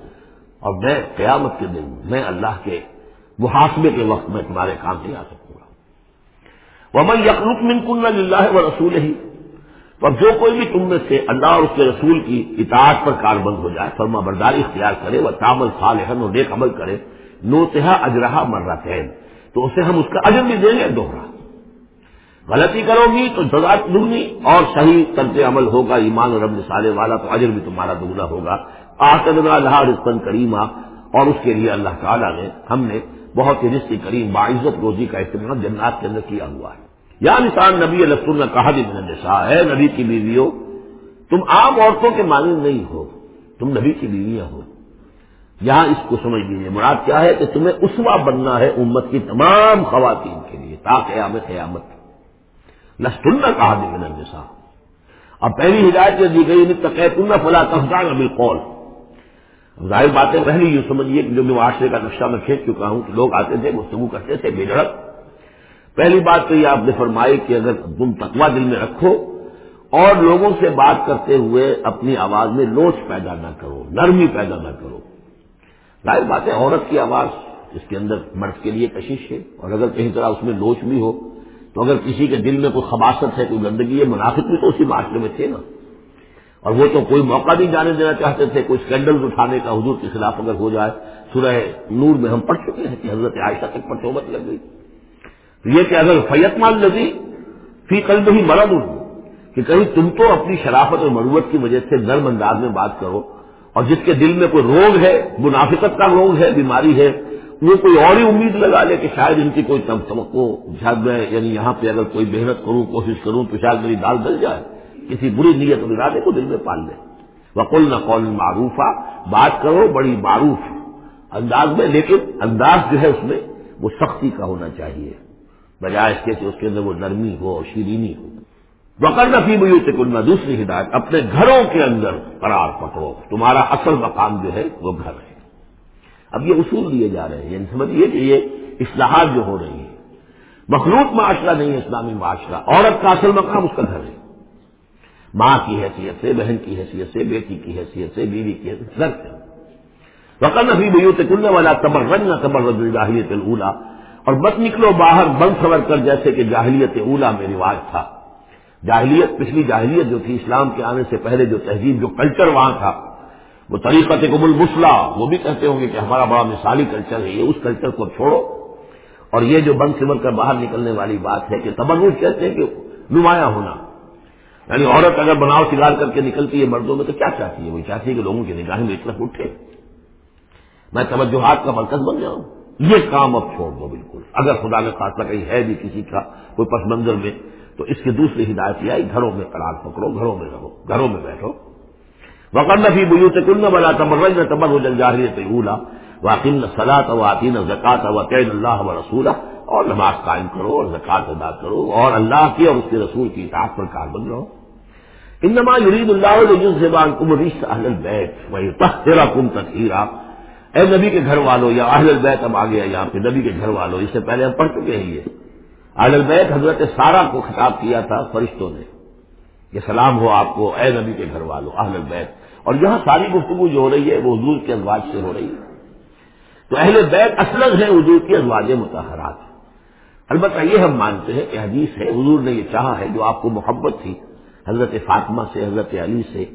اور میں قیامت کے دن، میں اللہ کے محاسبے کے وقت میں تمہارے کام نہیں آ سکوں گا۔ وہ میں من کن اللہ و رسول ہی تو اب جو کوئی بھی تم میں سے اللہ اور اس کے رسول کی اطاعت پر کار بند ہو جائے، فرما برداری اختیار کرے وہ تامل صالحن اور نیک عمل کرے نوتہا اجرہا مرہ تو اسے ہم اس کا اجر بھی دیں گے، دوہرا۔ غلطی کرو گی تو سزا دگنی اور صحیح طرز عمل ہوگا، ایمان اور رب سالے والا تو اجر بھی تمہارا دگنا ہوگا۔ آتدنا اللہ رسپن کریمہ اور اس کے لیے اللہ تعالیٰ نے ہم نے بہت ہی رشتے کریم، باعزت روزی کا استعمال جنات کے اندر کیا ہوا ہے۔ یا نسان نبی علیہ نے کہا بھی میں نے ہے، نبی کی بیویوں، تم عام عورتوں کے مانند نہیں ہو، تم نبی کی بیویاں ہو۔ یہاں اس کو سمجھ لیجیے مراد کیا ہے کہ تمہیں اسوا بننا ہے امت کی تمام خواتین کے لیے، تا قیامت قیامت لسٹن کہا دی میں اب پہلی ہدایت جو دی گئی تم فلا تفدان ابھی قول ظاہر باتیں پہلی یوں سمجھیے کہ جو میں معاشرے کا نقشہ میں کھینچ چکا ہوں، کہ لوگ آتے تھے، گفتگو کرتے تھے، بے جھڑک پہلی بات تو یہ آپ نے فرمائی کہ اگر تم تقوا دل میں رکھو اور لوگوں سے بات کرتے ہوئے اپنی آواز میں لوچ پیدا نہ کرو، نرمی پیدا نہ کرو. ظاہر بات ہے، عورت کی آواز اس کے اندر مرد کے لیے کشش ہے، اور اگر کہیں طرح اس میں لوچ بھی ہو تو اگر کسی کے دل میں کوئی خباست ہے، کوئی گندگی ہے، منافق بھی تو اسی معاشرے میں تھے نا۔ اور وہ تو کوئی موقع نہیں جانے دینا چاہتے تھے، کوئی اسکینڈل اٹھانے کا حضور کے خلاف اگر ہو جائے۔ سورہ نور میں ہم پڑھ چکے ہیں کہ حضرت عائشہ تک پر توبت لگ گئی۔ یہ کہ اگر فیت مان لگی فی قلب ہی مرد ہوں کہ کہیں تم تو اپنی شرافت اور مروت کی وجہ سے نرم انداز میں بات کرو، اور جس کے دل میں کوئی روگ ہے، منافقت کا روگ ہے، بیماری ہے وہ کوئی اور ہی امید لگا لے کہ شاید ان کی کوئی توقع شاید میں یعنی یہاں پہ اگر کوئی محنت کروں، کوشش کروں، تو شاید میری دال گل جائے۔ کسی بری نیت اور ارادے کو دل میں پال لے۔ وقل نہ قول معروفہ بات کرو، بڑی معروف انداز میں، لیکن انداز جو ہے اس میں وہ سختی کا ہونا چاہیے۔ بجائے اس کے کہ اس کے اندر وہ نرمی ہو اور شیرینی ہو۔ وکر نفی بھائی سے دوسری ہدایت۔ اپنے گھروں کے اندر قرار پکڑو۔ تمہارا اصل مقام جو ہے وہ گھر ہے۔ اب یہ اصول دیے جا رہے ہیں یعنی سمجھیے کہ یہ اصلاحات جو ہو رہی ہیں۔ مخلوط معاشرہ نہیں ہے، اسلامی معاشرہ۔ عورت کا اصل مقام اس کا گھر ہے۔ ماں کی حیثیت سے، بہن کی حیثیت سے، بیٹی کی حیثیت سے، بیوی کی حیثیت گھر سے نفی بھائی کلنے والا تبر نہ تبر رجاہیت اولا اور بس نکلو باہر بند خبر کر، جیسے کہ جاہلیت اولا میں رواج تھا۔ جاہلیت، پچھلی جاہلیت جو تھی، اسلام کے آنے سے پہلے جو تہذیب، جو کلچر وہاں تھا۔ وہ طریقت قبول مسلح وہ بھی کہتے ہوں گے کہ ہمارا بڑا مثالی کلچر ہے، یہ اس کلچر کو چھوڑو۔ اور یہ جو بند سمر کر باہر نکلنے والی بات ہے کہ تبرج کہتے ہیں کہ نمایاں ہونا۔ یعنی عورت اگر بناؤ سگار کر کے نکلتی ہے مردوں میں تو کیا چاہتی ہے؟ وہ چاہتی ہے کہ لوگوں کی نگاہیں میں طرف اٹھے۔ میں توجہات کا مرکز بن جاؤں۔ یہ کام اب چھوڑ دو بالکل۔ اگر خدا میں خاصہ کہیں ہے بھی کسی کا، کوئی پس منظر میں، تو اس کی دوسری ہدایت یہ آئی، گھروں میں قرار پکڑو، گھروں میں رہو، گھروں میں بیٹھو۔ وقت نفی بلو سے کل بلا تمر تمر ہو جل جاہری زکات و قید اللہ و رسولہ اور نماز قائم کرو، اور زکات ادا کرو، اور اللہ کی اور اس کے رسول کی اطاعت پر کار بن رہو ان یرید اللہ زبان کم ریش اہل بیت وہی تخیرہ کم تخیرہ اے نبی کے گھر والوں یا اہل البیت اب آ گیا یہاں پہ، نبی کے گھر والوں اس سے پہلے ہم پڑھ چکے ہیں یہ. اہل البیت حضرت سارا کو خطاب کیا تھا فرشتوں نے. یہ سلام ہو آپ کو، اے نبی کے گھر والوں اہل البیت. اور یہاں ساری گفتگو جو ہو رہی ہے وہ حضور کے ازواج سے ہو رہی ہے۔ تو اہل بیت اصل ہے حضور کی ازواج متحرات البتہ یہ ہم مانتے ہیں کہ حدیث ہے، حضور نے یہ چاہا ہے جو آپ کو محبت تھی، حضرت فاطمہ سے، حضرت علی سے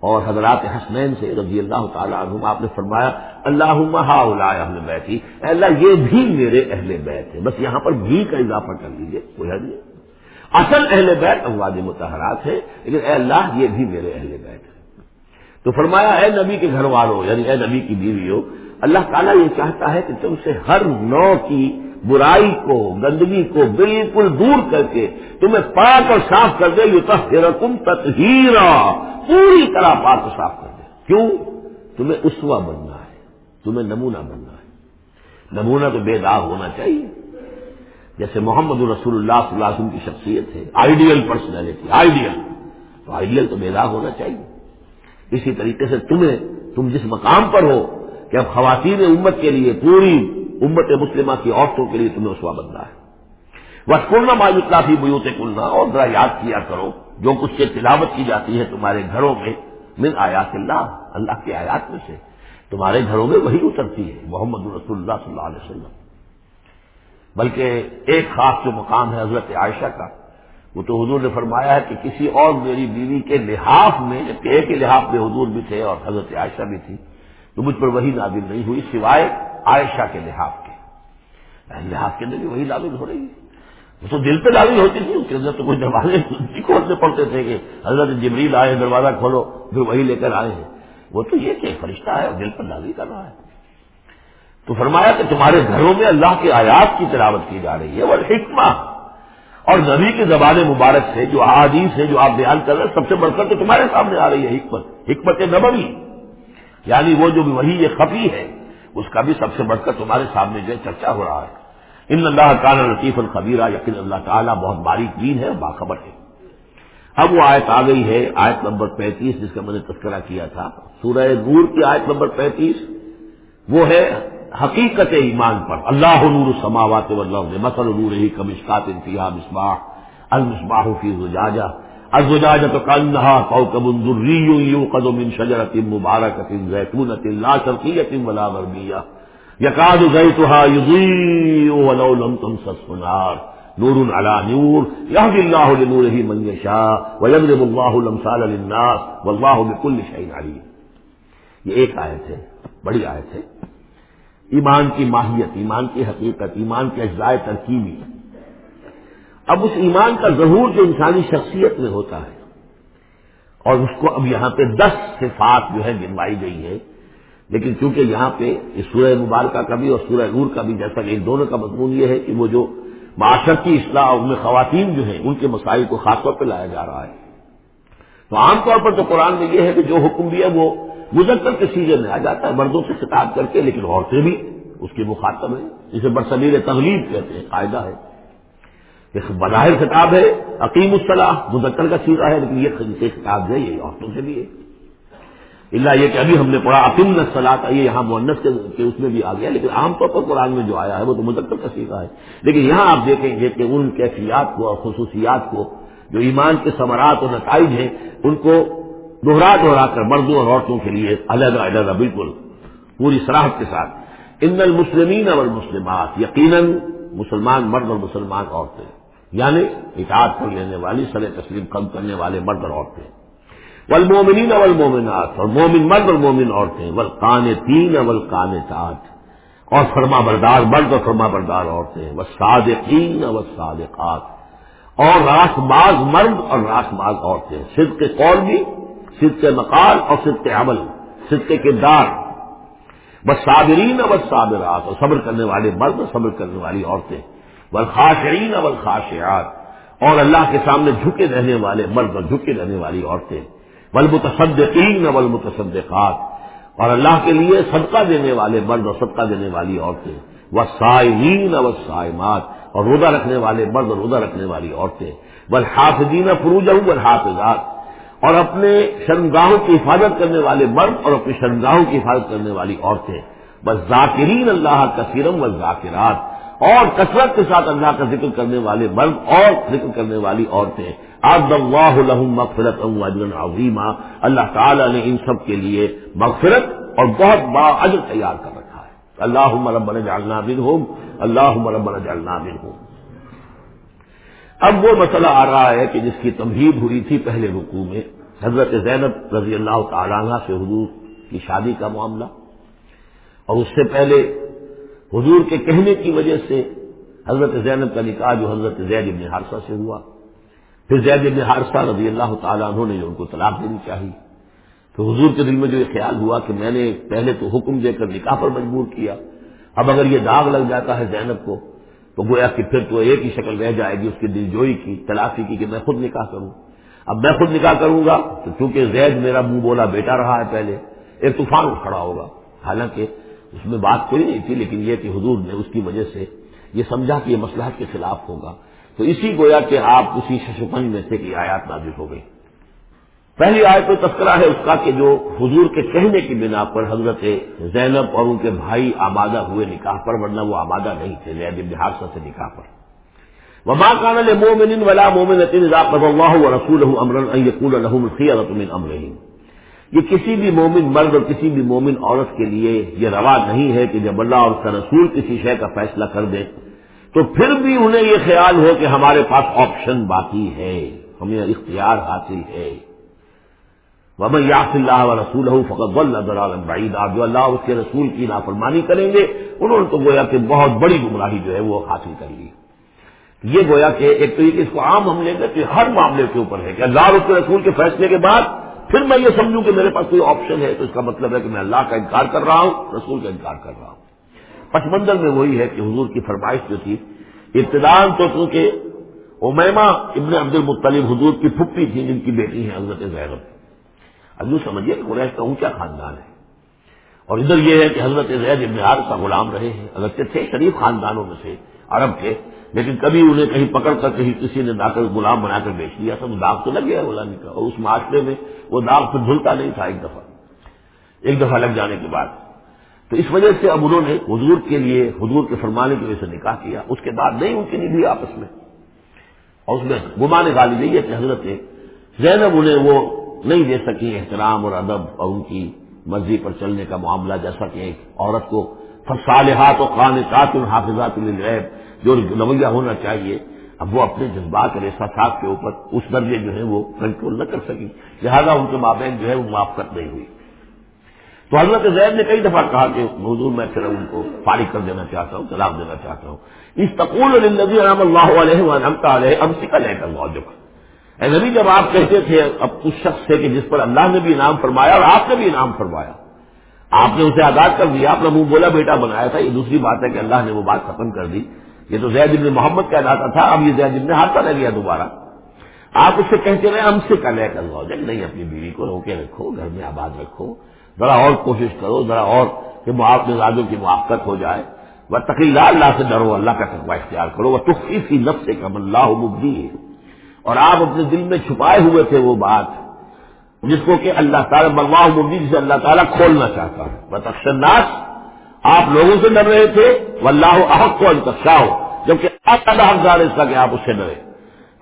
اور حضرات حسنین سے رضی اللہ تعالیٰ عنہ آپ نے فرمایا اللہ اہل بیٹھی اللہ، یہ بھی میرے اہل بیت ہے بس یہاں پر بھی کا اضافہ کر لیجیے کوئی حد نہیں۔ اصل اہل بیت افواد متحرات ہے لیکن اے اللہ، یہ بھی میرے اہل بیت ہے تو فرمایا، اے نبی کے گھر والوں یعنی اے نبی کی بیوی ہو اللہ تعالیٰ یہ چاہتا ہے کہ تم سے ہر نو کی برائی کو، گندگی کو بالکل دور کر کے تمہیں پاک اور صاف کر دے یہ تم تطہیرا۔ پوری طرح پاک اور صاف کر دے۔ کیوں؟ تمہیں اسوا بننا ہے، تمہیں نمونہ بننا ہے۔ نمونہ تو بے داغ ہونا چاہیے۔ جیسے محمد رسول اللہ صلی اللہ علیہ وسلم کی شخصیت ہے، آئیڈیل پرسنالٹی، آئیڈیل۔ تو آئیڈیل تو بے داغ ہونا چاہیے۔ اسی طریقے سے تمہیں، تم جس مقام پر ہو کہ اب خواتین امت کے لیے، پوری امت مسلمہ کی عورتوں کے لیے تمہیں اسوا بننا ہے۔ بس کرنا مایوسلا بھی بوتے کلنا اور ذرا یاد کیا کرو، جو کچھ سے تلاوت کی جاتی ہے تمہارے گھروں میں، من آیات اللہ اللہ کے آیات میں سے۔ تمہارے گھروں میں وہی اترتی ہے، محمد رسول اللہ صلی اللہ علیہ وسلم۔ بلکہ ایک خاص جو مقام ہے حضرت عائشہ کا وہ تو حضور نے فرمایا ہے کہ کسی اور میری بیوی کے لحاف میں، جبکہ ایک ہی لحاف میں حضور بھی تھے اور حضرت عائشہ بھی تھی، تو مجھ پر وہی نازل نہیں ہوئی سوائے عائشہ کے لحاظ کے۔ لحاظ کے اندر بھی وہی لازم ہو رہی ہے۔ وہ تو دل پہ لازم ہوتی تھی اس کے اندر تو کوئی دروازے کھولنے پڑتے تھے کہ حضرت جبریل آئے، دروازہ کھولو، پھر وہی لے کر آئے ہیں۔ وہ تو یہ کہ فرشتہ ہے دل پر لازم کر رہا ہے۔ تو فرمایا کہ تمہارے گھروں میں اللہ کے آیات کی تلاوت کی جا رہی ہے۔ وہ حکمہ اور نبی کے زبان مبارک سے جو احادیث ہے جو آپ بیان کر رہے ہیں، سب سے بڑھ کر تو تمہارے سامنے آ رہی ہے حکمت حکمت نبوی۔ یعنی وہ جو وہی یہ خفی ہے، اس کا بھی سب سے بڑھ کر تمہارے سامنے جو چرچا ہو رہا ہے۔ ان اللہ تعالیٰ لطیف الخبیرہ یقین اللہ تعالیٰ بہت باریک دین ہے باخبر ہے۔ اب وہ آیت آ گئی ہے، آیت نمبر پینتیس، جس کا میں نے تذکرہ کیا تھا۔ سورہ نور کی آیت نمبر پینتیس، وہ ہے حقیقت ایمان پر۔ اللہ نور السماوات سماوات مسل نور ہی کمشکات انتہا مصباح۔ المصباح فی زجاجہ الزجاجة كأنها كوكب دري يوقد من شجرة مباركة زيتونة لا شرقية ولا غربية يكاد زيتها يضيء ولو لم تمسسه نار۔ نور على نور۔ يهدي الله لنوره من يشاء ويضرب الله الامثال للناس۔ والله بكل شيء عليم یہ ایک آیت ہے، بڑی آیت ہے۔ ایمان کی ماہیت، ایمان کی حقیقت، ایمان کے اجزائے ترکیبی۔ اب اس ایمان کا ظہور جو انسانی شخصیت میں ہوتا ہے، اور اس کو اب یہاں پہ دس صفات جو ہے گنوائی گئی ہے لیکن چونکہ یہاں پہ اس سورہ مبارکہ کا بھی اور سورہ نور کا بھی جیسا کہ ان دونوں کا مضمون یہ ہے کہ وہ جو معاشرتی اصلاح ان میں خواتین جو ہیں، ان کے مسائل کو خاص طور پہ لایا جا رہا ہے۔ تو عام طور پر تو قرآن میں یہ ہے کہ جو حکم بھی ہے وہ مزکر کے سیزن میں آ جاتا ہے، مردوں سے خطاب کر کے، لیکن عورتیں بھی اس کی مخاطب ہیں، جسے برصغیر تغلیب کہتے ہیں، قاعدہ ہے۔ ایک بظاہر خطاب ہے عقیم الصلاح، مذکر کا سیرا ہے، لیکن یہ خطاب جو ہے، یہ عورتوں سے بھی ہے۔ اللہ یہ کہ ابھی ہم نے پڑھا عقیم نسلا تھا یہ یہاں مونس کے اس میں بھی آ گیا، لیکن عام طور پر قرآن میں جو آیا ہے وہ تو مذکر کا سیرا ہے۔ لیکن یہاں آپ دیکھیں گے کہ ان کیفیات کو اور خصوصیات کو جو ایمان کے ثمرات اور نتائج ہیں، ان کو دوہرا دوہرا کر مردوں اور عورتوں کے لیے علیحدہ علیحدہ بالکل پوری سراہد کے ساتھ۔ ان المسلمین اور مسلمات یقیناً مسلمان مرد اور مسلمان عورتیں یعنی اطاعت کر لینے والی سر تسلیم کم کرنے والے مرد اور عورتیں۔ والمومنین والمومنات اور مومن مرد اور مومن عورتیں ول کان تین اول کان اور فرما بردار مرد اور فرما بردار عورتیں وہ صادقین و صادقات اور راس باز مرد اور راس باز عورتیں۔ صدق کے قول بھی، صدق کے مقال اور صدق کے عمل، صدق کے کردار۔ بس صابرین و صابرات اور صبر کرنے والے مرد اور صبر کرنے والی عورتیں۔ بل خاشرین و خاشیات اور اللہ کے سامنے جھکے رہنے والے مرد اور جھکے رہنے والی عورتیں۔ بل متصدقین اور اللہ کے لیے صدقہ دینے والے مرد اور صدقہ دینے والی عورتیں۔ وہ سائمین سائمات اور روزہ رکھنے والے مرد اور روزہ رکھنے والی عورتیں۔ بل حافظین فروج بل حافظات اور اپنے شرمگاہوں کی حفاظت کرنے والے مرد اور اپنی شرمگاہوں کی حفاظت کرنے والی عورتیں۔ بس ذاکرین اللہ کثیرم و ذاکرات اور کثرت کے ساتھ اللہ کا ذکر کرنے والے مرد اور ذکر کرنے والی عورتیں۔ آب اللہ مغفرت عظیمہ اللہ تعالیٰ نے ان سب کے لیے مغفرت اور بہت بڑا اجر تیار کر رکھا ہے۔ اللہ مربن جالنا بن ہوں اللہ مربن جالنا بن ہوں اب وہ مسئلہ آ رہا ہے کہ جس کی تمہید ہوئی تھی پہلے رکوع میں، حضرت زینب رضی اللہ تعالیٰ سے حضور کی شادی کا معاملہ۔ اور اس سے پہلے حضور کے کہنے کی وجہ سے حضرت زینب کا نکاح جو حضرت زید ابن حارثہ سے ہوا۔ پھر زید ابن حارثہ رضی اللہ تعالیٰ عنہ نے ان کو طلاق دینی چاہیے تو حضور کے دل میں جو یہ خیال ہوا کہ میں نے پہلے تو حکم دے کر نکاح پر مجبور کیا، اب اگر یہ داغ لگ جاتا ہے زینب کو، تو گویا کہ پھر تو ایک ہی شکل رہ جائے گی، اس کی دل جوئی کی، تلافی کی کہ میں خود نکاح کروں۔ اب میں خود نکاح کروں گا تو چونکہ زید میرا منہ بولا بیٹا رہا ہے پہلے، ایک طوفان اٹھ کھڑا ہوگا۔ حالانکہ اس میں بات کوئی نہیں تھی، لیکن یہ کہ حضور نے اس کی وجہ سے یہ سمجھا کہ یہ مسلحت کے خلاف ہوگا۔ تو اسی گویا کہ آپ اسی ششپنج میں سے کہ آیات نازل ہو گئی۔ پہلی آیت تو تذکرہ ہے اس کا کہ جو حضور کے کہنے کی بنا پر حضرت زینب اور ان کے بھائی آبادہ ہوئے نکاح پر، ورنہ وہ آبادہ نہیں تھے لید بہار سے نکاح پر۔ وما كان لمؤمن ولا مؤمنة إذا قضى الله ورسوله أمرا أن يكون لهم الخيرة من أمرهم۔ یہ کسی بھی مومن مرد اور کسی بھی مومن عورت کے لیے یہ روا نہیں ہے کہ جب اللہ اور اس کا رسول کسی شے کا فیصلہ کر دے، تو پھر بھی انہیں یہ خیال ہو کہ ہمارے پاس آپشن باقی ہے، ہمیں اختیار حاصل ہے۔ وبن یاس اللہ و رسول فقط اللہ بعید آپ جو اللہ اس کے رسول کی نافرمانی کریں گے، انہوں نے تو گویا کہ بہت بڑی گمراہی جو ہے وہ حاصل کر لی۔ یہ گویا کہ ایک تو اس کو عام ہم لیں گے کہ ہر معاملے کے اوپر ہے کہ اللہ اس کے رسول کے فیصلے کے بعد پھر میں یہ سمجھوں کہ میرے پاس کوئی آپشن ہے تو اس کا مطلب ہے کہ میں اللہ کا انکار کر رہا ہوں، رسول کا انکار کر رہا ہوں۔ پس منظر میں وہی ہے کہ حضور کی فرمائش جو تھی ابتدان تو چونکہ امیما ابن عبد المطلب حضور کی پھپھی تھی جن کی بیٹی ہے حضرت زیرب اب یوں سمجھیے کہ قریش کا اونچا خاندان ہے۔ اور ادھر یہ ہے کہ حضرت زید ابن حارث کا غلام رہے ہیں۔ اگرچہ تھے شریف خاندانوں میں سے، عرب کے لیکن کبھی انہیں کہیں پکڑ کر کہیں کسی نے کر غلام بنا کر بیچ دیا۔ سب داغ تو لگ گیا غلامی کا، اور اس معاشرے میں وہ داغ پھر دھلتا نہیں تھا ایک دفعہ۔ ایک دفعہ لگ جانے کے بعد۔ تو اس وجہ سے اب انہوں نے حضور کے لیے، حضور کے فرمانے کی وجہ سے نکاح کیا۔ اس کے بعد نہیں، ان کی نہیں بھی آپس میں۔ اور اس میں گمان غالی نہیں ہے کہ حضرت زینب انہیں وہ نہیں دے سکی احترام اور ادب اور ان کی مرضی پر چلنے کا معاملہ جیسا کہ ایک عورت کو فصالحات و قانقات الحافظات الغیب جو رویہ ہونا چاہیے، اب وہ اپنے جذبات اور احساسات کے اوپر اس درجے جو ہے وہ کنٹرول نہ کر سکی لہذا ان کے مابین جو ہے وہ معاف کر نہیں ہوئی تو حضرت زید نے کئی دفعہ کہا کہ حضور میں پھر ان کو فارغ کر دینا چاہتا ہوں، طلاق دینا چاحتا ہوں۔ اس تقول رحم اللہ علیہ اے نبی، جب آپ کہتے تھے اب اس شخص سے کہ جس پر اللہ نے بھی انعام فرمایا اور آپ نے بھی انعام فرمایا، آپ نے اسے آزاد کر دیا اپنا منہ بولا، بیٹا بنایا تھا، یہ دوسری بات ہے کہ اللہ نے وہ بات ختم کر دی۔ یہ تو زید ابن محمد کہلاتا تھا، اب یہ زید ابن ہاتھ رہ گیا دوبارہ۔ آپ اس سے کہتے رہے، ہم سے کل ہے کل جب نہیں، اپنی بیوی کو روکے رکھو، گھر میں آباد رکھو، ذرا اور کوشش کرو، ذرا اور کہ معاف، مزاجوں کی موافقت ہو جائے۔ وہ تقریل اللہ سے ڈرو، اللہ کا تقوی اختیار کرو۔ وہ تخفی سی نفس سے کم اللہ مبدی ہے اور آپ اپنے دل میں چھپائے ہوئے تھے وہ بات جس کو کہ اللہ تعالیٰ بلواہ مبدی جسے اللہ تعالیٰ کھولنا چاہتا ہے۔ بس اکثر ناس آپ لوگوں سے ڈر رہے تھے واللہ احق کو انتخا ہو جبکہ آپ کا حقدار اس کا کہ آپ اس سے ڈرے۔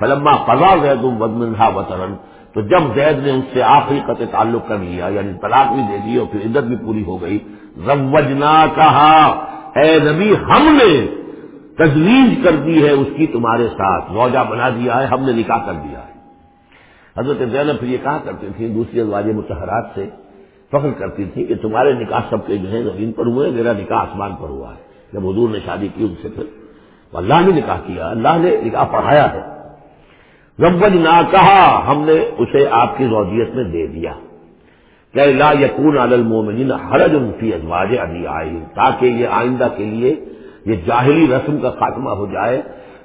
فلما فضا زید بدمنہا وطرن تو جب زید نے اس سے آخری قطع تعلق کر لیا یعنی طلاق بھی دے دی اور پھر عدت بھی پوری ہو گئی روجنا کہا اے نبی، ہم نے تجویز کر دی ہے اس کی تمہارے ساتھ۔ روجہ بنا دیا ہے، ہم نے نکاح کر دیا ہے۔ حضرت زینب پھر یہ کہا کرتے تھے، دوسری ازواج متحرات سے فخر کرتی تھی کہ تمہارے نکاح سب کے جو ہے زمین پر ہوئے، میرا نکاح آسمان پر ہوا ہے۔ جب حضور نے شادی کی ان سے پھر اللہ نے نکاح کیا، اللہ نے نکاح پڑھایا ہے۔ ربج نہ کہا، ہم نے اسے آپ کی روزیت میں دے دیا۔ کہ لا یقون المومنین حرج فی ازواج ابھی آئی تاکہ یہ آئندہ کے لیے یہ جاہلی رسم کا خاتمہ ہو جائے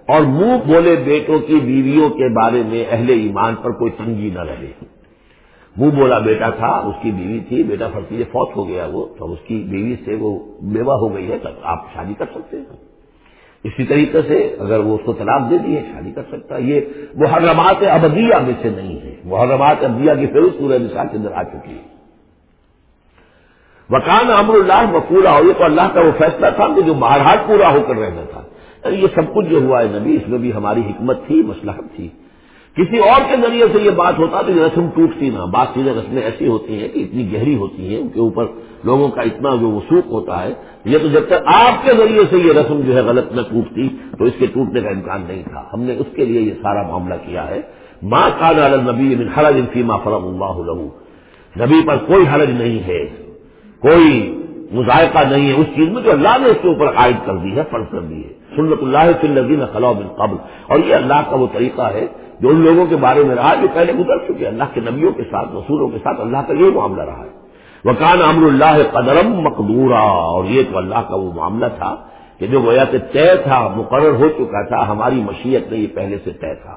اور منہ بولے بیٹوں کی بیویوں کے بارے میں اہل ایمان پر کوئی تنگی نہ رہے۔ منہ بولا بیٹا تھا، اس کی بیوی تھی، بیٹا فرقی فوت ہو گیا وہ، تو اس کی بیوی سے وہ بیوہ ہو گئی ہے تب آپ شادی کر سکتے ہیں۔ اسی طریقے سے اگر وہ اس کو طلاق دے دی ہے، شادی کر سکتا ہے۔ یہ محرمات ابدیہ میں سے نہیں ہے۔ محرمات ابدیہ کی پھر سورہ مثال کے اندر آ چکی ہے۔ وکان امر اللہ مقورہ ہو یہ تو اللہ کا وہ فیصلہ تھا کہ جو مہارہٹ پورا ہو کر رہنا تھا۔ یعنی یہ سب کچھ جو ہوا ہے نبی، اس میں بھی ہماری حکمت تھی مسلحت تھی۔ کسی اور کے ذریعے سے یہ بات ہوتا تو یہ رسم ٹوٹتی نہ۔ بات چیزیں رسمیں ایسی ہوتی ہیں کہ اتنی گہری ہوتی ہیں، ان کے اوپر لوگوں کا اتنا جو وسوخ ہوتا ہے۔ یہ تو جب تک آپ کے ذریعے سے یہ رسم جو ہے غلط نہ ٹوٹتی، تو اس کے ٹوٹنے کا امکان نہیں تھا۔ ہم نے اس کے لیے یہ سارا معاملہ کیا ہے۔ ماں کان نبی حرج فیما فرم اللہ نبی پر کوئی حرج نہیں ہے۔ کوئی مذائقہ نہیں ہے اس چیز میں جو اللہ نے اس کے اوپر عائد کر دی ہے، فرض کر دی ہے۔ سنت اللہ فی الدین خلاء بن قبل۔ اور یہ اللہ کا وہ طریقہ ہے جو ان لوگوں کے بارے میں رہا جو پہلے گزر چکے اللہ کے نبیوں کے ساتھ، رسولوں کے ساتھ اللہ کا یہ معاملہ رہا ہے۔ وکان امر اللہ قدرم مقدورہ اور یہ تو اللہ کا وہ معاملہ تھا کہ جو گویا کہ طے تھا، مقرر ہو چکا تھا، ہماری مشیت میں یہ پہلے سے طے تھا۔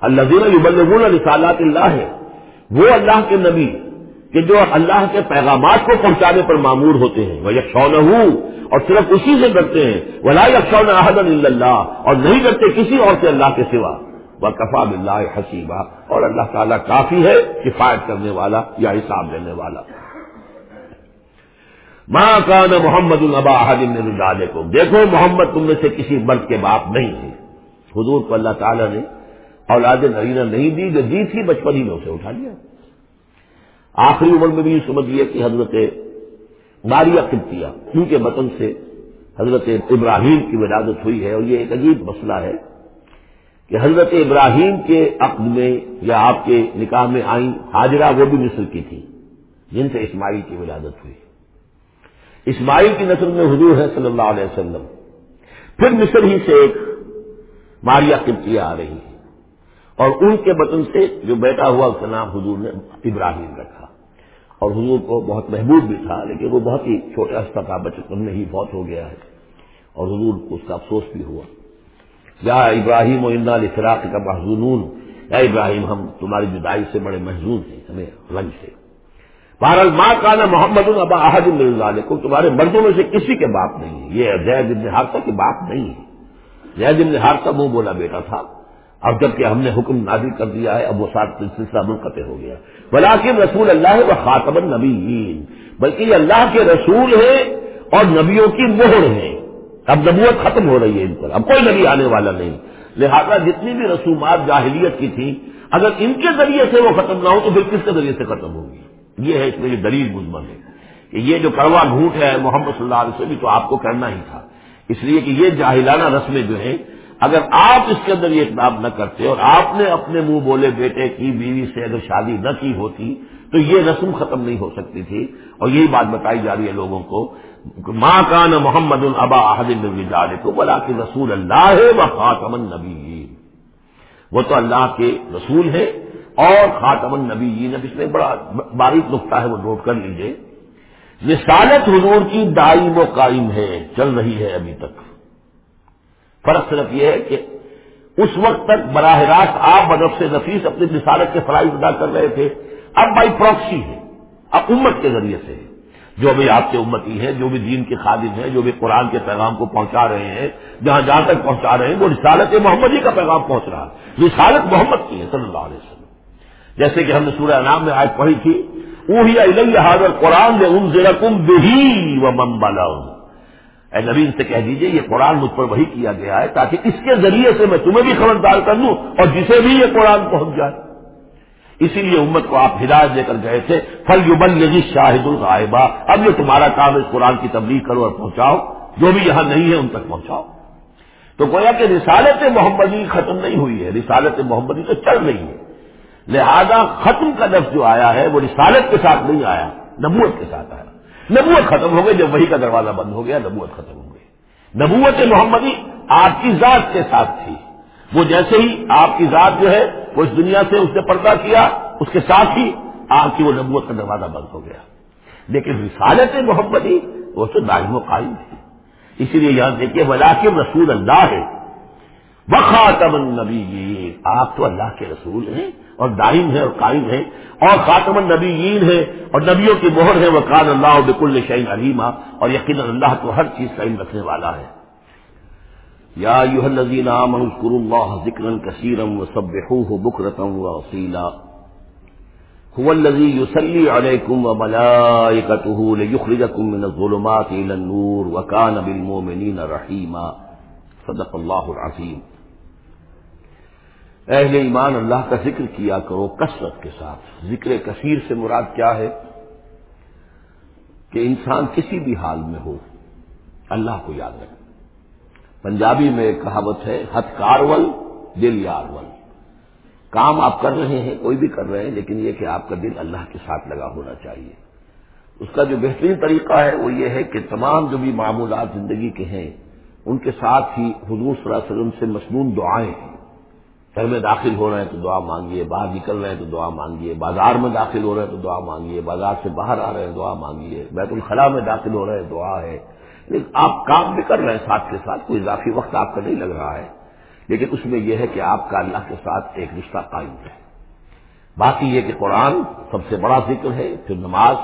اللہ رسالات اللہ ہے وہ اللہ کے نبی کہ جو اللہ کے پیغامات کو پہنچانے پر معمور ہوتے ہیں وہ یکشون ہوں اور صرف اسی سے ڈرتے ہیں وہ یکشون احدن اللہ اور نہیں ڈرتے کسی اور سے اللہ کے سوا۔ وہ کفا بلّہ حسیبہ اور اللہ تعالیٰ کافی ہے کفایت کرنے والا یا حساب لینے والا۔ ماں کان محمد البا حدم کو دیکھو، محمد تم میں سے کسی مرد کے باپ نہیں ہے۔ حضور کو اللہ تعالیٰ نے اولاد نرینہ نہیں دی، جو دی تھی بچپن ہی میں اسے اٹھا لیا۔ آخری عمر میں بھی یہ سمجھ لیا کہ حضرت ماریا قبطیہ، کیونکہ وطن سے حضرت ابراہیم کی ولادت ہوئی ہے اور یہ ایک عجیب مسئلہ ہے کہ حضرت ابراہیم کے عقد میں یا آپ کے نکاح میں آئی حاجرہ وہ بھی مصر کی تھی، جن سے اسماعیل کی ولادت ہوئی۔ اسماعیل کی نسل میں حضور ہے صلی اللہ علیہ وسلم۔ پھر مصر ہی سے ایک ماریا قبطیہ آ رہی ہے اور ان کے بطن سے جو بیٹا ہوا اس کا نام حضور نے ابراہیم رکھا۔ اور حضور کو بہت محبوب بھی تھا، لیکن وہ بہت ہی چھوٹا سا تھا بچپن میں ہی بہت ہو گیا ہے۔ اور حضور کو اس کا افسوس بھی ہوا۔ یا ابراہیم و اندا فراق کا محضون یا ابراہیم، ہم تمہاری جدائی سے بڑے محضون ہیں، ہمیں رنگ سے بہرحال ماں کا نا محمد البا احد اللہ کو تمہارے مردوں میں سے کسی کے باپ نہیں ہے۔ یہ زید ابن حادثہ کے باپ نہیں ہے۔ زید ابن حادثہ منہ بولا بیٹا تھا۔ اب جبکہ ہم نے حکم نازل کر دیا ہے، اب وہ سات سلسلہ منقطع ہو گیا۔ بلاکن رسول اللہ ہے وہ خاطب النبی بلکہ یہ اللہ کے رسول ہیں اور نبیوں کی مہر ہیں۔ اب نبوت ختم ہو رہی ہے ان پر، اب کوئی نبی آنے والا نہیں۔ لہذا جتنی بھی رسومات جاہلیت کی تھیں، اگر ان کے ذریعے سے وہ ختم نہ ہو، تو پھر کس کے ذریعے سے ختم ہوگی یہ ہے اس میں یہ دلیل مزمن ہے کہ یہ جو کڑوا گھوٹ ہے محمد صلی اللہ علیہ وسلم تو آپ کو کرنا ہی تھا۔ اس لیے کہ یہ جاہلانہ رسمیں جو ہیں اگر آپ اس کے اندر یہ اقدام نہ کرتے اور آپ نے اپنے منہ بولے بیٹے کی بیوی سے اگر شادی نہ کی ہوتی تو یہ رسم ختم نہیں ہو سکتی تھی اور یہی بات بتائی جا رہی ہے لوگوں کو ماں کا نا محمد البا احد کو بلا کہ رسول اللہ ہے وہ خاتم النبی وہ تو اللہ کے رسول ہے اور خاتم النبی اب اس میں بڑا باریک نقطہ ہے وہ نوٹ کر لیجیے۔ رسالت حضور کی دائم و قائم ہے، چل رہی ہے ابھی تک۔ فرق صرف یہ ہے کہ اس وقت تک براہ راست آپ بدف سے نفیس اپنی رسالت کے فرائض ادا کر رہے تھے۔ اب بائی پروکسی ہے، اب امت کے ذریعے سے جو بھی آپ کے امتی ہیں جو بھی دین کے خادم ہیں جو بھی قرآن کے پیغام کو پہنچا رہے ہیں، جہاں جہاں تک پہنچا رہے ہیں، وہ رسالت محمد کا پیغام پہنچ رہا ہے۔ رسالت محمد کی ہے، صلی اللہ علیہ وسلم۔ جیسے کہ ہم نے سورہ نام میں آج پڑھی تھی وہ حاضر قرآن نے ان ضلع کم بہی و ممبلا اے نبی ان سے کہہ دیجیے، یہ قرآن مجھ پر وہی کیا گیا ہے تاکہ اس کے ذریعے سے میں تمہیں بھی خبردار کر دوں اور جسے بھی یہ قرآن پہنچ جائے اسی لیے امت کو آپ ہدایت دے کر گئے تھے فل یو بن شاہد الغائبہ اب یہ تمہارا کام اس قرآن کی تبلیغ کرو اور پہنچاؤ۔ جو بھی یہاں نہیں ہے ان تک پہنچاؤ۔ تو گویا کہ رسالت محمدی ختم نہیں ہوئی ہے، رسالت محمدی تو چل رہی ہے۔ لہذا ختم کا لفظ جو آیا ہے، وہ رسالت کے ساتھ نہیں آیا، نبوت کے ساتھ آیا۔ نبوت ختم ہو گئی جب وہی کا دروازہ بند ہو گیا، نبوت ختم ہو گئی۔ نبوت محمدی آپ کی ذات کے ساتھ تھی۔ وہ جیسے ہی آپ کی ذات جو ہے، وہ اس دنیا سے اس نے پردہ کیا، اس کے ساتھ ہی آپ کی وہ نبوت کا دروازہ بند ہو گیا۔ لیکن رسالت محمدی وہ تو دائم و قائم تھی۔ اسی لیے یاد دیکھیے ولاکم رسول اللہ ہے۔ خاتم النبی آپ تو اللہ کے رسول ہیں۔ اور دائم ہے اور قائم ہے اور خاتم النبیین ہے اور نبیوں کی مہر ہے وہ کان اللہ بک الشعین علیمہ اور یقین اللہ تو ہر چیز کا علم رکھنے والا ہے۔ یا یوح الذین آمنوا اذکروا اللہ ذکرا کثیرا وسبحوه بکرتا واصیلا هو الذي يصلي عليكم وملائكته ليخرجكم من الظلمات الى النور وكان بالمؤمنين رحيما صدق الله العظيم اہل ایمان اللہ کا ذکر کیا کرو کثرت کے ساتھ۔ ذکر کثیر سے مراد کیا ہے؟ کہ انسان کسی بھی حال میں ہو، اللہ کو یاد رکھے۔ پنجابی میں ایک کہاوت ہے ہتھ کارول دل یارول کام آپ کر رہے ہیں، کوئی بھی کر رہے ہیں، لیکن یہ کہ آپ کا دل اللہ کے ساتھ لگا ہونا چاہیے۔ اس کا جو بہترین طریقہ ہے وہ یہ ہے کہ تمام جو بھی معمولات زندگی کے ہیں، ان کے ساتھ ہی حضور صلی اللہ علیہ وسلم سے مصنون دعائیں ہیں۔ گھر میں داخل ہو رہے ہیں تو دعا مانگیے، باہر نکل رہے ہیں تو دعا مانگیے، بازار میں داخل ہو رہے ہیں تو دعا مانگیے، بازار سے باہر آ رہے ہیں دعا مانگیے، بیت الخلاء میں داخل ہو رہے ہیں دعا ہے۔ لیکن آپ کام بھی کر رہے ہیں ساتھ کے ساتھ، کوئی اضافی وقت آپ کا نہیں لگ رہا ہے۔ لیکن اس میں یہ ہے کہ آپ کا اللہ کے ساتھ ایک رشتہ قائم ہے۔ باقی یہ کہ قرآن سب سے بڑا ذکر ہے، پھر نماز،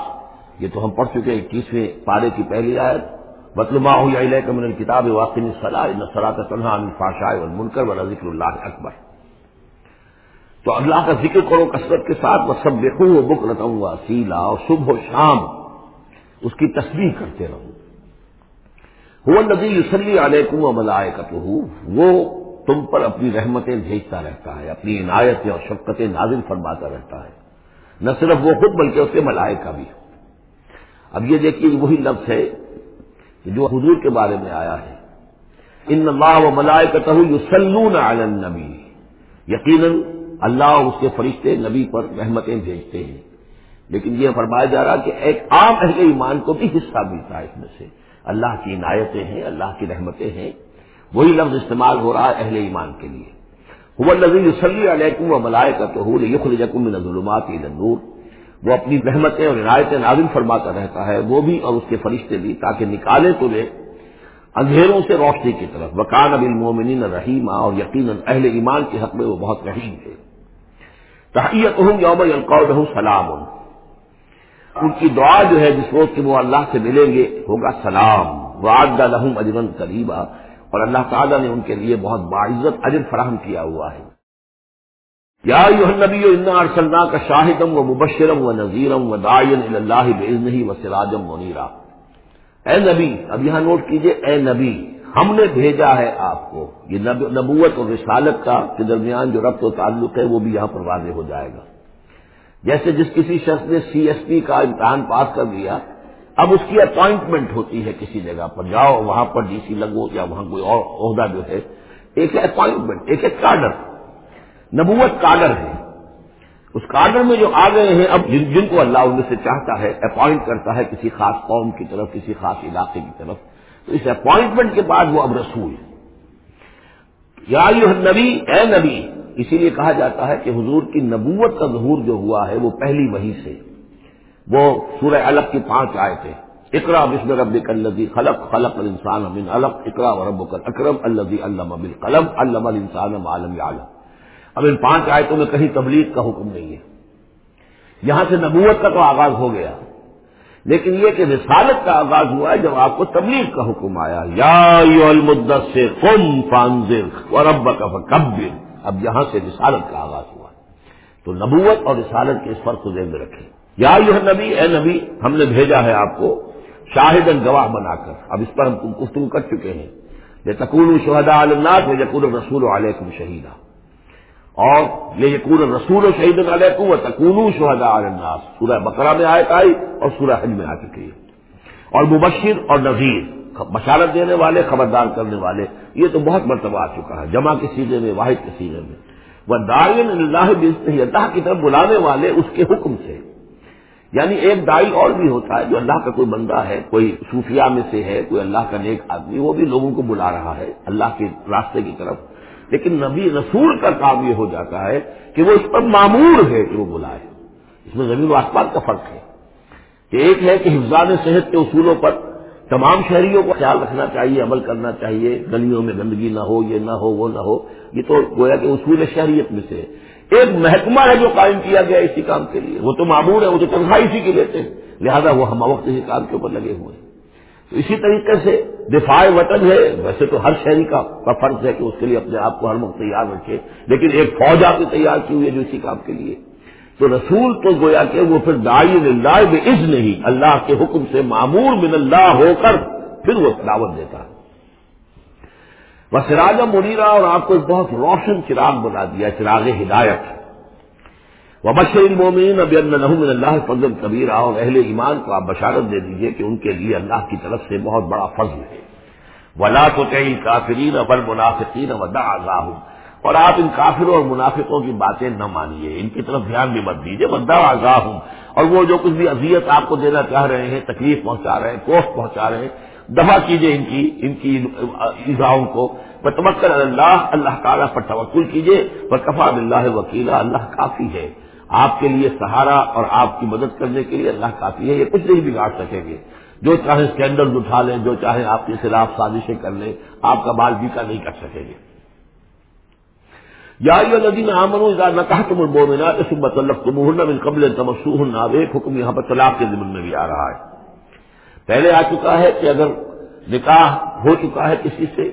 یہ تو ہم پڑھ چکے ہیں اکیسویں پارے کی پہلی آیت۔ بطلما ہو یا کمن کتاب واقعی صلاح نسرات تنہا فاشائے اور منکر ذکر اللہ اکبر تو اللہ کا ذکر کرو کثرت کے ساتھ وہ سب دیکھوں وہ بک رہتا ہوں سیلا اور صبح و شام اس کی تصویر کرتے رہوں وہ نبی یوسلی علیکم و ملائے وہ تم پر اپنی رحمتیں بھیجتا رہتا ہے، اپنی عنایتیں اور شفقتیں نازل فرماتا رہتا ہے۔ نہ صرف وہ خود، بلکہ اس کے ملائے کا بھی۔ اب یہ دیکھیے وہی لفظ ہے جو حضور کے بارے میں آیا ہے۔ ان اللہ و ملائے کا تہ یوسلون نبی یقیناً اللہ اور اس کے فرشتے نبی پر رحمتیں بھیجتے ہیں۔ لیکن یہ فرمایا جا رہا کہ ایک عام اہل ایمان کو بھی حصہ ملتا ہے اس میں سے۔ اللہ کی عنایتیں ہیں، اللہ کی رحمتیں ہیں۔ وہی لفظ استعمال ہو رہا ہے اہل ایمان کے لیے۔ وہ نظیر علیکم و ملائے کا تو یقم ظلمات نور وہ اپنی رحمتیں اور عنایتیں نازل فرماتا رہتا ہے، وہ بھی اور اس کے فرشتے بھی، تاکہ نکالے تمہیں اندھیروں سے روشنی کی طرف۔ وکان اب المومنین رحیمہ اور یقیناً اہل ایمان کے حق میں وہ بہت رحیم تھے۔ تحیت یوم القول سلام. ان کی دعا جو ہے جس روز کہ وہ اللہ سے ملیں گے ہوگا سلام. وہ لہم اجمن قریبا. اور اللہ تعالیٰ نے ان کے لیے بہت باعزت اجر فراہم کیا ہوا ہے. یا نبی ارسلنا کا شاہدم و مبشرم و نذیرم و دائن اللہ بزن و سراجم منیرا. اے نبی، اب یہاں نوٹ کیجیے، اے نبی ہم نے بھیجا ہے آپ کو۔ یہ نبوت اور رسالت کا کے درمیان جو ربط و تعلق ہے وہ بھی یہاں پر واضح ہو جائے گا۔ جیسے جس کسی شخص نے سی ایس پی کا امتحان پاس کر دیا، اب اس کی اپوائنٹمنٹ ہوتی ہے کسی جگہ پر۔ جاؤ وہاں پر ڈی سی لگو یا وہاں کوئی اور عہدہ جو ہے۔ ایک ہے اپوائنٹمنٹ، ایک ہے کارڈر نبوت کارڈر ہے۔ اس کارڈر میں جو آ گئے ہیں، اب جن جن کو اللہ ان سے چاہتا ہے، اپوائنٹ کرتا ہے کسی خاص قوم کی طرف، کسی خاص علاقے کی طرف۔ تو اس اپوائنٹمنٹ کے بعد وہ اب رسول یا نبی اے نبی، اسی لیے کہا جاتا ہے کہ حضور کی نبوت کا ظہور جو ہوا ہے وہ پہلی وہی سے۔ وہ سورہ الگ کی پانچ آئے تھے اقرا بسم رب الدی خلق خلق الانسان من الگ اقرا و رب اکرم الدی علم قلم علم الانسان عالم عالم اب ان پانچ آیتوں میں کہیں تبلیغ کا حکم نہیں ہے۔ یہاں سے نبوت کا تو آغاز ہو گیا۔ لیکن یہ کہ رسالت کا آغاز ہوا ہے جب آپ کو تبلیغ کا حکم آیا، یا المدت سے قم فانزر اور رب کا اب یہاں سے رسالت کا آغاز ہوا۔ تو نبوت اور رسالت کے اس فرق کو ذہن میں رکھیں۔ یا یہ نبی، اے نبی، ہم نے بھیجا ہے آپ کو شاہد گواہ بنا کر۔ اب اس پر ہم گفتگو کر چکے ہیں۔ یہ تکون شہدا عالمناک یقول رسول علیکم شہیدہ اور یہ رسول و شہید علیہ و تکون شہدا الناس۔ سورہ بقرہ میں آئے آئی اور سورہ حج میں آ چکی ہے۔ اور مبشر اور نذیر بشارت دینے والے، خبردار کرنے والے، یہ تو بہت مرتبہ آ چکا ہے۔ جمع کے سیزے میں، واحد کے سیزے میں۔ وہ دارین اللہ اللہ کی طرف بلانے والے اس کے حکم سے۔ یعنی ایک دائی اور بھی ہوتا ہے جو اللہ کا کوئی بندہ ہے، کوئی صوفیہ میں سے ہے، کوئی اللہ کا نیک آدمی، وہ بھی لوگوں کو بلا رہا ہے، اللہ کے راستے کی طرف۔ لیکن نبی رسول کا کام یہ ہو جاتا ہے کہ وہ اس پر معمور ہے کہ وہ بلائے۔ اس میں زمین و آسمان کا فرق ہے۔ کہ ایک ہے کہ حفظان صحت کے اصولوں پر تمام شہریوں کو خیال رکھنا چاہیے، عمل کرنا چاہیے، گلیوں میں گندگی نہ ہو، یہ نہ ہو، وہ نہ ہو۔ یہ تو گویا کہ اصول شہریت میں سے ایک محکمہ ہے جو قائم کیا گیا اسی کام کے لیے۔ وہ تو معمور ہے، وہ تو تنخواہ اسی کی لیتے ہیں۔ لہذا وہ ہم وقت اسی کام کے اوپر لگے ہوئے ہیں۔ اسی طریقے سے دفاع وطن ہے، ویسے تو ہر شہری کا فرض ہے کہ اس کے لیے اپنے آپ کو ہر وقت تیار رکھے، لیکن ایک فوج آپ نے تیار کی ہوئی ہے جو اسی کام کے لیے۔ تو رسول تو گویا کہ وہ پھر دائی اللہ بے عز نہیں اللہ کے حکم سے معمور من اللہ ہو کر پھر وہ دعوت دیتا۔ ہے وہ سراج منیرا اور آپ کو ایک بہت روشن چراغ بنا دیا، چراغ ہدایت۔ وہ بشر مومین اب من اللہ فضل کبیرہ اور اہل ایمان کو آپ بشارت دے دیجیے کہ ان کے لیے اللہ کی طرف سے بہت بڑا فضل ہے۔ ولا تو کئی کافرین ابل منافقین ودا آگاہ اور آپ ان کافروں اور منافقوں کی باتیں نہ مانیے۔ ان کی طرف دھیان بھی مت دیجیے بدا آگاہ ہوں اور وہ جو کچھ بھی اذیت آپ کو دینا چاہ رہے ہیں، تکلیف پہنچا رہے ہیں کوف پہنچا رہے ہیں دفاع کیجیے ان کی ان کی ایزاؤں کو۔ بتمکر اللہ اللہ تعالیٰ پر توکل کیجیے پر کفا اللہ وکیلا اللہ کافی ہے۔ آپ کے لیے سہارا اور آپ کی مدد کرنے کے لیے اللہ کافی ہے، یہ کچھ نہیں بگاڑ سکیں گے۔ جو چاہے اسکینڈل اٹھا لیں، جو چاہے آپ کے خلاف سازشیں کر لیں، آپ کا بال بیکا نہیں کر سکیں گے۔ یا ندی میں آمن نہ کہا تم المومنا سمت اللہ تم من قبل تمسوح ایک حکم یہاں پر طلاق کے ضمن میں بھی آ رہا ہے۔ پہلے آ چکا ہے کہ اگر نکاح ہو چکا ہے کسی سے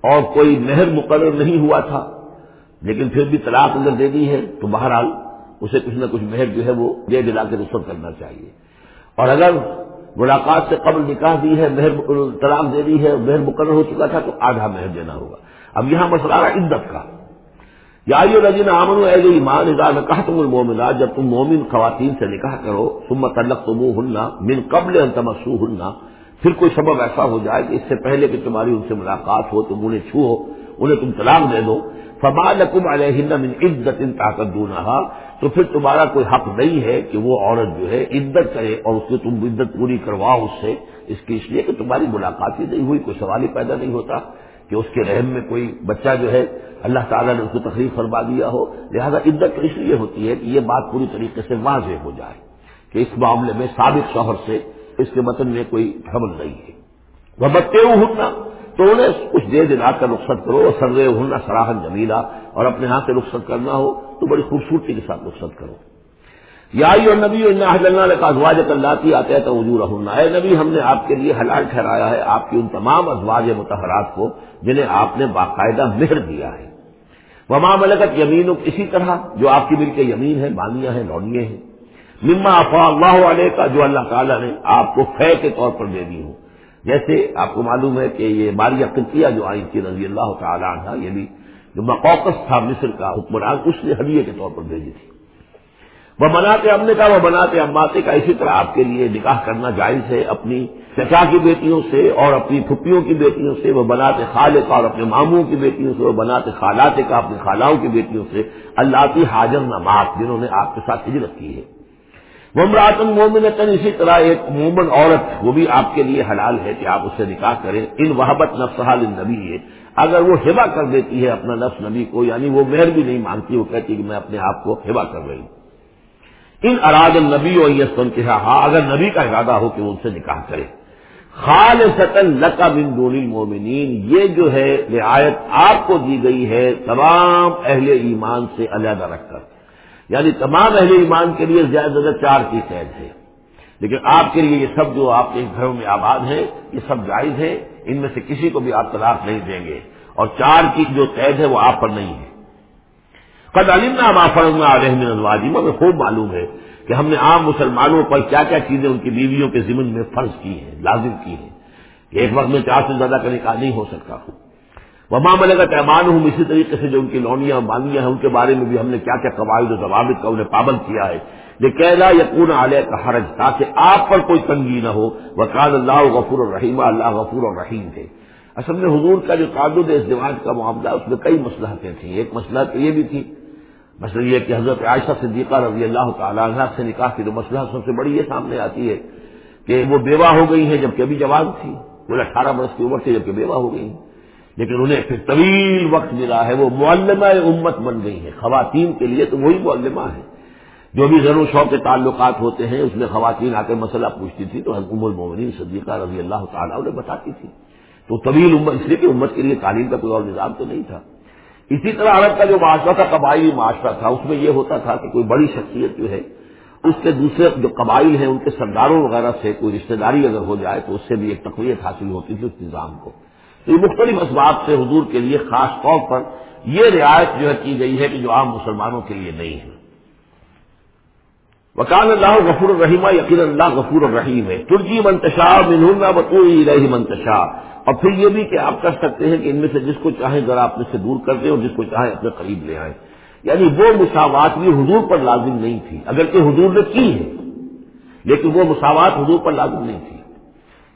اور کوئی مہر مقرر نہیں ہوا تھا، لیکن پھر بھی طلاق اگر دے دی ہے، تو بہرحال اسے کچھ نہ کچھ مہر جو ہے وہ دے دلا کے رخصت کرنا چاہیے۔ اور اگر ملاقات سے قبل نکاح دی ہے، مہر طلاق دے دی ہے، مہر مقرر ہو چکا تھا تو آدھا مہر دینا ہوگا۔ اب یہاں مسئلہ رہا عدت کا۔ یا رجین آمن اے جو ایمان ادا نہ کہا تم المومنا جب تم مومن خواتین سے نکاح کرو تم تعلق تم ہننا من قبل تمسو ہننا پھر کوئی سبب ایسا ہو جائے کہ اس سے پہلے کہ تمہاری ان سے ملاقات ہو، تم انہیں چھو ہو، انہیں تم طلاق دے دو۔ فما لکم علیہ من عدت ان طاقت دونہ تو پھر تمہارا کوئی حق نہیں ہے کہ وہ عورت جو ہے عدت کرے اور اس کی تم عدت پوری کرواؤ اس سے۔ اس کی اس لیے کہ تمہاری ملاقات ہی نہیں ہوئی، کوئی سوال ہی پیدا نہیں ہوتا کہ اس کے رحم میں کوئی بچہ جو ہے اللہ تعالیٰ نے اس کو تکلیف فرما دیا ہو۔ لہذا عدت اس لیے ہوتی ہے کہ یہ بات پوری طریقے سے واضح ہو جائے کہ اس معاملے میں سابق شوہر سے اس کے متن میں کوئی حمل نہیں ہے۔ وہ بتے ہونا تو انہیں کچھ دیر دلا کر رخصت کرو اور سر ہونا سراہن جمیلا اور اپنے ہاتھ سے رخصت کرنا ہو تو بڑی خوبصورتی کے ساتھ رخصت کرو۔ یا اور نبی اللہ کا ازواج اللہ کی آتے تو وجور ہونا اے نبی، ہم نے آپ کے لیے حلال ٹھہرایا ہے آپ کی ان تمام ازواج متحرات کو جنہیں آپ نے باقاعدہ مہر دیا ہے۔ وما ملکت یمین اسی طرح جو آپ کی مل کے یمین ہے مانیاں ہیں لونیے ہیں۔ مما افا اللہ علیہ کا جو اللہ تعالیٰ نے آپ کو فے کے طور پر دے دی ہوں جیسے آپ کو معلوم ہے کہ یہ ماریہ قطیہ جو آئی تھی رضی اللہ تعالیٰ عنہ، یہ بھی جو مقوقس تھا مصر کا حکمران، اس نے ہدیے کے طور پر بھیجی تھی۔ وہ مناتے امنے کا، وہ بناتے اماتے کا، اسی طرح آپ کے لیے نکاح کرنا جائز ہے اپنی چچا کی بیٹیوں سے اور اپنی پھپھیوں کی بیٹیوں سے، وہ بناتے خالے کا اور اپنے ماموں کی بیٹیوں سے، وہ بناتے خالات کا اپنی خالاؤں کی بیٹیوں سے۔ اللہ کی حاجر نماز جنہوں نے آپ کے ساتھ ہجرت کی ہے۔ وہ مراتن مومن اسی طرح ایک مومن عورت، وہ بھی آپ کے لیے حلال ہے کہ آپ اس سے نکاح کریں۔ ان وحبت نفسحال نبی ہے اگر وہ ہبا کر دیتی ہے اپنا نفس نبی کو یعنی وہ مہر بھی نہیں مانتی وہ کہتی کہ میں اپنے آپ کو ہبا کر رہی ہوں۔ ان اراد النبی اور یسن کے ہاں،, ہاں اگر نبی کا ارادہ ہو کہ وہ ان سے نکاح کرے۔ خال سطن لقا بن دون مومنین یہ جو ہے رعایت آپ کو دی گئی ہے تمام اہل ایمان سے علیحدہ رکھ کر۔ یعنی تمام اہل ایمان کے لیے زیادہ زیادہ چار کی قید ہے لیکن آپ کے لیے یہ سب جو آپ کے گھروں میں آباد ہیں، یہ سب جائز ہے ان میں سے کسی کو بھی آپ طلاق نہیں دیں گے۔ اور چار کی جو قید ہے وہ آپ پر نہیں ہے قد علمنا ما فرضنا علیہم من الواجب، ہمیں خوب معلوم ہے کہ ہم نے عام مسلمانوں پر کیا کیا چیزیں ان کی بیویوں کے ضمن میں فرض کی ہیں، لازم کی ہیں۔ کہ ایک وقت میں چار سے زیادہ کا نکاح نہیں ہو سکتا۔ ہوں وہ معاملے کا ہوں اسی طریقے سے جو ان کی لونیاں مانیاں ہیں، ان کے بارے میں بھی ہم نے کیا کیا قواعد و ضوابط کا انہیں پابند کیا ہے۔ یہ کہلا یقون علیہ کا حرج، تاکہ آپ پر کوئی تنگی نہ ہو۔ وکال اللہ غفور الرحیم، اللہ غفور الرحیم تھے اصل میں حضور کا جو تعدد اس دماغ کا معاملہ، اس میں کئی مسلحتیں تھیں۔ ایک مسئلہ تو یہ بھی تھی مثلا یہ کہ حضرت عائشہ صدیقہ رضی اللہ تعالیٰ عنہ سے نکاح کی تو مسئلہ سب سے بڑی یہ سامنے آتی ہے کہ وہ بیوہ ہو گئی ہیں جبکہ ابھی جوان تھی۔ وہ اٹھارہ برس کی عمر تھی جبکہ بیوہ ہو گئی لیکن انہیں پھر طویل وقت ملا ہے، وہ معلمہ امت بن گئی ہے خواتین کے لیے تو وہی معلمہ ہے جو بھی ضرور شوق کے تعلقات ہوتے ہیں، اس میں خواتین آ کے مسئلہ پوچھتی تھی تو ام المومنین صدیقہ رضی اللہ تعالیٰ انہیں بتاتی تھی۔ تو طویل امت، اس لیے کہ امت کے لیے تعلیم کا کوئی اور نظام تو نہیں تھا۔ اسی طرح عرب کا جو معاشرہ تھا قبائلی معاشرہ تھا، اس میں یہ ہوتا تھا کہ کوئی بڑی شخصیت جو ہے، اس کے دوسرے جو قبائل ہیں، ان کے سرداروں وغیرہ سے کوئی رشتہ داری اگر ہو جائے تو اس سے بھی ایک تقویت حاصل ہوتی تھی اس نظام کو۔ یہ مختلف اسباب سے حضور کے لیے خاص طور پر یہ رعایت جو ہے کی گئی ہے کہ جو عام مسلمانوں کے لیے نہیں ہے۔ وکان اللہ غفور الرحیم یقین اللہ غفور الرحیم ہے۔ ترجی منتشا منہ بطوری رہی منتشا اور پھر یہ بھی کہ آپ کر سکتے ہیں کہ ان میں سے جس کو چاہیں ذرا اپنے سے دور کر دیں اور جس کو چاہیں اپنے قریب لے آئیں۔ یعنی وہ مساوات بھی حضور پر لازم نہیں تھی۔ اگر کہ حضور نے کی ہے، لیکن وہ مساوات حضور پر لازم نہیں تھی۔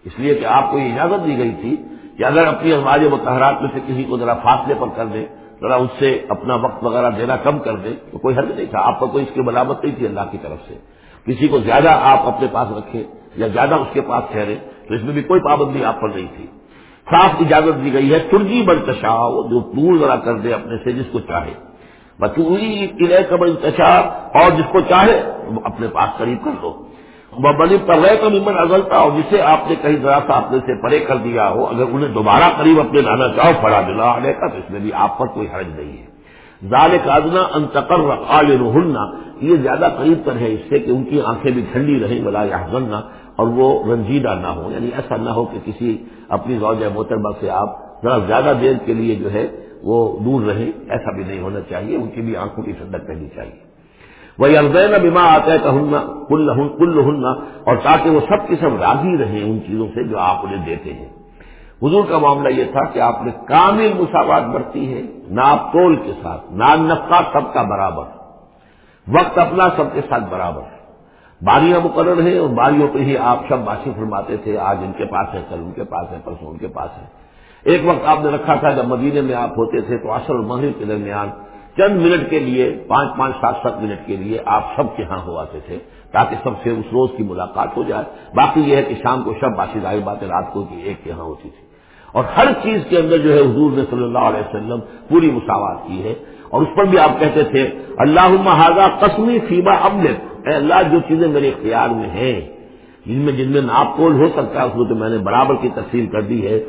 اس لیے کہ آپ کو یہ اجازت دی گئی تھی کہ اگر اپنی ہمارے متحرات میں سے کسی کو ذرا فاصلے پر کر دیں ذرا اس سے اپنا وقت وغیرہ دینا کم کر دیں تو کوئی حرض نہیں تھا۔ آپ پر کوئی اس کی ملامت نہیں تھی اللہ کی طرف سے۔ کسی کو زیادہ آپ اپنے پاس رکھیں یا زیادہ اس کے پاس ٹھہرے، تو اس میں بھی کوئی پابندی آپ پر نہیں تھی۔ صاف اجازت دی گئی ہے، ترجی برتشا جو دور ذرا کر دے اپنے سے جس کو چاہے۔ بطوری قلعہ کا برتشا اور جس کو چاہے اپنے پاس قریب کر دو۔ بنی پر کا ممن اگلتا اور جسے آپ نے کہیں ذرا سا اپنے سے پرے کر دیا ہو، اگر انہیں دوبارہ قریب اپنے لانا چاہو پڑا دلا آنے کا تو اس میں بھی آپ پر کوئی حرج نہیں ہے۔ ظال کادنا انتقر رقال رہنا یہ زیادہ قریب پر ہے اس سے کہ ان کی آنکھیں بھی ٹھنڈی رہیں بلا یا اور وہ رنجیدہ نہ ہو یعنی ایسا نہ ہو کہ کسی اپنی زوجہ محترمہ سے آپ ذرا زیادہ دیر کے لیے جو ہے وہ دور رہیں، ایسا بھی نہیں ہونا چاہیے، ان کی بھی آنکھوں کی ٹھنڈک رہنی چاہیے۔ وہی البین بیما آتا ہے کل کل ہننا اور تاکہ وہ سب کی سب راضی رہیں ان چیزوں سے جو آپ انہیں دیتے ہیں۔ حضور کا معاملہ یہ تھا کہ آپ نے کامل مساوات برتی ہے ناپ تول کے ساتھ نان نفقہ سب کا برابر۔ وقت اپنا سب کے ساتھ برابر۔ باریاں مقرر ہیں اور باریوں پہ ہی آپ سب باشی فرماتے تھے، آج ان کے پاس ہے، کل ان کے پاس ہے، پرسوں ان کے پاس ہے۔ ایک وقت آپ نے رکھا تھا جب مدینے میں آپ ہوتے تھے تو اصل مغرب کے درمیان چند منٹ کے لیے، پانچ پانچ سات سات منٹ کے لیے آپ سب کے ہاں ہو آتے تھے، تاکہ سب سے اس روز کی ملاقات ہو جائے۔ باقی یہ ہے کہ شام کو شب باشی ظاہر باتیں رات کو کی ایک کے ہاں ہوتی تھی۔ اور ہر چیز کے اندر جو ہے حضور نے صلی اللہ علیہ وسلم پوری مساوات کی ہے۔ اور اس پر بھی آپ کہتے تھے اللہ محاذہ قسمی فیما املت اے اللہ، جو چیزیں میرے اختیار میں ہیں، جن میں جن میں ناپ کول ہو سکتا ہے، اس میں تو میں نے برابر کی تقسیم کر دی ہے۔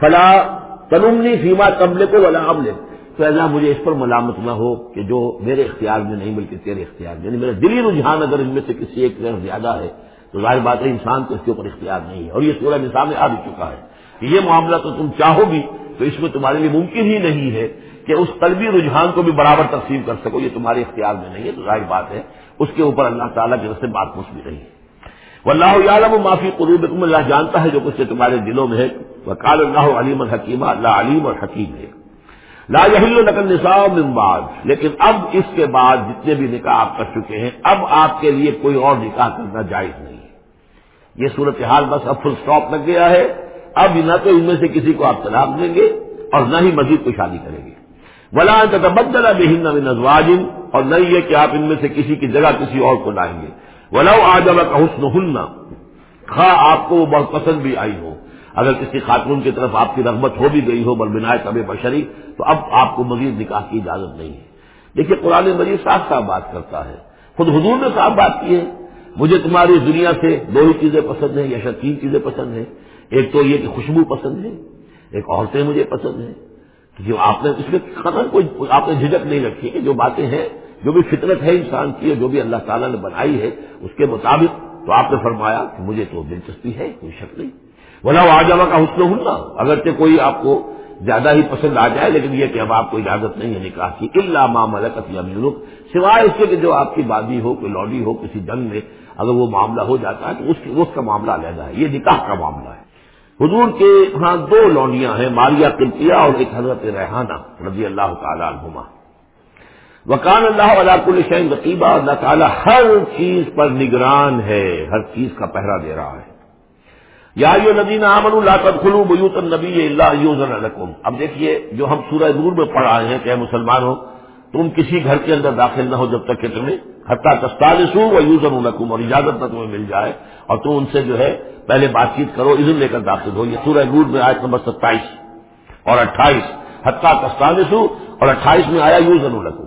فلاں تنمنی فیما قبل کو ولا املت تو اللہ مجھے اس پر ملامت نہ ہو کہ جو میرے اختیار میں نہیں بلکہ تیرے اختیار میں یعنی میرا دلی رجحان اگر ان میں سے کسی ایک طرف زیادہ ہے تو ظاہر بات ہے انسان کو اس کے اوپر اختیار نہیں ہے اور یہ سورہ نصاب میں آ بھی چکا ہے کہ یہ معاملہ تو تم چاہو گی تو اس میں تمہارے لیے ممکن ہی نہیں ہے کہ اس قلبی رجحان کو بھی برابر تقسیم کر سکو، یہ تمہارے اختیار میں نہیں ہے تو ظاہر بات ہے اس کے اوپر اللہ تعالیٰ کی طرف سے بات کچھ بھی نہیں ہے۔ وہ اللہ عالم و معافی قروب اللہ جانتا ہے جو کچھ تمہارے دلوں میں ہے۔ وہ اللہ علیم الحکیمہ اللہ علیم اور حکیم ہے۔ لا یہل نقل نصاب بعد۔ لیکن اب اس کے بعد جتنے بھی نکاح آپ کر چکے ہیں، اب آپ کے لیے کوئی اور نکاح کرنا جائز نہیں ہے۔ یہ صورتحال بس اب فل اسٹاپ لگ گیا ہے۔ اب نہ تو ان میں سے کسی کو آپ طلاق دیں گے اور نہ ہی مزید کو شادی کریں گے۔ ولا تبدلا بہن نظواجن اور نہ یہ کہ آپ ان میں سے کسی کی جگہ کسی اور کو لائیں گے۔ ولاؤ آج کا حسن ہننا خواہ آپ کو وہ بہت پسند بھی آئی ہو۔ اگر کسی خاتون کی طرف آپ کی رغبت ہو بھی گئی ہو بلبنائے طب بشری، تو اب آپ کو مزید نکاح کی اجازت نہیں ہے۔ دیکھیے، قرآن مجید صاف صاف بات کرتا ہے۔ خود حضور نے صاف بات کی ہے۔ مجھے تمہاری دنیا سے دو ہی چیزیں پسند ہیں، یا شاید تین چیزیں پسند ہیں۔ ایک تو یہ کہ خوشبو پسند ہے، ایک عورتیں مجھے پسند ہیں۔ کیونکہ آپ نے اس میں خطر کوئی، آپ نے جھجک نہیں رکھی کہ جو باتیں ہیں، جو بھی فطرت ہے انسان کی جو بھی اللہ تعالیٰ نے بنائی ہے، اس کے مطابق تو آپ نے فرمایا کہ مجھے تو دلچسپی ہے، کوئی شک نہیں۔ بولا وہ آجاوا کا حسن ہننا اگرچہ کوئی آپ کو زیادہ ہی پسند آ جائے، لیکن یہ کہ اب آپ کو اجازت نہیں ہے نکاح کی اللہ مام ملکت یا ملک سوائے اس کے کہ جو آپ کی بادی ہو، کوئی لوڈی ہو، کسی جنگ میں اگر وہ معاملہ ہو جاتا ہے، تو اس اس کا معاملہ علیحدہ ہے۔ یہ نکاح کا معاملہ ہے۔ حضور کے ہاں دو لونڈیاں ہیں ماریا قلطیہ اور ایک حضرت ریحانہ رضی اللہ تعالیٰ عنہما۔ وکان اللہ علاق الشین رقیبہ اللہ تعالیٰ ہر چیز پر نگران ہے، ہر چیز کا پہرا دے رہا ہے۔ یا یو ندین امن اللہ تدخلو بیوت النبی اللہ یوزن الکم اب دیکھیے جو ہم سورہ نور میں پڑھ رہے ہیں، کہ مسلمان ہو تم کسی گھر کے اندر داخل نہ ہو جب تک کہ تمہیں حتہ تستالس ہو وہ یوزر اور اجازت نہ تمہیں مل جائے اور تم ان سے جو ہے پہلے بات چیت کرو عزم لے کر داخل ہو۔ یہ سورہ نور میں آئے نمبر ستائیس اور اٹھائیس۔ حتہ تستالس ہو اور اٹھائیس میں آیا یوزر نقم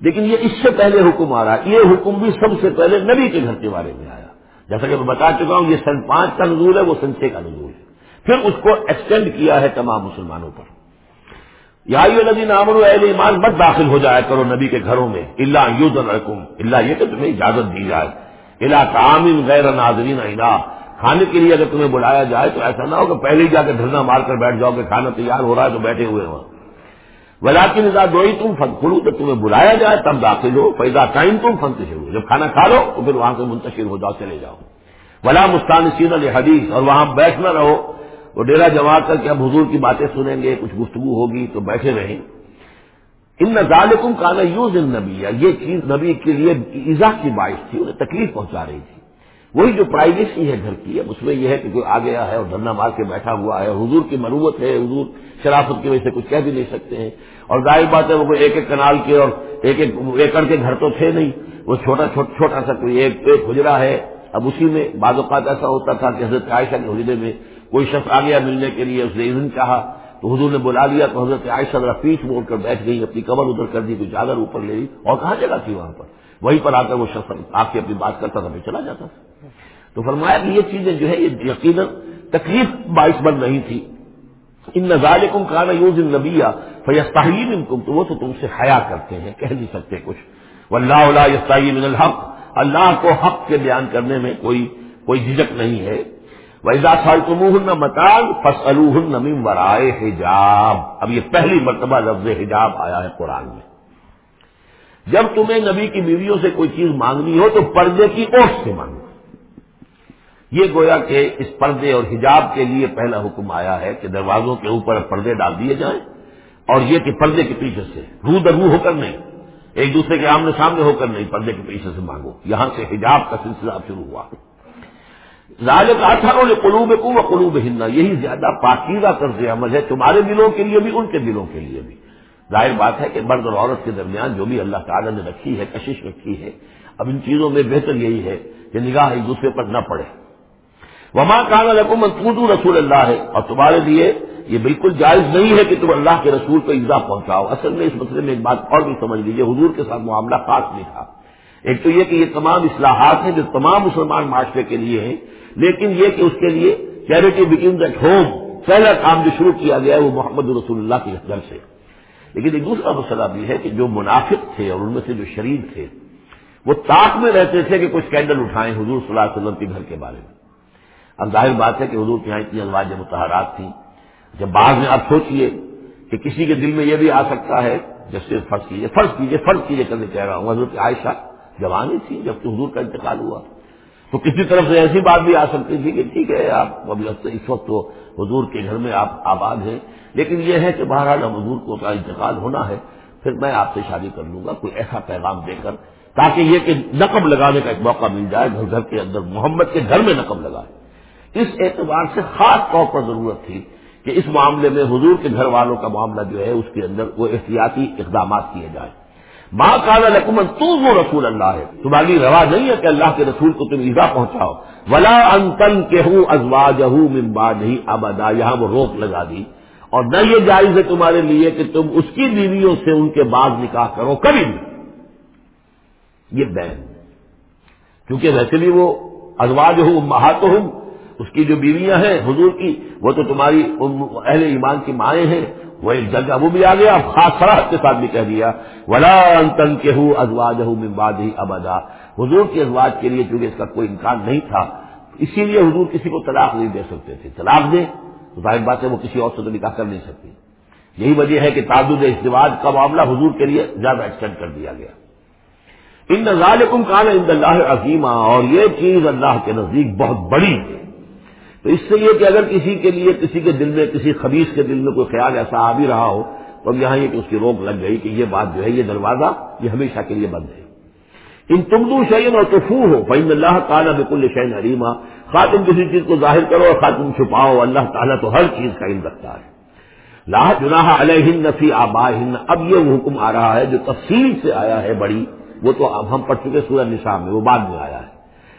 لیکن یہ اس سے پہلے حکم آ رہا ہے۔ یہ حکم بھی سب سے پہلے نبی کے گھر کے بارے میں آیا۔ جیسا کہ میں بتا چکا ہوں، یہ سن پانچ کا نزول ہے، وہ سن چھ کا نزول ہے۔ پھر اس کو ایکسٹینڈ کیا ہے تمام مسلمانوں پر۔ یا نبی نامر اہل ایمان، مت داخل ہو جایا کرو نبی کے گھروں میں۔ اللہ یوز الرکم اللہ یہ کہ تمہیں اجازت دی جائے۔ اللہ تعامن غیر ناظرین علا کھانے کے لیے اگر تمہیں بلایا جائے تو ایسا نہ ہو کہ پہلے ہی جا کے دھرنا مار کر بیٹھ جاؤ کہ کھانا تیار ہو رہا ہے تو بیٹھے ہوئے وہاں ولا کی نظا دوئی تم فن کھلو تو تمہیں بلایا جائے، تب داخل ہو۔ پیدا ٹائم تم فن ہو جب کھانا کھا لو تو پھر وہاں سے منتشر ہو، جاؤ، چلے جاؤ۔ ولا مستانسین الحدیث اور وہاں بیٹھ نہ رہو۔ وہ ڈیرا جما کر کے اب حضور کی باتیں سنیں گے، کچھ گفتگو ہوگی تو بیٹھے رہیں۔ ان نظالکم کا نا یوز ان نبی یہ چیز نبی کے لیے ایزا کی باعث تھی، انہیں تکلیف پہنچا رہی تھی۔ وہی جو پرائیویسی ہے گھر کی، اب اس میں یہ ہے کہ کوئی آ گیا ہے اور دھرنا مار کے بیٹھا ہوا ہے، حضور کی مروت ہے، حضور شرافت کی وجہ سے کچھ کہہ بھی نہیں سکتے ہیں۔ اور ظاہر بات ہے وہ ایک ایک کنال کے اور ایک ایک ایکڑ کے گھر تو تھے نہیں۔ وہ چھوٹا چھوٹا سا کوئی ایک ایک حجرا ہے۔ اب اسی میں بعض اوقات ایسا ہوتا تھا کہ حضرت عائشہ کے حجرے میں کوئی شخص آ گیا ملنے کے لیے، اس نے اذن چاہا تو حضور نے بلا لیا تو حضرت عائشہ ذرا پیچھ موڑ کر بیٹھ گئی، اپنی کمر ادھر کر دی، کوئی چادر اوپر لے لی اور کہاں جگہ تھی وہاں پر؟ وہیں پر آ کر وہ شخص آ کے اپنی بات کرتا تھا، پھر چلا جاتا تھا۔ تو فرمایا کہ یہ چیزیں جو ہے، یہ یقیناً تکلیف باعث بند نہیں تھی۔ ان نظال کم کانا یوز ان نبیا کم تو وہ تو تم سے حیا کرتے ہیں، کہہ نہیں سکتے کچھ۔ اللہ اللہ من الحق، اللہ کو حق کے بیان کرنے میں کوئی کوئی جھجک نہیں ہے۔ ویزا سال تم متان فصل نمیم برائے حجاب۔ اب یہ پہلی مرتبہ لفظ حجاب آیا ہے قرآن میں۔ جب تمہیں نبی کی بیویوں سے کوئی چیز مانگنی ہو تو پردے کی اوٹ سے مانگو۔ یہ گویا کہ اس پردے اور حجاب کے لیے پہلا حکم آیا ہے کہ دروازوں کے اوپر پردے ڈال دیے جائیں اور یہ کہ پردے کے پیچھے سے رو درو ہو کر نہیں، ایک دوسرے کے آمنے سامنے ہو کر نہیں، پردے کے پیچھے سے مانگو یہاں سے حجاب کا سلسلہ شروع ہوا۔ ظال کا اچھا قلوب کو و قلوب ہندنا یہی زیادہ پاکیزہ طرز عمل ہے تمہارے دلوں کے لیے بھی، ان کے دلوں کے لیے بھی۔ ظاہر بات ہے کہ مرد اور عورت کے درمیان جو بھی اللہ تعالیٰ نے رکھی ہے، کشش رکھی ہے، اب ان چیزوں میں بہتر یہی ہے کہ نگاہ ایک دوسرے پر نہ پڑے۔ وما کان رقم منتو رسول اللہ. ہے اور تمہارے لیے یہ بالکل جائز نہیں ہے کہ تم اللہ کے رسول کو ایزا پہنچاؤ. اصل میں اس مسئلے میں ایک بات اور بھی سمجھ لیجیے حضور کے ساتھ معاملہ خاص نہیں تھا. ایک تو یہ کہ یہ تمام اصلاحات ہیں جو تمام مسلمان معاشرے کے لیے ہیں، لیکن یہ کہ اس کے لیے چیریٹی بکنز ایٹ ہوم پہلا کام جو شروع کیا گیا ہے وہ محمد رسول اللہ کے گھر سے. لیکن ایک دوسرا مسئلہ بھی ہے کہ جو منافق تھے اور ان میں سے جو شریف تھے، وہ تاک میں رہتے تھے کہ کچھ کینڈل اٹھائیں حضور صلی اللہ علیہ وسلم کے گھر کے بارے میں. اب ظاہر بات ہے کہ حضور کے یہاں اتنی ازواج متحرات تھیں۔ جب بعد میں آپ سوچیے کہ کسی کے دل میں یہ بھی آ سکتا ہے جیسے فرض کیجیے فرض کیجیے فرض کیجیے کرنے کہہ رہا ہوں۔ حضرت عائشہ جوانی تھی جبکہ حضور کا انتقال ہوا۔ تو کسی طرف سے ایسی بات بھی آ سکتی تھی کہ ٹھیک ہے، آپ ابھی اس وقت تو حضور کے گھر میں آپ آباد ہیں۔ لیکن یہ ہے کہ بہرحال اب حضور کو کا انتقال ہونا ہے۔ پھر میں آپ سے شادی کر لوں گا، کوئی ایسا پیغام دے کر، تاکہ یہ کہ نقب لگانے کا ایک موقع مل جائے، گھر گھر کے اندر محمد کے گھر میں نقب لگائے۔ اس اعتبار سے خاص طور پر ضرورت تھی کہ اس معاملے میں حضور کے گھر والوں کا معاملہ جو ہے اس کے اندر وہ احتیاطی اقدامات کیے جائیں۔ ماں کالا رقم تو وہ رسول اللہ ہے تمہاری روا نہیں ہے کہ اللہ کے رسول کو تم ایزا پہنچاؤ۔ ولا انتن کے ہوں ازوا جہوں ممبا نہیں ابدا، یہاں وہ روک لگا دی۔ اور نہ یہ جائز ہے تمہارے لیے کہ تم اس کی بیویوں سے ان کے بعد نکاح کرو کبھی بھی۔ یہ بین۔ کیونکہ ویسے بھی وہ ازواج ہوں مہاتو ہوں اس کی جو بیویاں ہیں حضور کی، وہ تو تمہاری اہل ایمان کی مائیں ہیں۔ وہ ایک جگہ وہ بھی آ گیا اب خاص فراہت کے ساتھ بھی کہہ دیا۔ ولا انتن کے ہوں ازواج ہوں ممباد ہی ابدا حضور کے ازواج کے لیے چونکہ اس کا کوئی امکان نہیں تھا، اسی لیے حضور کسی کو طلاق نہیں دے سکتے تھے۔ طلاق دے، تو ظاہر بات ہے وہ کسی اور سے تو نکاح کر نہیں سکتی۔ یہی وجہ ہے کہ تعدد ازدواج کا معاملہ حضور کے لیے زیادہ ایکسٹینڈ کر دیا گیا۔ ان ذالکم کان ان اللہ عظیمہ اور یہ چیز اللہ کے نزدیک بہت بڑی ہے۔ تو اس سے یہ کہ اگر کسی کے لیے، کسی کے دل میں، کسی خبیص کے دل میں کوئی خیال ایسا آ بھی رہا ہو، تو اب یہاں یہ کہ اس کی روک لگ گئی کہ یہ بات جو ہے، یہ دروازہ یہ ہمیشہ کے لیے بند ہے۔ ان تمدو شعین اور تفو ہو فعین اللہ تعالیٰ بالکل شعین علیما خاتم کسی چیز کو ظاہر کرو اور خاتم چھپاؤ، اللہ تعالیٰ تو ہر چیز کا علم رکھتا ہے۔ لا جناح علیہ نفی آبا ہند اب یہ وہ حکم آ رہا ہے جو تفصیل سے آیا ہے بڑی، وہ تو اب ہم پڑھ چکے سورہ نساء میں، وہ بعد میں آیا ہے۔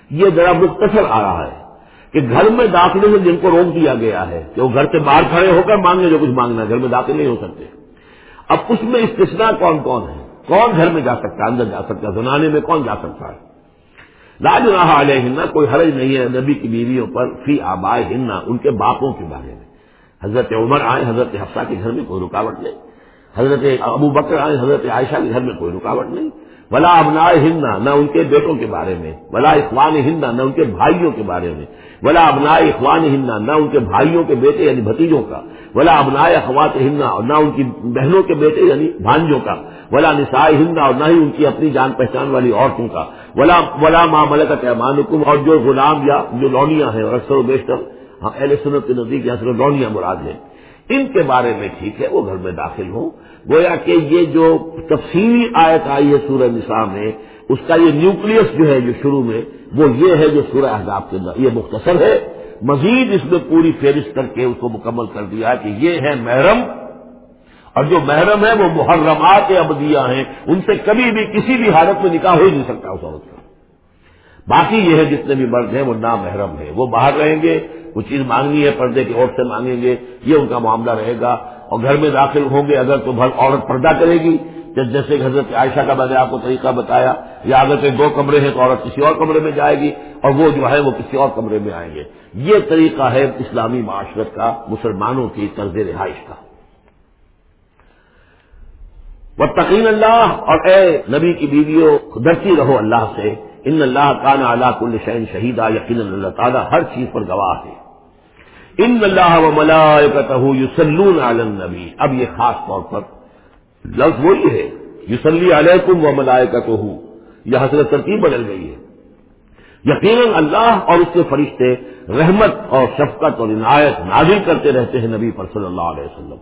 یہ ذرا مختصر آ رہا ہے۔ کہ گھر میں داخلے سے جن کو روک دیا گیا ہے، کہ وہ گھر سے باہر کھڑے ہو کر مانگنے جو کچھ مانگنا ہے، گھر میں داخل نہیں ہو سکتے۔ اب اس میں استثنا کون کون ہے؟ کون گھر میں جا سکتا ہے؟ اندر جا سکتا ہے؟ زنانے میں کون جا سکتا ہے؟ لاج رہا علیہ ہننا کوئی حرج نہیں ہے نبی کی بیویوں پر، فی آبائے ہننا ان کے باپوں کے بارے میں۔ حضرت عمر آئے حضرت حفصہ کے گھر میں کوئی رکاوٹ نہیں۔ حضرت ابو بکر آئے حضرت عائشہ کے گھر میں کوئی رکاوٹ نہیں۔ ولا ابنا ہندا نہ ان کے بیٹوں کے بارے میں۔ ولا اخوان ہندا نہ ان کے بھائیوں کے بارے میں۔ ولا ابنا اخوان ہندا نہ ان کے بھائیوں کے بیٹے یعنی بھتیجوں کا، ولا ابنا اخوات ہندا اور نہ ان کی بہنوں کے بیٹے یعنی بھانجوں کا، ولا نسائے ہندا اور نہ ہی ان کی اپنی جان پہچان والی عورتوں کا۔ ولا ولا ماں ملکت امان اور جو غلام یا جو لونیاں ہیں، اور اکثر و بیشتر ہاں، اہل سنت کے نزدیک اثر لونیاں مراد ہیں۔ ان کے بارے میں ٹھیک ہے، وہ گھر میں داخل ہوں۔ گویا کہ یہ جو تفصیلی آیت آئی ہے سورہ نساء میں، اس کا یہ نیوکلس جو ہے جو شروع میں، وہ یہ ہے جو سورہ احزاب کے اندر، یہ مختصر ہے۔ مزید اس میں پوری فہرست کر کے اس کو مکمل کر دیا کہ یہ ہے محرم۔ اور جو محرم ہے وہ محرمات ابدیہ ہیں، ان سے کبھی بھی کسی بھی حالت میں نکاح ہو ہی نہیں سکتا اس عورت کا۔ باقی یہ ہے جتنے بھی مرد ہیں، وہ نامحرم ہے وہ باہر رہیں گے، کچھ چیز مانگنی ہے، پردے کی عورت سے مانگیں گے، یہ ان کا معاملہ رہے گا۔ اور گھر میں داخل ہوں گے اگر تو عورت پردہ کرے گی۔ جیسے کہ حضرت عائشہ کا میں نے آپ کو طریقہ بتایا، یا اگر کوئی دو کمرے ہیں تو عورت کسی اور کمرے میں جائے گی اور وہ جو ہے وہ کسی اور کمرے میں آئیں گے۔ یہ طریقہ ہے اسلامی معاشرت کا، مسلمانوں کی طرز رہائش کا۔ وہ تقین اللہ، اور اے نبی کی بیویوں ڈرتی رہو اللہ سے۔ ان اللہ کان اللہ کل شہن شہیدہ یقین اللہ تعالیٰ ہر چیز پر گواہ ہے۔ ان اللہ و ملائکتہ یسلون علی النبی۔ اب یہ خاص طور پر لفظ وہی ہے یوسلی علیکم و ملائکتہ یہ حضرت ترتیب بدل گئی ہے۔ یقیناً اللہ اور اس کے فرشتے رحمت اور شفقت اور عنایت نازل کرتے رہتے ہیں نبی پر صلی اللہ علیہ وسلم۔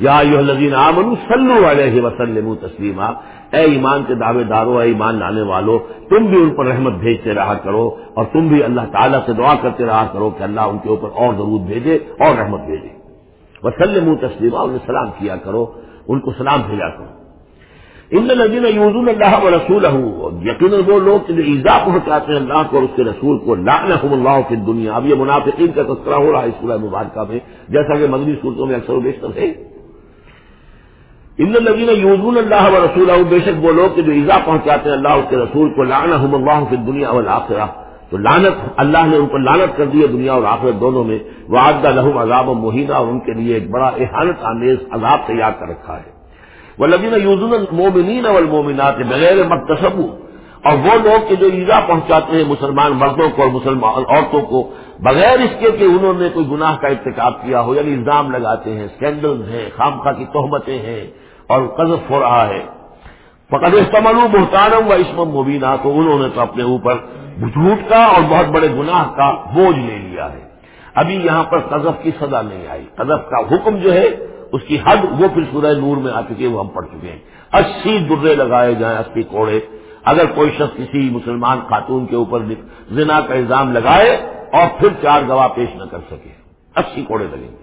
یا الذین آمنوا صلو علیہ وسلم تسلیما۔ اے ایمان کے دعوے داروں اے ایمان لانے والوں تم بھی ان پر رحمت بھیجتے رہا کرو اور تم بھی اللہ تعالیٰ سے دعا کرتے رہا کرو کہ اللہ ان کے اوپر اور ضرور بھیجے اور رحمت بھیجے۔ وسلم تسلیمہ انہیں سلام کیا کرو، ان کو سلام بھیجا کرو۔ ان نظین یوزون اللہ و رسول یقیناً وہ لوگ جو ایزا پہنچاتے ہیں اللہ کو اور اس کے رسول کو، لعنہم اللہ کی دنیا اب یہ منافقین کا تذکرہ ہو رہا ہے اس سورہ مبارکہ میں، جیسا کہ مدنی صورتوں میں اکثر و بیشتر ہے۔ ان لگین یوزون اللہ و رسول بے شک وہ لوگ جو ایزا پہنچاتے ہیں اللہ اس کے رسول کو لانا ہم اللہ کی دنیا اور تو لانت اللہ نے ان پر لانت کر دی ہے دنیا اور آخرت دونوں میں۔ وہ آدھا لہم عذاب و مہینہ اور ان کے لیے ایک بڑا احانت آمیز عذاب تیار کر رکھا ہے۔ وہ لگین یوزن مومنین اور مومنات بغیر مکتسب اور وہ لوگ کے جو ایزا پہنچاتے ہیں مسلمان مردوں کو اور مسلمان عورتوں کو، بغیر اس کے کہ انہوں نے کوئی گناہ کا ارتکاب کیا ہو یعنی الزام لگاتے ہیں اسکینڈل ہیں خامخواہ کی تہمتیں ہیں اور قذف ہو رہا ہے۔ فقد استعمال بہتان و اسم مبینہ تو انہوں نے تو اپنے اوپر جھوٹ کا اور بہت بڑے گناہ کا بوجھ لے لیا ہے۔ ابھی یہاں پر قذف کی سزا نہیں آئی۔ قذف کا حکم جو ہے، اس کی حد وہ پھر سورہ نور میں آ چکے، وہ ہم پڑھ چکے ہیں۔ اسی درے لگائے جائیں، اسی کوڑے۔ اگر کوئی شخص کسی مسلمان خاتون کے اوپر زنا کا الزام لگائے اور پھر چار گواہ پیش نہ کر سکے، اسی کوڑے لگیں۔ گے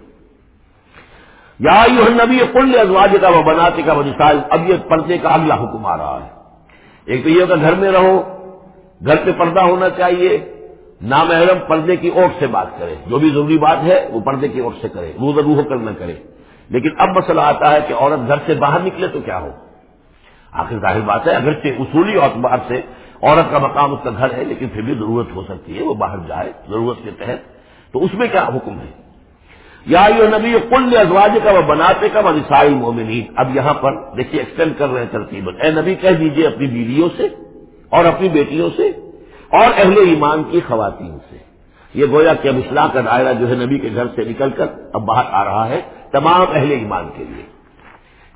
یا یو نبی کل ازواج کا وہ بناتے کا وہ اب یہ پردے کا اگلا حکم آ رہا ہے۔ ایک تو یہ ہوگا گھر میں رہو، گھر پہ پردہ ہونا چاہیے، نامحرم پردے کی اوٹ سے بات کرے۔ جو بھی ضروری بات ہے، وہ پردے کی اوٹ سے کرے روز روح کر نہ کرے۔ لیکن اب مسئلہ آتا ہے کہ عورت گھر سے باہر نکلے تو کیا ہو؟ آخر ظاہر بات ہے، اگرچہ اصولی اعتبار سے عورت کا مقام اس کا گھر ہے، لیکن پھر بھی ضرورت ہو سکتی ہے، وہ باہر جائے ضرورت کے تحت۔ تو اس میں کیا حکم ہے؟ یا یو نبی کل ازواج کا وہ بناتے کا وہ نسائی مومنین اب یہاں پر دیکھیے ایکسٹینڈ کر رہے ہیں ترتیب۔ اے نبی کہہ دیجیے اپنی بیویوں سے اور اپنی بیٹیوں سے اور اہل ایمان کی خواتین سے۔ یہ گویا کہ اب اصلاح کا دائرہ جو ہے نبی کے گھر سے نکل کر اب باہر آ رہا ہے تمام اہل ایمان کے لیے۔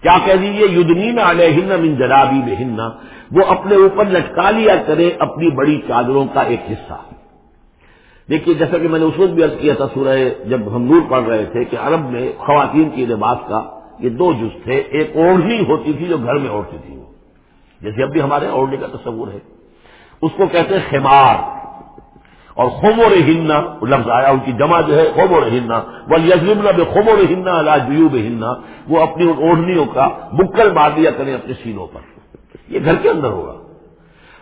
کیا کہہ دیجیے یدنین علیہ من جرابی بہننا وہ اپنے اوپر لٹکا لیا کرے اپنی بڑی چادروں کا ایک حصہ۔ دیکھیے جیسا کہ میں نے اس وقت بھی عرض کیا تھا سورہ جب ہم نور پڑھ رہے تھے کہ عرب میں خواتین کی لباس کا یہ دو جز تھے، ایک اوڑھنی ہوتی تھی جو گھر میں اوڑھتی تھی وہ۔ جیسے اب بھی ہمارے اوڑھنے کا تصور ہے۔ اس کو کہتے ہیں خیمار اور خوبو ہننا لفظ آیا، ان کی جمع جو ہے خوبو ہننا وہ یزم بے خوبو ہننا اللہ جیوب ہننا وہ اپنی ان اوڑھنیوں کا بکل مار دیا کریں اپنے سینوں پر۔ یہ گھر کے اندر ہوگا۔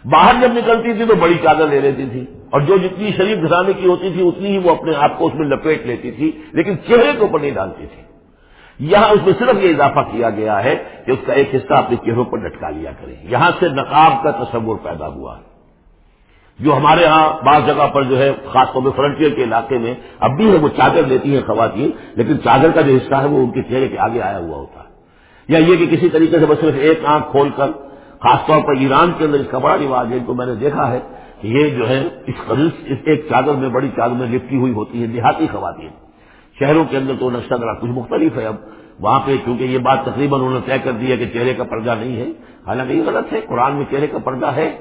باہر جب نکلتی تھی تو بڑی چادر لے لیتی تھی۔ اور جو جتنی شریف گھرانے کی ہوتی تھی، اتنی ہی وہ اپنے آپ کو اس میں لپیٹ لیتی تھی، لیکن چہرے کے اوپر نہیں ڈالتی تھی۔ یہاں اس میں صرف یہ اضافہ کیا گیا ہے کہ اس کا ایک حصہ اپنے چہروں پر لٹکا لیا کرے یہاں سے نقاب کا تصور پیدا ہوا۔ ہے جو ہمارے ہاں بعض جگہ پر جو ہے، خاص طور پہ فرنٹیئر کے علاقے میں، اب بھی ہے، وہ چادر لیتی ہیں خواتین، لیکن چادر کا جو حصہ ہے، وہ ان کے چہرے کے آگے آیا ہوا ہوتا۔ ہے یا یہ کہ کسی طریقے سے بس صرف ایک آنکھ کھول کر، خاص طور پر ایران کے اندر اس کا بڑا رواج ہے تو میں نے دیکھا ہے یہ جو ہے، اس قدر اس ایک چادر میں، بڑی چادر میں لپٹی ہوئی ہوتی ہے دیہاتی خواتین۔ شہروں کے اندر تو نقشہ ذرا کچھ مختلف ہے۔ اب وہاں پہ کیونکہ یہ بات تقریباً انہوں نے طے کر دی ہے کہ چہرے کا پردہ نہیں ہے، حالانکہ یہ غلط ہے، قرآن میں چہرے کا پردہ ہے۔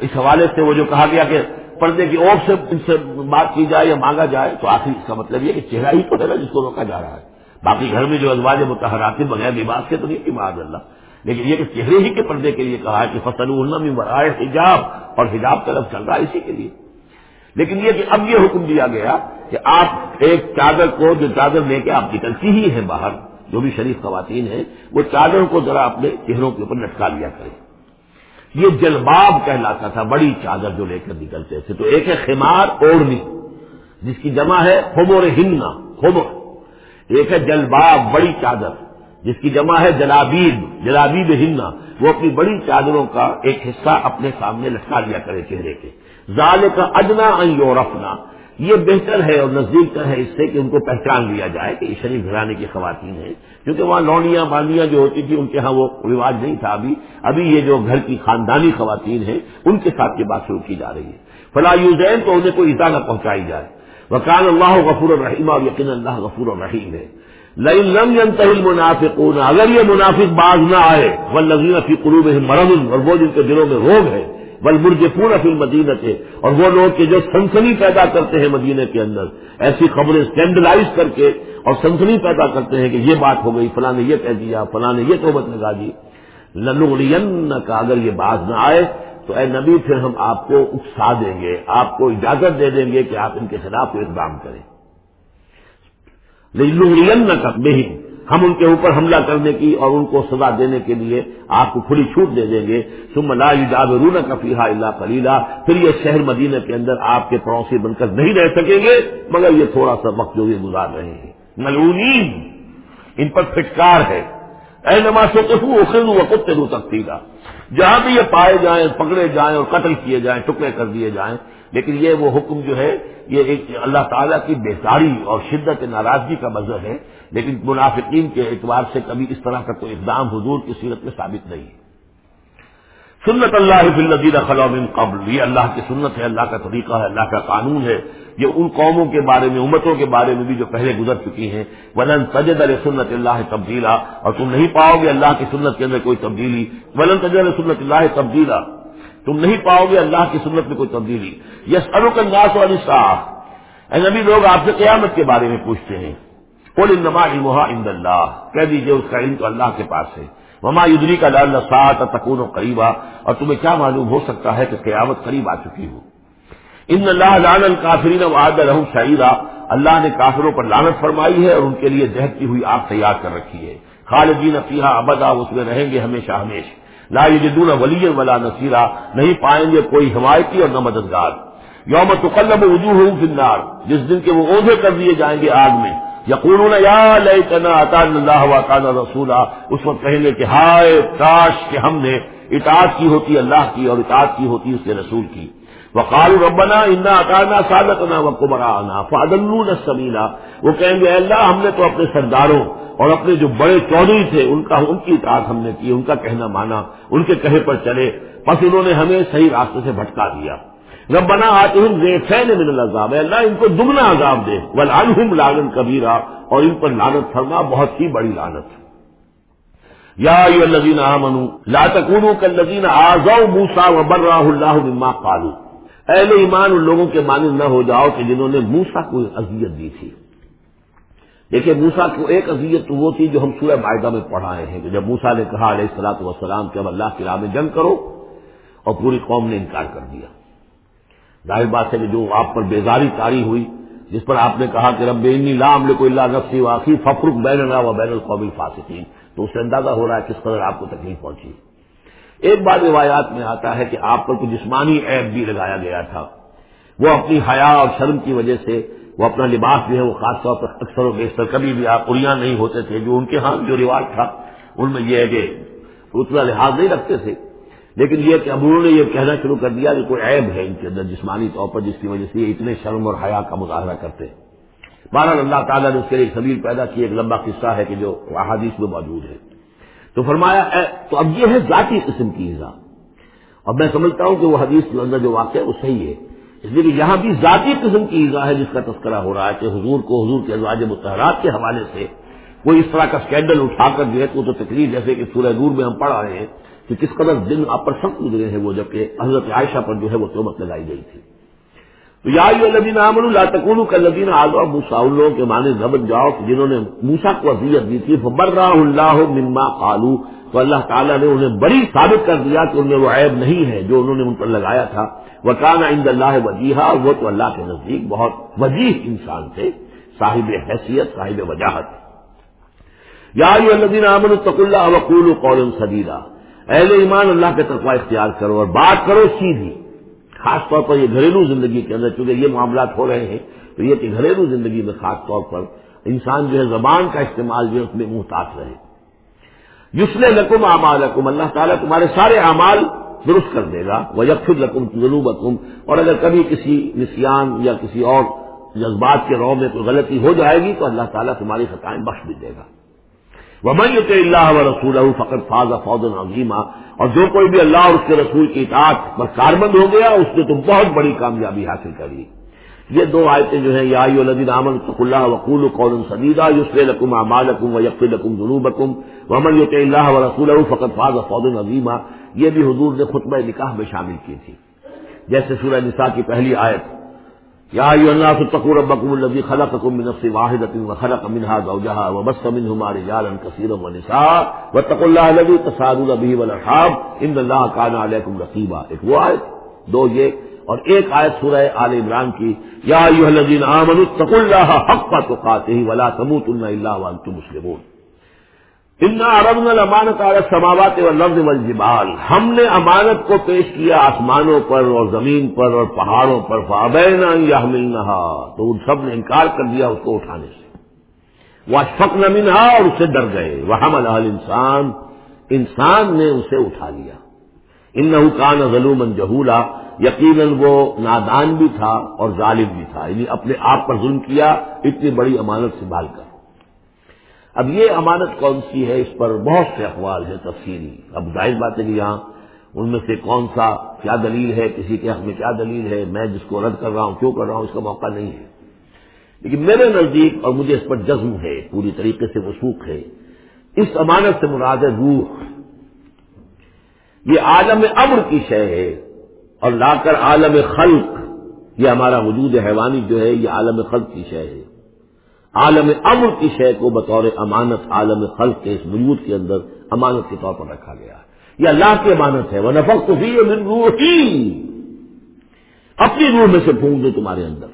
اس حوالے سے وہ جو کہا گیا کہ پردے کی اوپ سے ان سے بات کی جائے یا مانگا جائے، تو آخر اس کا مطلب یہ کہ چہرہ ہی تو ہے نا جس کو روکا جا رہا ہے۔ باقی گھر میں جو ازواج متحرات بغیر لباس کے تو نہیں کی معاذ اللہ۔ لیکن یہ کہ چہرے ہی کے پردے کے لیے کہا ہے کہ فصل میں برائے حجاب اور حجاب طرف چل رہا ہے اسی کے لیے۔ لیکن یہ کہ اب یہ حکم دیا گیا کہ آپ ایک چادر کو جو چادر لے کے آپ نکلتی ہی ہیں باہر، جو بھی شریف خواتین ہیں، وہ چادر کو ذرا اپنے چہروں کے اوپر لٹکا لیا کریں۔ یہ جلباب کہلاتا تھا، بڑی چادر جو لے کر نکلتے تھے۔ تو ایک ہے خمار اوڑنی جس کی جمع ہے ہومور ہننا ہومر ایک ہے جلباب، بڑی چادر۔ جس کی جمع ہے جلابیب جلابیب ہننا۔ وہ اپنی بڑی چادروں کا ایک حصہ اپنے سامنے لٹکا لیا کرے چہرے کے۔ ظال کا ادنا یورفنا یہ بہتر ہے اور نزدیک ہے اس سے کہ ان کو پہچان لیا جائے کہ یہ شریف گھرانے کی خواتین ہیں۔ کیونکہ وہاں لونیاں باندیاں جو ہوتی تھی ان کے ہاں وہ رواج نہیں تھا ابھی۔ ابھی یہ جو گھر کی خاندانی خواتین ہیں، ان کے ساتھ یہ بات شروع کی جا رہی ہے۔ فلاح یوزین تو انہیں کوئی اطاع نہ پہنچائی جائے۔ وکان اللہ غفور الرحیم اور یقین اللہ غفور الرحیم ہے۔ لم ينتهي المنافقون، اگر یہ منافق باز نہ آئے، والذین فی قلوبهم مرض، اور وہ جن کے دلوں میں روگ ہے بل برج پورا فل مدینہ تھے اور وہ لوگ کہ جو سنسنی پیدا کرتے ہیں مدینے کے اندر۔ ایسی خبریں اسٹینڈلائز کر کے اور سنسنی پیدا کرتے ہیں کہ یہ بات ہو گئی، فلاں نے یہ کہہ دیا، فلاں نے یہ توبت لگا دی۔ لنغلین کا اگر یہ باز نہ آئے، تو اے نبی، پھر ہم آپ کو اکسا دیں گے، آپ کو اجازت دے دیں گے کہ آپ ان کے خلاف اقدام کریں۔ لنغلین کا ہم ان کے اوپر حملہ کرنے کی اور ان کو سزا دینے کے لیے آپ کو کھلی چھوٹ دے دیں گے۔ تم لا جاب رون کفیحہ اللہ پھر یہ شہر مدینہ کے اندر آپ کے پڑوسی بن کر نہیں رہ سکیں گے، مگر یہ تھوڑا سا وقت جو یہ گزار رہے ہیں۔ ملونین ان پر فٹکار ہے۔ اے نماز و کتے رو سکتی گا جہاں بھی یہ پائے جائیں، پکڑے جائیں اور قتل کیے جائیں، ٹکڑے کر دیے جائیں لیکن یہ وہ حکم جو ہے، یہ ایک اللہ تعالیٰ کی بہتاری اور شدت ناراضگی کا مظہر ہے، لیکن منافقین کے اعتبار سے کبھی اس طرح کا کوئی اقدام حضور کی صورت میں ثابت نہیں سنت اللہ فلدین خلوم قبل، یہ اللہ کی سنت ہے، اللہ کا طریقہ ہے، اللہ کا قانون ہے۔ یہ ان قوموں کے بارے میں، امتوں کے بارے میں بھی جو پہلے گزر چکی ہیں۔ ولن تجد علیہ سنت اللہ تبدیلا، اور تم نہیں پاؤ گے اللہ کی سنت کے اندر کوئی تبدیلی۔ ولن تجد علیہ سنت اللہ تبدیلا تم نہیں پاؤ گے، اللہ کی سنت میں کوئی تبدیلی یس اروکناس والی صاحب اے نبی، لوگ آپ سے قیامت کے بارے میں پوچھتے ہیں۔ قل انما علمها عند اللہ۔ کہہ دیجیے، اس کا علم تو اللہ کے پاس ہے۔ وما یدری کا لال سات تکون و قریبا۔ اور تمہیں کیا معلوم، ہو سکتا ہے کہ قیامت قریب آ چکی ہو۔ ان اللہ لان الکافرین وعد لهم شعیرا اللہ نے کافروں پر لانت فرمائی ہے اور ان کے لیے دہتی ہوئی آگ تیار کر رکھی ہے۔ خالدین فیہا ابدا اس میں رہیں گے ہمیشہ ہمیشہ۔ لا یجدون ولی ولا نصیرہ نہیں پائیں گے کوئی حمایتی اور نہ مددگار۔ یوم تقلب وجوہ فی النار، جس دن کے وہ اوزے کر دیے جائیں گے آگ میں۔ یقولون، یا لیتنا اطان اللہ وطان رسولہ اس وقت کہیں گے کہ ہائے کاش کہ ہم نے اطاعت کی ہوتی، اللہ کی اور اطاعت کی ہوتی اس کے رسول کی۔ وقال ربنا انا اطانا سادتنا وقبرانا فادلون السبیلا وہ کہیں گے اللہ، ہم نے تو اپنے سرداروں اور اپنے جو بڑے چودھری تھے، ان کا ان کی اطاعت ہم نے کی، ان کا کہنا مانا، ان کے کہے پر چلے، بس انہوں نے ہمیں صحیح راستے سے بھٹکا دیا۔ ربنا آتے ہوں من العذاب اللہ، ان کو دگنا عذاب دے۔ ولعنہم لاگن کبیرہ اور ان پر لانت فرما، بہت ہی بڑی لانت یا ایو الذین آمنوا، لا تکونوا کالذین آزوا موسی وبرہ اللہ مما قالوا۔ اہل ایمان ان لوگوں کے مانند نہ ہو جاؤ کہ جنہوں نے موسا کو اذیت دی تھی۔ دیکھیے موسا کو ایک اذیت تو وہ تھی جو ہم سورہ معاہدہ میں پڑھائے ہیں کہ جب موسا نے کہا علیہ السلاط وسلام کہ اب اللہ کی راہ میں جنگ کرو اور پوری قوم نے انکار کر دیا۔ ظاہر بات ہے کہ جو آپ پر بیزاری تاری ہوئی، جس پر آپ نے کہا کہ رب انی لام کو اللہ نفسی واقعی ففرق بین اللہ و بین القومی فاسقین تو اس سے اندازہ ہو رہا ہے کس قدر آپ کو تکلیف پہنچی۔ ایک بات روایات میں آتا ہے کہ آپ پر کوئی جسمانی عیب بھی لگایا گیا تھا۔ وہ اپنی حیا اور شرم کی وجہ سے وہ اپنا لباس جو ہے وہ خاص طور پر اکثر و بیشتر کبھی بھی آپ اڑیاں نہیں ہوتے تھے، جو ان کے ہاں جو رواج تھا، ان میں یہ ہے کہ اتنا لحاظ نہیں رکھتے تھے۔ لیکن یہ کہ اب انہوں نے یہ کہنا شروع کر دیا کہ کوئی عیب ہے ان کے اندر جسمانی طور پر، جس کی وجہ سے یہ اتنے شرم اور حیا کا مظاہرہ کرتے۔ ہیں بہرحال اللہ تعالیٰ نے اس کے لیے سبیر پیدا کی، ایک لمبا قصہ ہے کہ جو احادیث میں موجود ہے۔ تو فرمایا تو اب یہ ہے ذاتی قسم کی ایزا اور میں سمجھتا ہوں کہ وہ حدیث اندر جو واقع ہے وہ صحیح ہے۔ اس لیے کہ یہاں بھی ذاتی قسم کی ایزا ہے جس کا تذکرہ ہو رہا ہے کہ حضور کو حضور کے ازواج متحرات کے حوالے سے کوئی اس طرح کا اسکینڈل اٹھا کر جو ہے تو تکلیف جیسے کہ سورہ دور میں ہم پڑھ رہے ہیں کہ کس قدر دن آپ پر سخت گزرے ہیں وہ جبکہ حضرت عائشہ پر جو ہے وہ تومت لگائی گئی تھی۔ تو یا لدین عامن اللہ تکون کا لدین آزو موسا لوگوں کے معنی ضبط جاؤ کہ جنہوں نے موسا کو اذیت دی تھی بر اللہ مما قالو تو اللہ تعالیٰ نے انہیں بڑی ثابت کر دیا کہ ان میں وہ عیب نہیں ہے جو انہوں نے ان پر لگایا تھا۔ وہ کانا عند اللہ وجیحا وہ تو اللہ کے نزدیک بہت وجیح انسان تھے، صاحب حیثیت، صاحب وجاہت۔ یا الدین امن الطق اللہ وقول قول سدیدہ اہل ایمان اللہ کے تقوا اختیار کرو اور بات کرو سیدھی۔ خاص طور پر یہ گھریلو زندگی کے اندر، چونکہ یہ معاملات ہو رہے ہیں، تو یہ کہ گھریلو زندگی میں خاص طور پر انسان جو ہے زبان کا استعمال جو ہے اس میں محتاط رہے۔ یسل لکم اعمال رقم اللہ تعالیٰ تمہارے سارے اعمال درست کر دے گا۔ وہ یکفر رقم جنوب اور اگر کبھی کسی نسیان یا کسی اور جذبات کے رو میں کوئی غلطی ہو جائے گی، تو اللہ تعالیٰ تمہاری خطائیں بخش بھی دے گا۔ وہ من اللہ و رسول فقط فاض فوج العظیمہ اور جو کوئی بھی اللہ اور اس کے رسول کی اطاعت پر کاربند ہو گیا، اس نے تو بہت بڑی کامیابی حاصل کری یہ دو آیتیں جو ہیں، یا الدین امن فق اللہ وقول قول سدیدہ یوسف لکم امالکم و یقف لکم جنوبکم ومن یق اللہ و رسول فقط فاض فوج العظیمہ یہ بھی حضور نے خطبہ نکاح میں شامل کی تھی۔ جیسے سورہ نساء کی پہلی آیت۔ یا اللہ ستقور ربکم الذی خلقکم من نفس واحدۃ وخلق منها زوجها وبث منهما رجالا كثيرا ونساء واتقوا الله الذي تساءلون به والارحام ان الله كان عليكم رقيبا ایک وہ آیت، دو یہ، اور ایک آیت سورہ آل عمران کی، یا ایھا الذین آمنوا اتقوا الله حق تقاته ولا تموتن الا وانتم مسلمون۔ ان عرب امانت عالت سماوات و لفظ والجبال۔ ہم نے امانت کو پیش کیا آسمانوں پر اور زمین پر اور پہاڑوں پر۔ فابین یا ملنہا تو ان سب نے انکار کر دیا اس کو اٹھانے سے۔ وہ اشفق نہ منہا اور اسے ڈر گئے۔ وہ ہم انسان انسان نے اسے اٹھا لیا۔ ان نحکان ظلم جہولا یقیناً وہ نادان بھی تھا اور ظالم بھی تھا۔ یعنی اپنے آپ پر ظلم کیا، اتنی بڑی امانت سنبھال کر اب یہ امانت کون سی ہے؟ اس پر بہت سے اخبار ہیں تفصیلی۔ اب ظاہر بات ہے کہ یہاں ان میں سے کون سا کیا دلیل ہے؟ کسی کے حق میں کیا دلیل ہے؟ میں جس کو رد کر رہا ہوں، کیوں کر رہا ہوں؟ اس کا موقع نہیں ہے۔ لیکن میرے نزدیک اور مجھے اس پر جزم ہے، پوری طریقے سے وسوخ ہے۔ اس امانت سے مراد ہے روح۔ یہ عالم امر کی شے ہے اور لا کر عالم خلق، یہ ہمارا وجود حیوانی جو ہے، یہ عالم خلق کی شے ہے۔ عالم امر کی شے کو بطور امانت عالم خلق کے اس وجود کے اندر امانت کے طور پر رکھا گیا ہے۔ یہ اللہ کی امانت ہے۔ وہ نفق تو من روح اپنی روح میں سے پھونک دو تمہارے اندر۔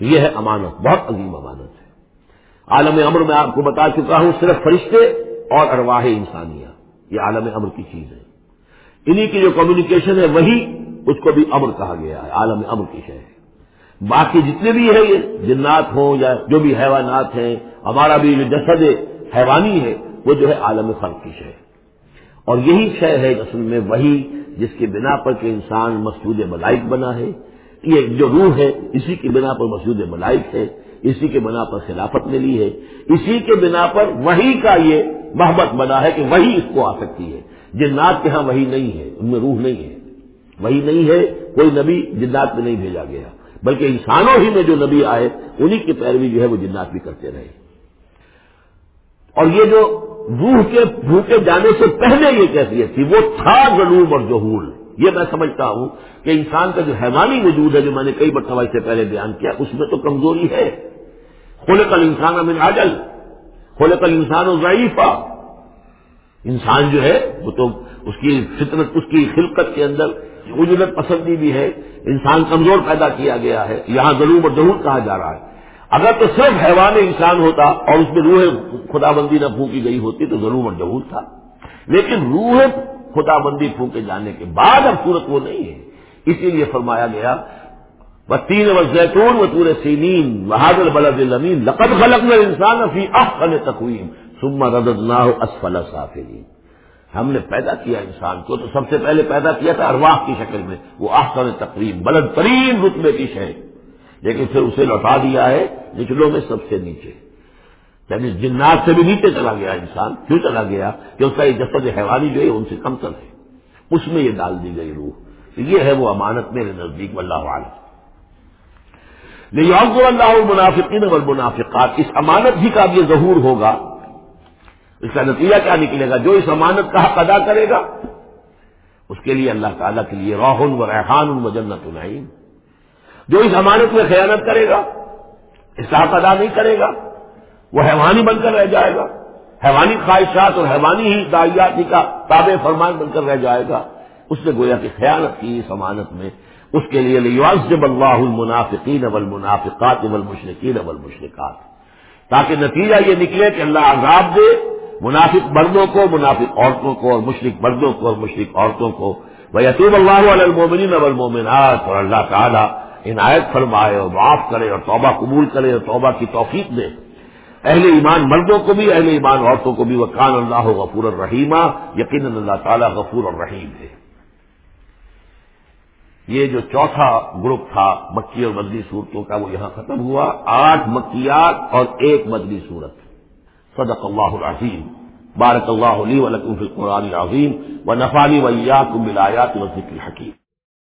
یہ ہے امانت، بہت عظیم امانت ہے۔ عالم امر میں آپ کو بتا چکا ہوں، صرف فرشتے اور ارواہ انسانیہ۔ یہ عالم امر کی چیز ہے۔ انہی کی جو کمیونیکیشن ہے، وہی اس کو بھی امر کہا گیا ہے۔ عالم امر کی شے ہے۔ باقی جتنے بھی ہیں یہ جنات ہوں یا جو بھی حیوانات ہیں، ہمارا بھی جو جسد حیوانی ہے، وہ جو ہے عالم خلق کی شے اور یہی شے ہے اصل میں وہی جس کے بنا پر کہ انسان مسجود ملائک بنا ہے۔ یہ جو روح ہے، اسی کی بنا پر مسجود ملائک ہے، اسی کے بنا پر خلافت ملی ہے۔ اسی کے بنا پر وہی کا یہ محبت بنا ہے کہ وہی اس کو آ سکتی ہے۔ جنات کے ہاں وہی نہیں ہے، ان میں روح نہیں ہے۔ وہی نہیں ہے، کوئی نبی جنات میں نہیں بھیجا گیا۔ بلکہ انسانوں ہی میں جو نبی آئے، انہی کی پیروی جو ہے وہ جنات بھی کرتے رہے۔ اور یہ جو روح کے بھوکے جانے سے پہلے یہ کیفیت تھی، وہ تھا غلوم اور جہول۔ یہ میں سمجھتا ہوں کہ انسان کا جو حیوانی وجود ہے، جو میں نے کئی مرتبہ سے پہلے بیان کیا، اس میں تو کمزوری ہے۔ کھولے کل انسان عجل۔ کھولے الانسان و ضعیفہ انسان جو ہے، وہ تو اس کی فطرت، اس کی خلقت کے اندر اجرت پسندی بھی ہے، انسان کمزور پیدا کیا گیا ہے، یہاں ضرور اور ضرور کہا جا رہا ہے۔ اگر تو صرف حیوان انسان ہوتا اور اس میں روح خدا بندی نہ پھونکی گئی ہوتی تو ضرور اور ضرور تھا۔ لیکن روح خدا بندی پھونکے جانے کے بعد اب صورت وہ نہیں ہے۔ اسی لیے فرمایا گیا و تین و زیتون و تور سینین بہادر بلد الامین لقد خلق میں انسان افی افل تقویم سما رد اللہ اسفل صافرین ہم نے پیدا کیا انسان کو تو سب سے پہلے پیدا کیا تھا ارواح کی شکل میں، وہ احسن تقریب بلد ترین رتبے کی شے۔ لیکن پھر اسے لوٹا دیا ہے نچلوں میں سب سے نیچے۔ یعنی جنات سے بھی نیچے چلا گیا انسان، کیوں چلا گیا؟ کہ اس کا یہ جسد حیوانی جو ہے ان سے کم تر ہے۔ اس میں یہ ڈال دی گئی روح۔ تو یہ ہے وہ امانت میرے نزدیک، واللہ عالم لیکن اللہ منافقین والمنافقات۔ اس امانت ہی کا بھی یہ ظہور ہوگا۔ اس کا نتیجہ کیا نکلے گا؟ جو اس امانت کا حق ادا کرے گا، اس کے لیے اللہ تعالیٰ کے لیے راہن و ریحان و جنت العین جو اس امانت میں خیانت کرے گا، اس کا حق ادا نہیں کرے گا، وہ حیوانی بن کر رہ جائے گا۔ حیوانی خواہشات اور حیوانی ہی دائیاتی کا تابع فرمان بن کر رہ جائے گا۔ اس نے گویا کہ خیانت کی اس امانت میں۔ اس کے لیے جب اللہ المنافقین اول منافقات اول مشرقین اول مشرقات تاکہ نتیجہ یہ نکلے کہ اللہ عذاب دے منافق مردوں کو، منافق عورتوں کو، اور مشرق مردوں کو، اور مشرق عورتوں کو۔ وہ یتوب اللہ المومنین اول اور اللہ تعالیٰ عنایت فرمائے اور معاف کرے اور توبہ قبول کرے اور توبہ کی توفیق دے۔ اہل ایمان مردوں کو بھی، اہل ایمان عورتوں کو بھی۔ وہ کان اللہ غفور الرحیمہ یقین اللہ تعالیٰ غفور الرحیم ہے۔ یہ جو چوتھا گروپ تھا مکی اور مدنی صورتوں کا، وہ یہاں ختم ہوا۔ آٹھ مکیات اور ایک مدنی صورت۔ صدق الله العظيم. بارك الله لي ولكم في القرآن العظيم ونفعني وإياكم بالآيات والذكر الحكيم.